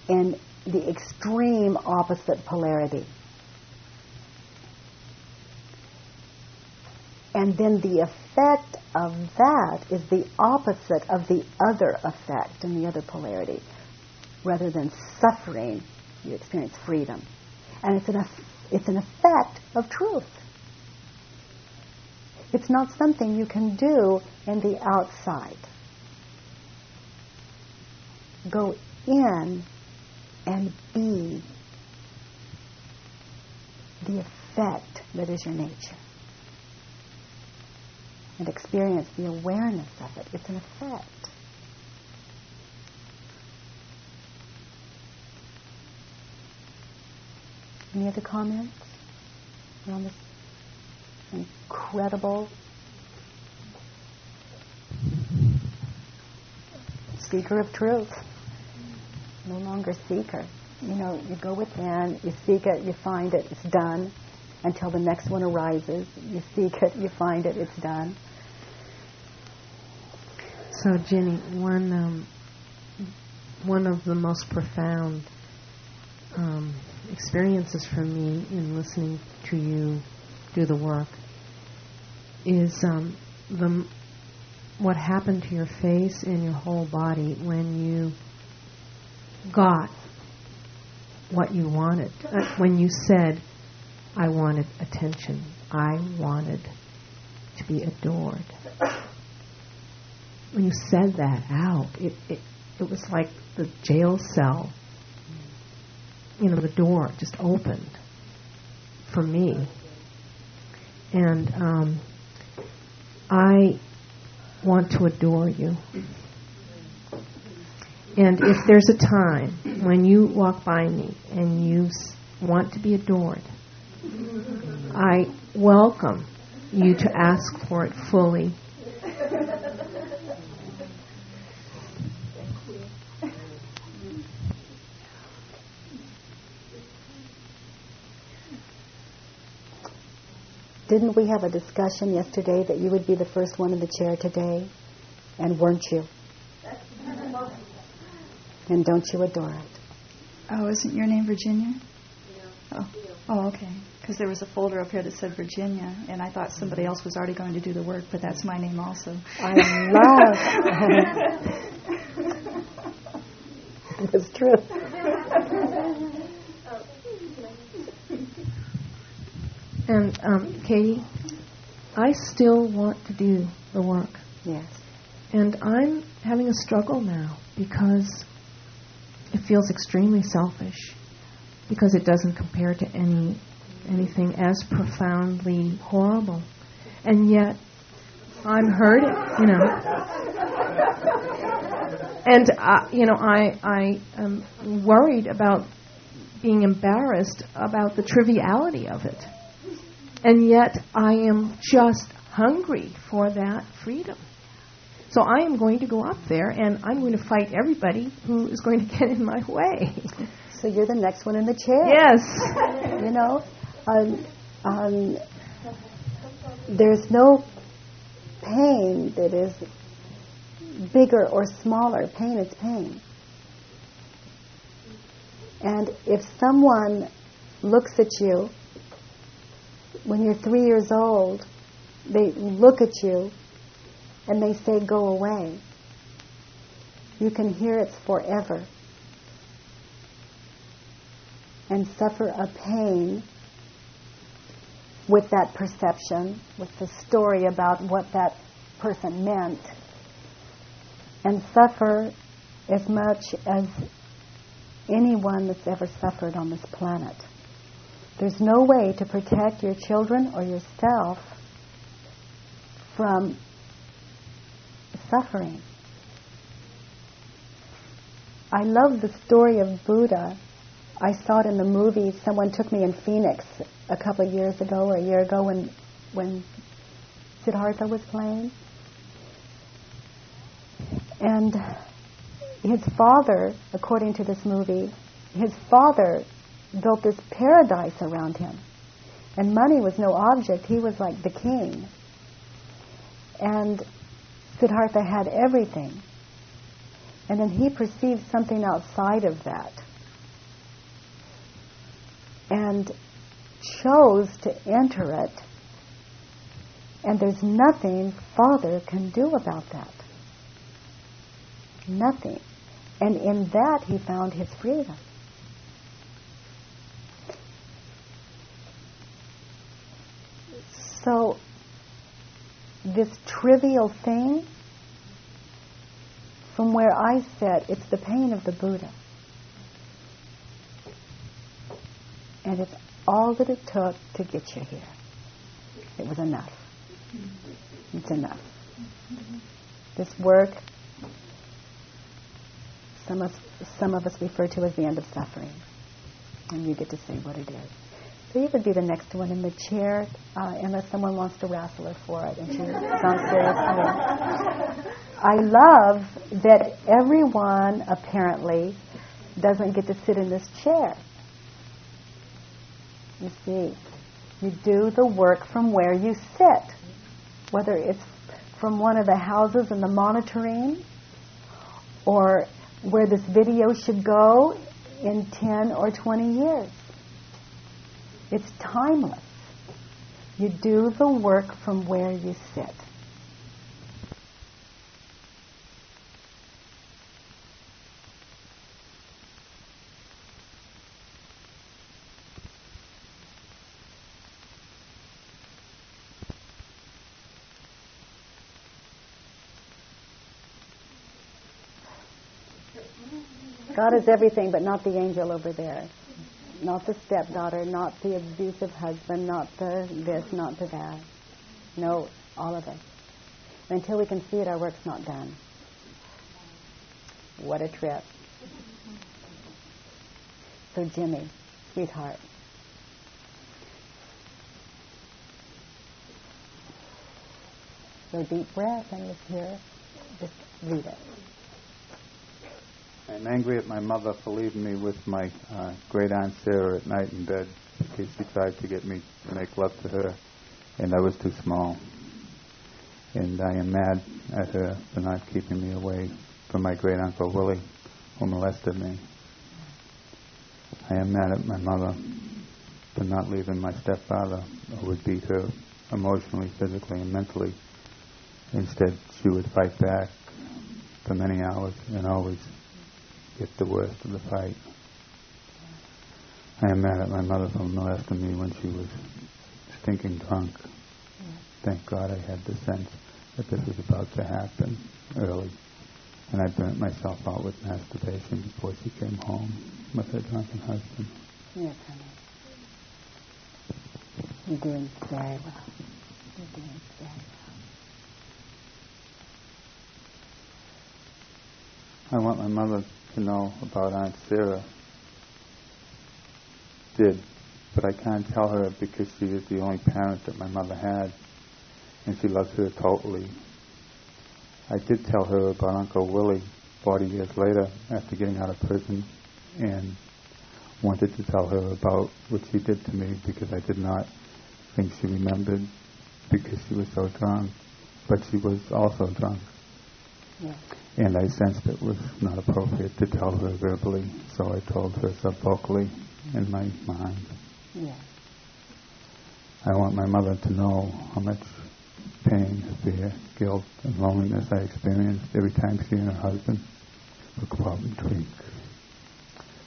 in the extreme opposite polarity. And then the effect of that is the opposite of the other effect and the other polarity. Rather than suffering, you experience freedom. And it's an, it's an effect of truth. It's not something you can do in the outside. Go in and be the effect that is your nature. And experience the awareness of it. It's an effect. Any other comments around this incredible seeker of truth? No longer seeker. You know, you go within, you seek it, you find it, it's done until the next one arises. You seek it, you find it, it's done. So, Jenny, one um, one of the most profound um, experiences for me in listening to you do the work is um, the what happened to your face and your whole body when you got what you wanted. Uh, when you said, I wanted attention, I wanted to be adored. When you said that out, it, it, it was like the jail cell you know, the door just opened for me. And um, I want to adore you. And if there's a time when you walk by me and you want to be adored, I welcome you to ask for it fully Didn't we have a discussion yesterday that you would be the first one in the chair today? And weren't you? And don't you adore it? Oh, isn't your name Virginia? Oh, oh okay. Because there was a folder up here that said Virginia, and I thought somebody else was already going to do the work, but that's my name also. I love. it's true. And um, Katie, I still want to do the work. Yes. And I'm having a struggle now because it feels extremely selfish because it doesn't compare to any anything as profoundly horrible. And yet I'm hurting, you know. And uh, you know, I I am worried about being embarrassed about the triviality of it. And yet I am just hungry for that freedom. So I am going to go up there and I'm going to fight everybody who is going to get in my way. So you're the next one in the chair. Yes. you know, um, um, there's no pain that is bigger or smaller. Pain is pain. And if someone looks at you when you're three years old, they look at you and they say, go away. You can hear it's forever. And suffer a pain with that perception, with the story about what that person meant, and suffer as much as anyone that's ever suffered on this planet. There's no way to protect your children or yourself from suffering. I love the story of Buddha. I saw it in the movie. Someone took me in Phoenix a couple of years ago or a year ago when when Siddhartha was playing. And his father, according to this movie, his father built this paradise around him. And money was no object. He was like the king. And Siddhartha had everything. And then he perceived something outside of that. And chose to enter it. And there's nothing Father can do about that. Nothing. And in that he found his freedom. So, this trivial thing, from where I sit, it's the pain of the Buddha. And it's all that it took to get you here. It was enough. It's enough. This work, some of, some of us refer to as the end of suffering. And you get to say what it is. So you would be the next one in the chair, uh, unless someone wants to wrestle her for it, and she sounds. I love that everyone apparently doesn't get to sit in this chair. You see, you do the work from where you sit, whether it's from one of the houses in the monitoring, or where this video should go in 10 or 20 years. It's timeless. You do the work from where you sit. God is everything, but not the angel over there not the stepdaughter, not the abusive husband, not the this, not the that. No, all of it. Until we can see it, our work's not done. What a trip. So, Jimmy, sweetheart. So, deep breath and just hear, just read it. I'm angry at my mother for leaving me with my uh, great aunt Sarah at night in bed because she tried to get me to make love to her, and I was too small. And I am mad at her for not keeping me away from my great uncle Willie, who molested me. I am mad at my mother for not leaving my stepfather, who would beat her emotionally, physically, and mentally. Instead, she would fight back for many hours and always get the worst of the fight. I am mad at my mother for molesting me when she was stinking drunk. thank God I had the sense that this was about to happen early. And I burnt myself out with masturbation before she came home with her drunken husband. Yes, honey. You're doing very well. You're doing very well. I want my mother to know about Aunt Sarah. Did, but I can't tell her because she is the only parent that my mother had, and she loves her totally. I did tell her about Uncle Willie 40 years later after getting out of prison, and wanted to tell her about what she did to me because I did not think she remembered because she was so drunk, but she was also drunk. Yes. And I sensed it was not appropriate to tell her verbally, so I told her subvocally in my mind. Yes. I want my mother to know how much pain, fear, guilt, and loneliness I experienced every time she and her husband would go out and drink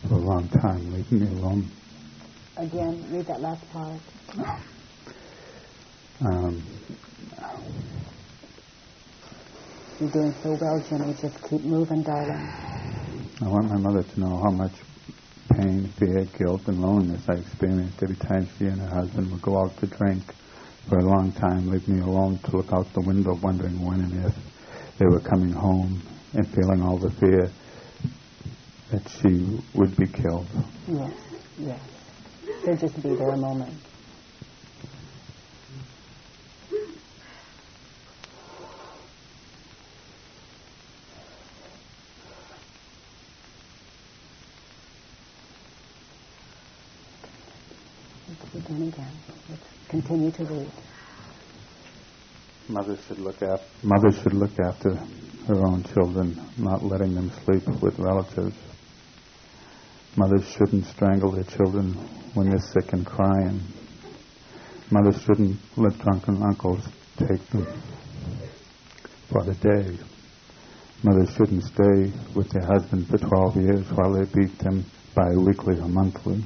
for a long time, leaving me alone. Again, read that last part. Um, You're doing so well, Jimmy. Just keep moving, darling. I want my mother to know how much pain, fear, guilt, and loneliness I experienced every time she and her husband would go out to drink for a long time, leave me alone to look out the window, wondering when and if they were coming home, and feeling all the fear that she would be killed. Yes, yes. So just be there a moment. Let's begin again. Let's continue to read. Mothers should look after mother should look after her own children, not letting them sleep with relatives. Mothers shouldn't strangle their children when they're sick and crying. Mothers shouldn't let drunken uncles take them for the day. Mothers shouldn't stay with their husband for 12 years while they beat them bi-weekly or monthly.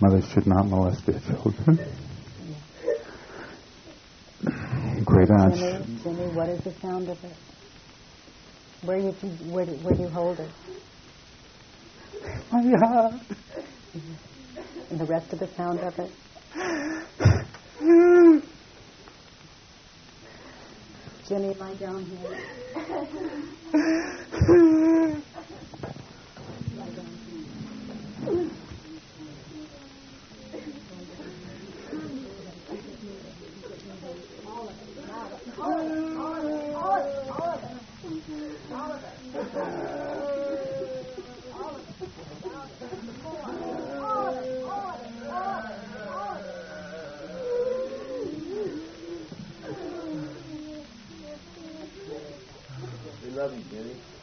Mothers should not molest their children. Great aunts. Jimmy, Jimmy, what is the sound of it? Where you where do, where do you hold it? Oh, My heart. And the rest of the sound of it? Jimmy, lie down here. Lie down here. We love you, Jenny.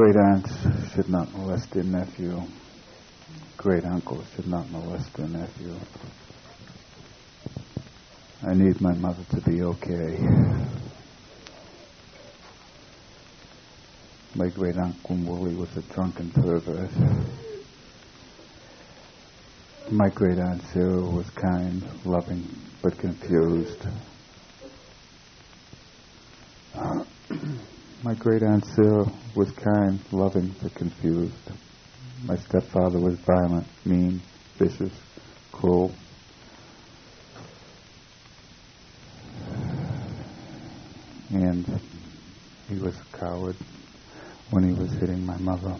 Great aunts should not molest their nephew. Great uncles should not molest their nephew. I need my mother to be okay. My great uncle Willie was a drunken pervert. My great aunt Sarah was kind, loving, but confused. My great aunt Sarah was kind, loving, but confused. My stepfather was violent, mean, vicious, cruel. And he was a coward. when he was hitting my mother.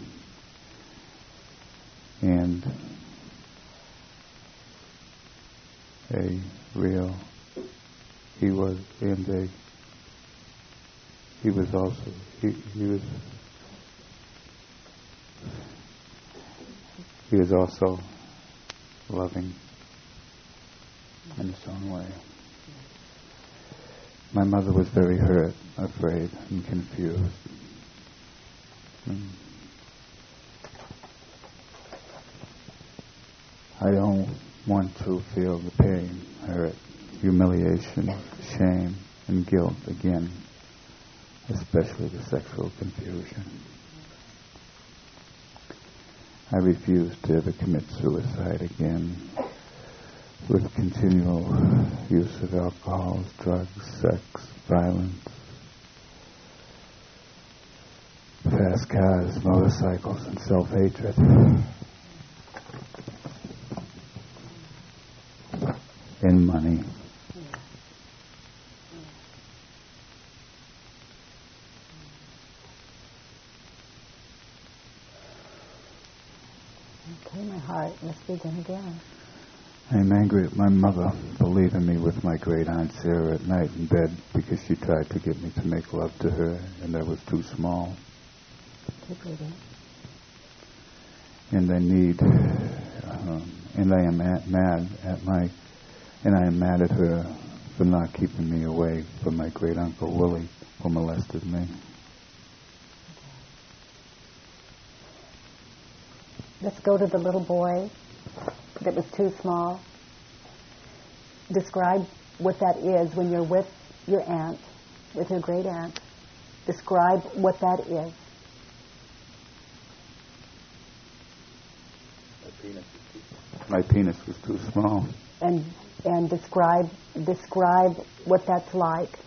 And a real, he was, and a, he was also, he, he was, he was also loving in his own way. My mother was very hurt, afraid, and confused. Mm. I don't want to feel the pain, hurt, humiliation, shame, and guilt again, especially the sexual confusion. I refuse to ever commit suicide again with continual use of alcohol, drugs, sex, violence, fast cars, motorcycles, and self-hatred. And money. Okay, let's begin again. I am angry at my mother for leaving me with my great aunt Sarah at night in bed because she tried to get me to make love to her and I was too small. Reading. And I need, um, and I am at, mad at my, and I am mad at her for not keeping me away from my great uncle Willie who molested me. Let's go to the little boy that was too small. Describe what that is when you're with your aunt, with your great aunt. Describe what that is. My penis was too small. And and describe describe what that's like.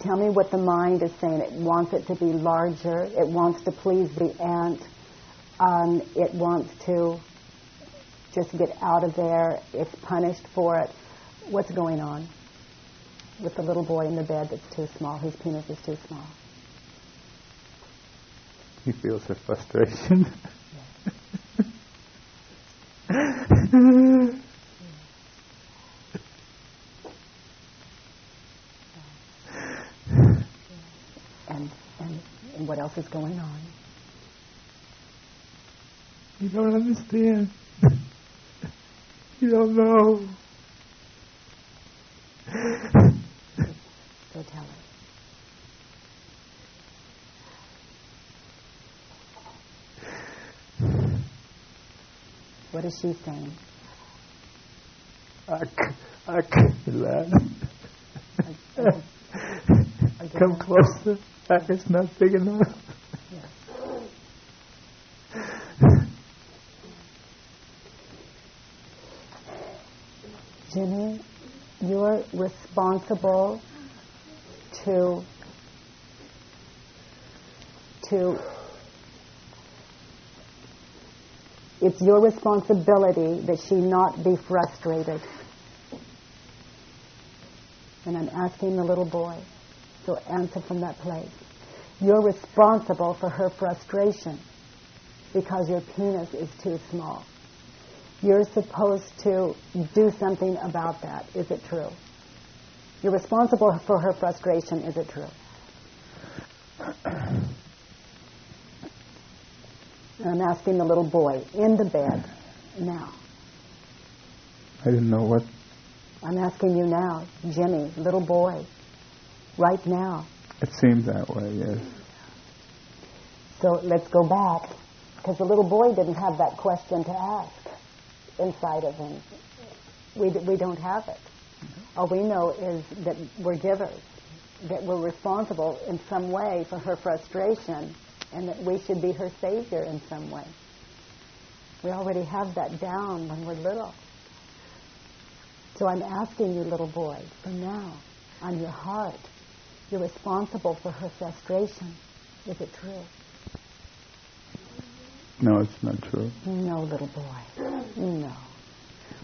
Tell me what the mind is saying. It wants it to be larger. It wants to please the aunt. Um, it wants to just get out of there. It's punished for it. What's going on with the little boy in the bed that's too small, whose penis is too small? He feels the frustration. And, and, and what else is going on? You don't understand. You don't know. So tell us. What is she saying? I can't laugh. Come closer. It's not big enough. Jimmy, you're responsible to to it's your responsibility that she not be frustrated. And I'm asking the little boy to answer from that place. You're responsible for her frustration because your penis is too small. You're supposed to do something about that. Is it true? You're responsible for her frustration. Is it true? And I'm asking the little boy in the bed now. I didn't know what. I'm asking you now, Jimmy, little boy, right now. It seemed that way, yes. So let's go back, because the little boy didn't have that question to ask inside of him. We, d- we don't have it. All we know is that we're givers, that we're responsible in some way for her frustration, and that we should be her savior in some way. We already have that down when we're little. So I'm asking you, little boy, from now, on your heart, you're responsible for her frustration. Is it true? No, it's not true. No, little boy. No.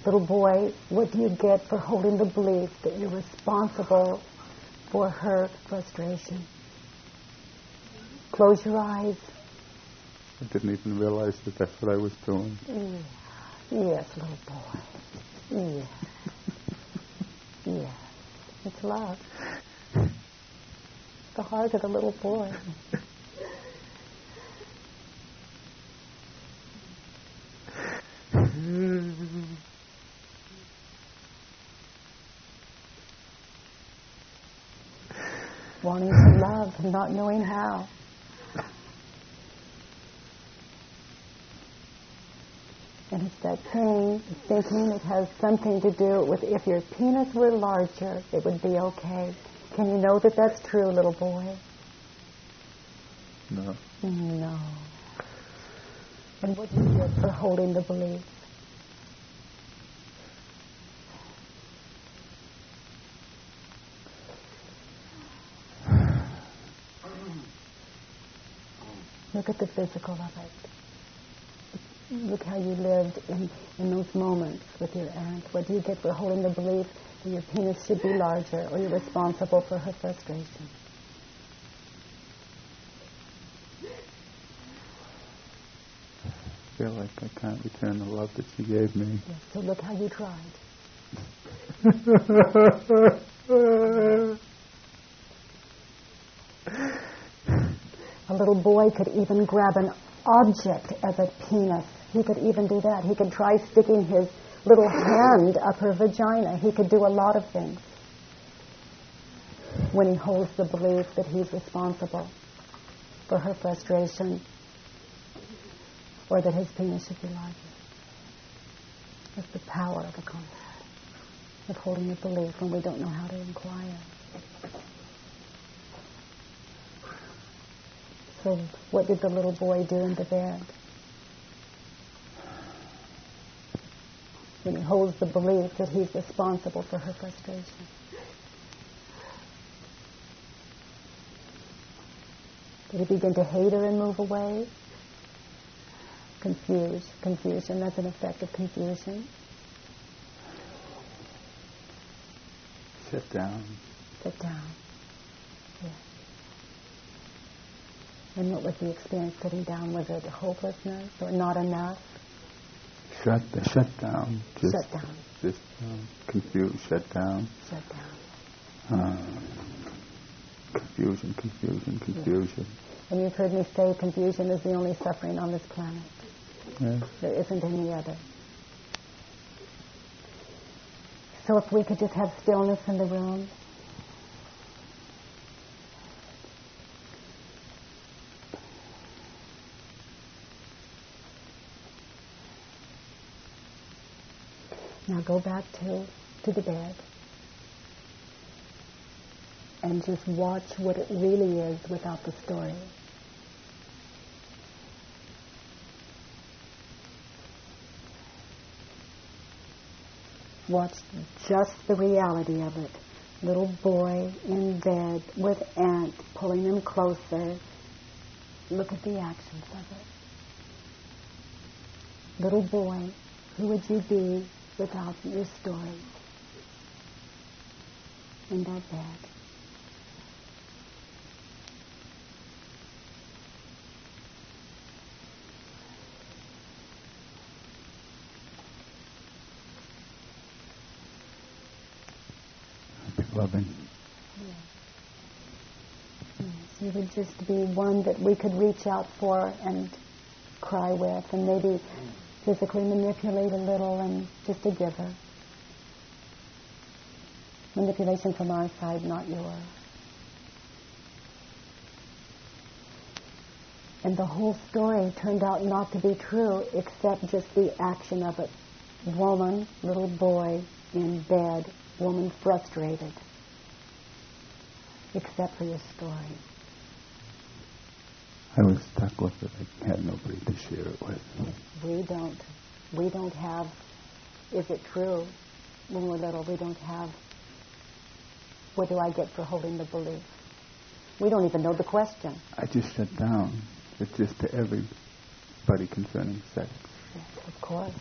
Little boy, what do you get for holding the belief that you're responsible for her frustration? Close your eyes. I didn't even realize that that's what I was doing. Yeah. Yes, little boy. Yes. yes. It's love. The heart of the little boy. Wanting to love and not knowing how. And it's that pain, thinking it has something to do with if your penis were larger, it would be okay. Can you know that that's true, little boy? No. No. And what do you get for holding the belief? Look at the physical of it. Look how you lived in, in those moments with your aunt. What do you get for holding the belief that your penis should be larger or you're responsible for her frustration? I feel like I can't return the love that she gave me. Yes, so look how you tried. A little boy could even grab an object as a penis. He could even do that. He could try sticking his little hand up her vagina. He could do a lot of things when he holds the belief that he's responsible for her frustration or that his penis should be larger. That's the power of a concept, of holding a belief when we don't know how to inquire. So what did the little boy do in the bed? When he holds the belief that he's responsible for her frustration. Did he begin to hate her and move away? Confused. confusion, that's an effect of confusion. Sit down. Sit down. And what was the experience sitting down? Was it hopelessness or not enough? Shut the shut down. Just, Shut down. Just um, confused. Shut down. Shut down. Uh, confusion, confusion, confusion. And you've heard me say confusion is the only suffering on this planet. Yes. There isn't any other. So if we could just have stillness in the room. Now go back to, to the bed and just watch what it really is without the story. Watch just the reality of it. Little boy in bed with aunt pulling him closer. Look at the actions of it. Little boy, who would you be without your story? In that bed. Be loving. Yes, you would just be one that we could reach out for and cry with and maybe physically manipulate a little and just a giver. Manipulation from our side, not yours. And the whole story turned out not to be true except just the action of it. Woman, little boy, in bed, woman frustrated. Except for your story. I was stuck with it. I had nobody to share it with. We don't. We don't have. Is it true? When we're little, we don't have. What do I get for holding the belief? We don't even know the question. I just shut down. It's just to everybody concerning sex. Yes, of course.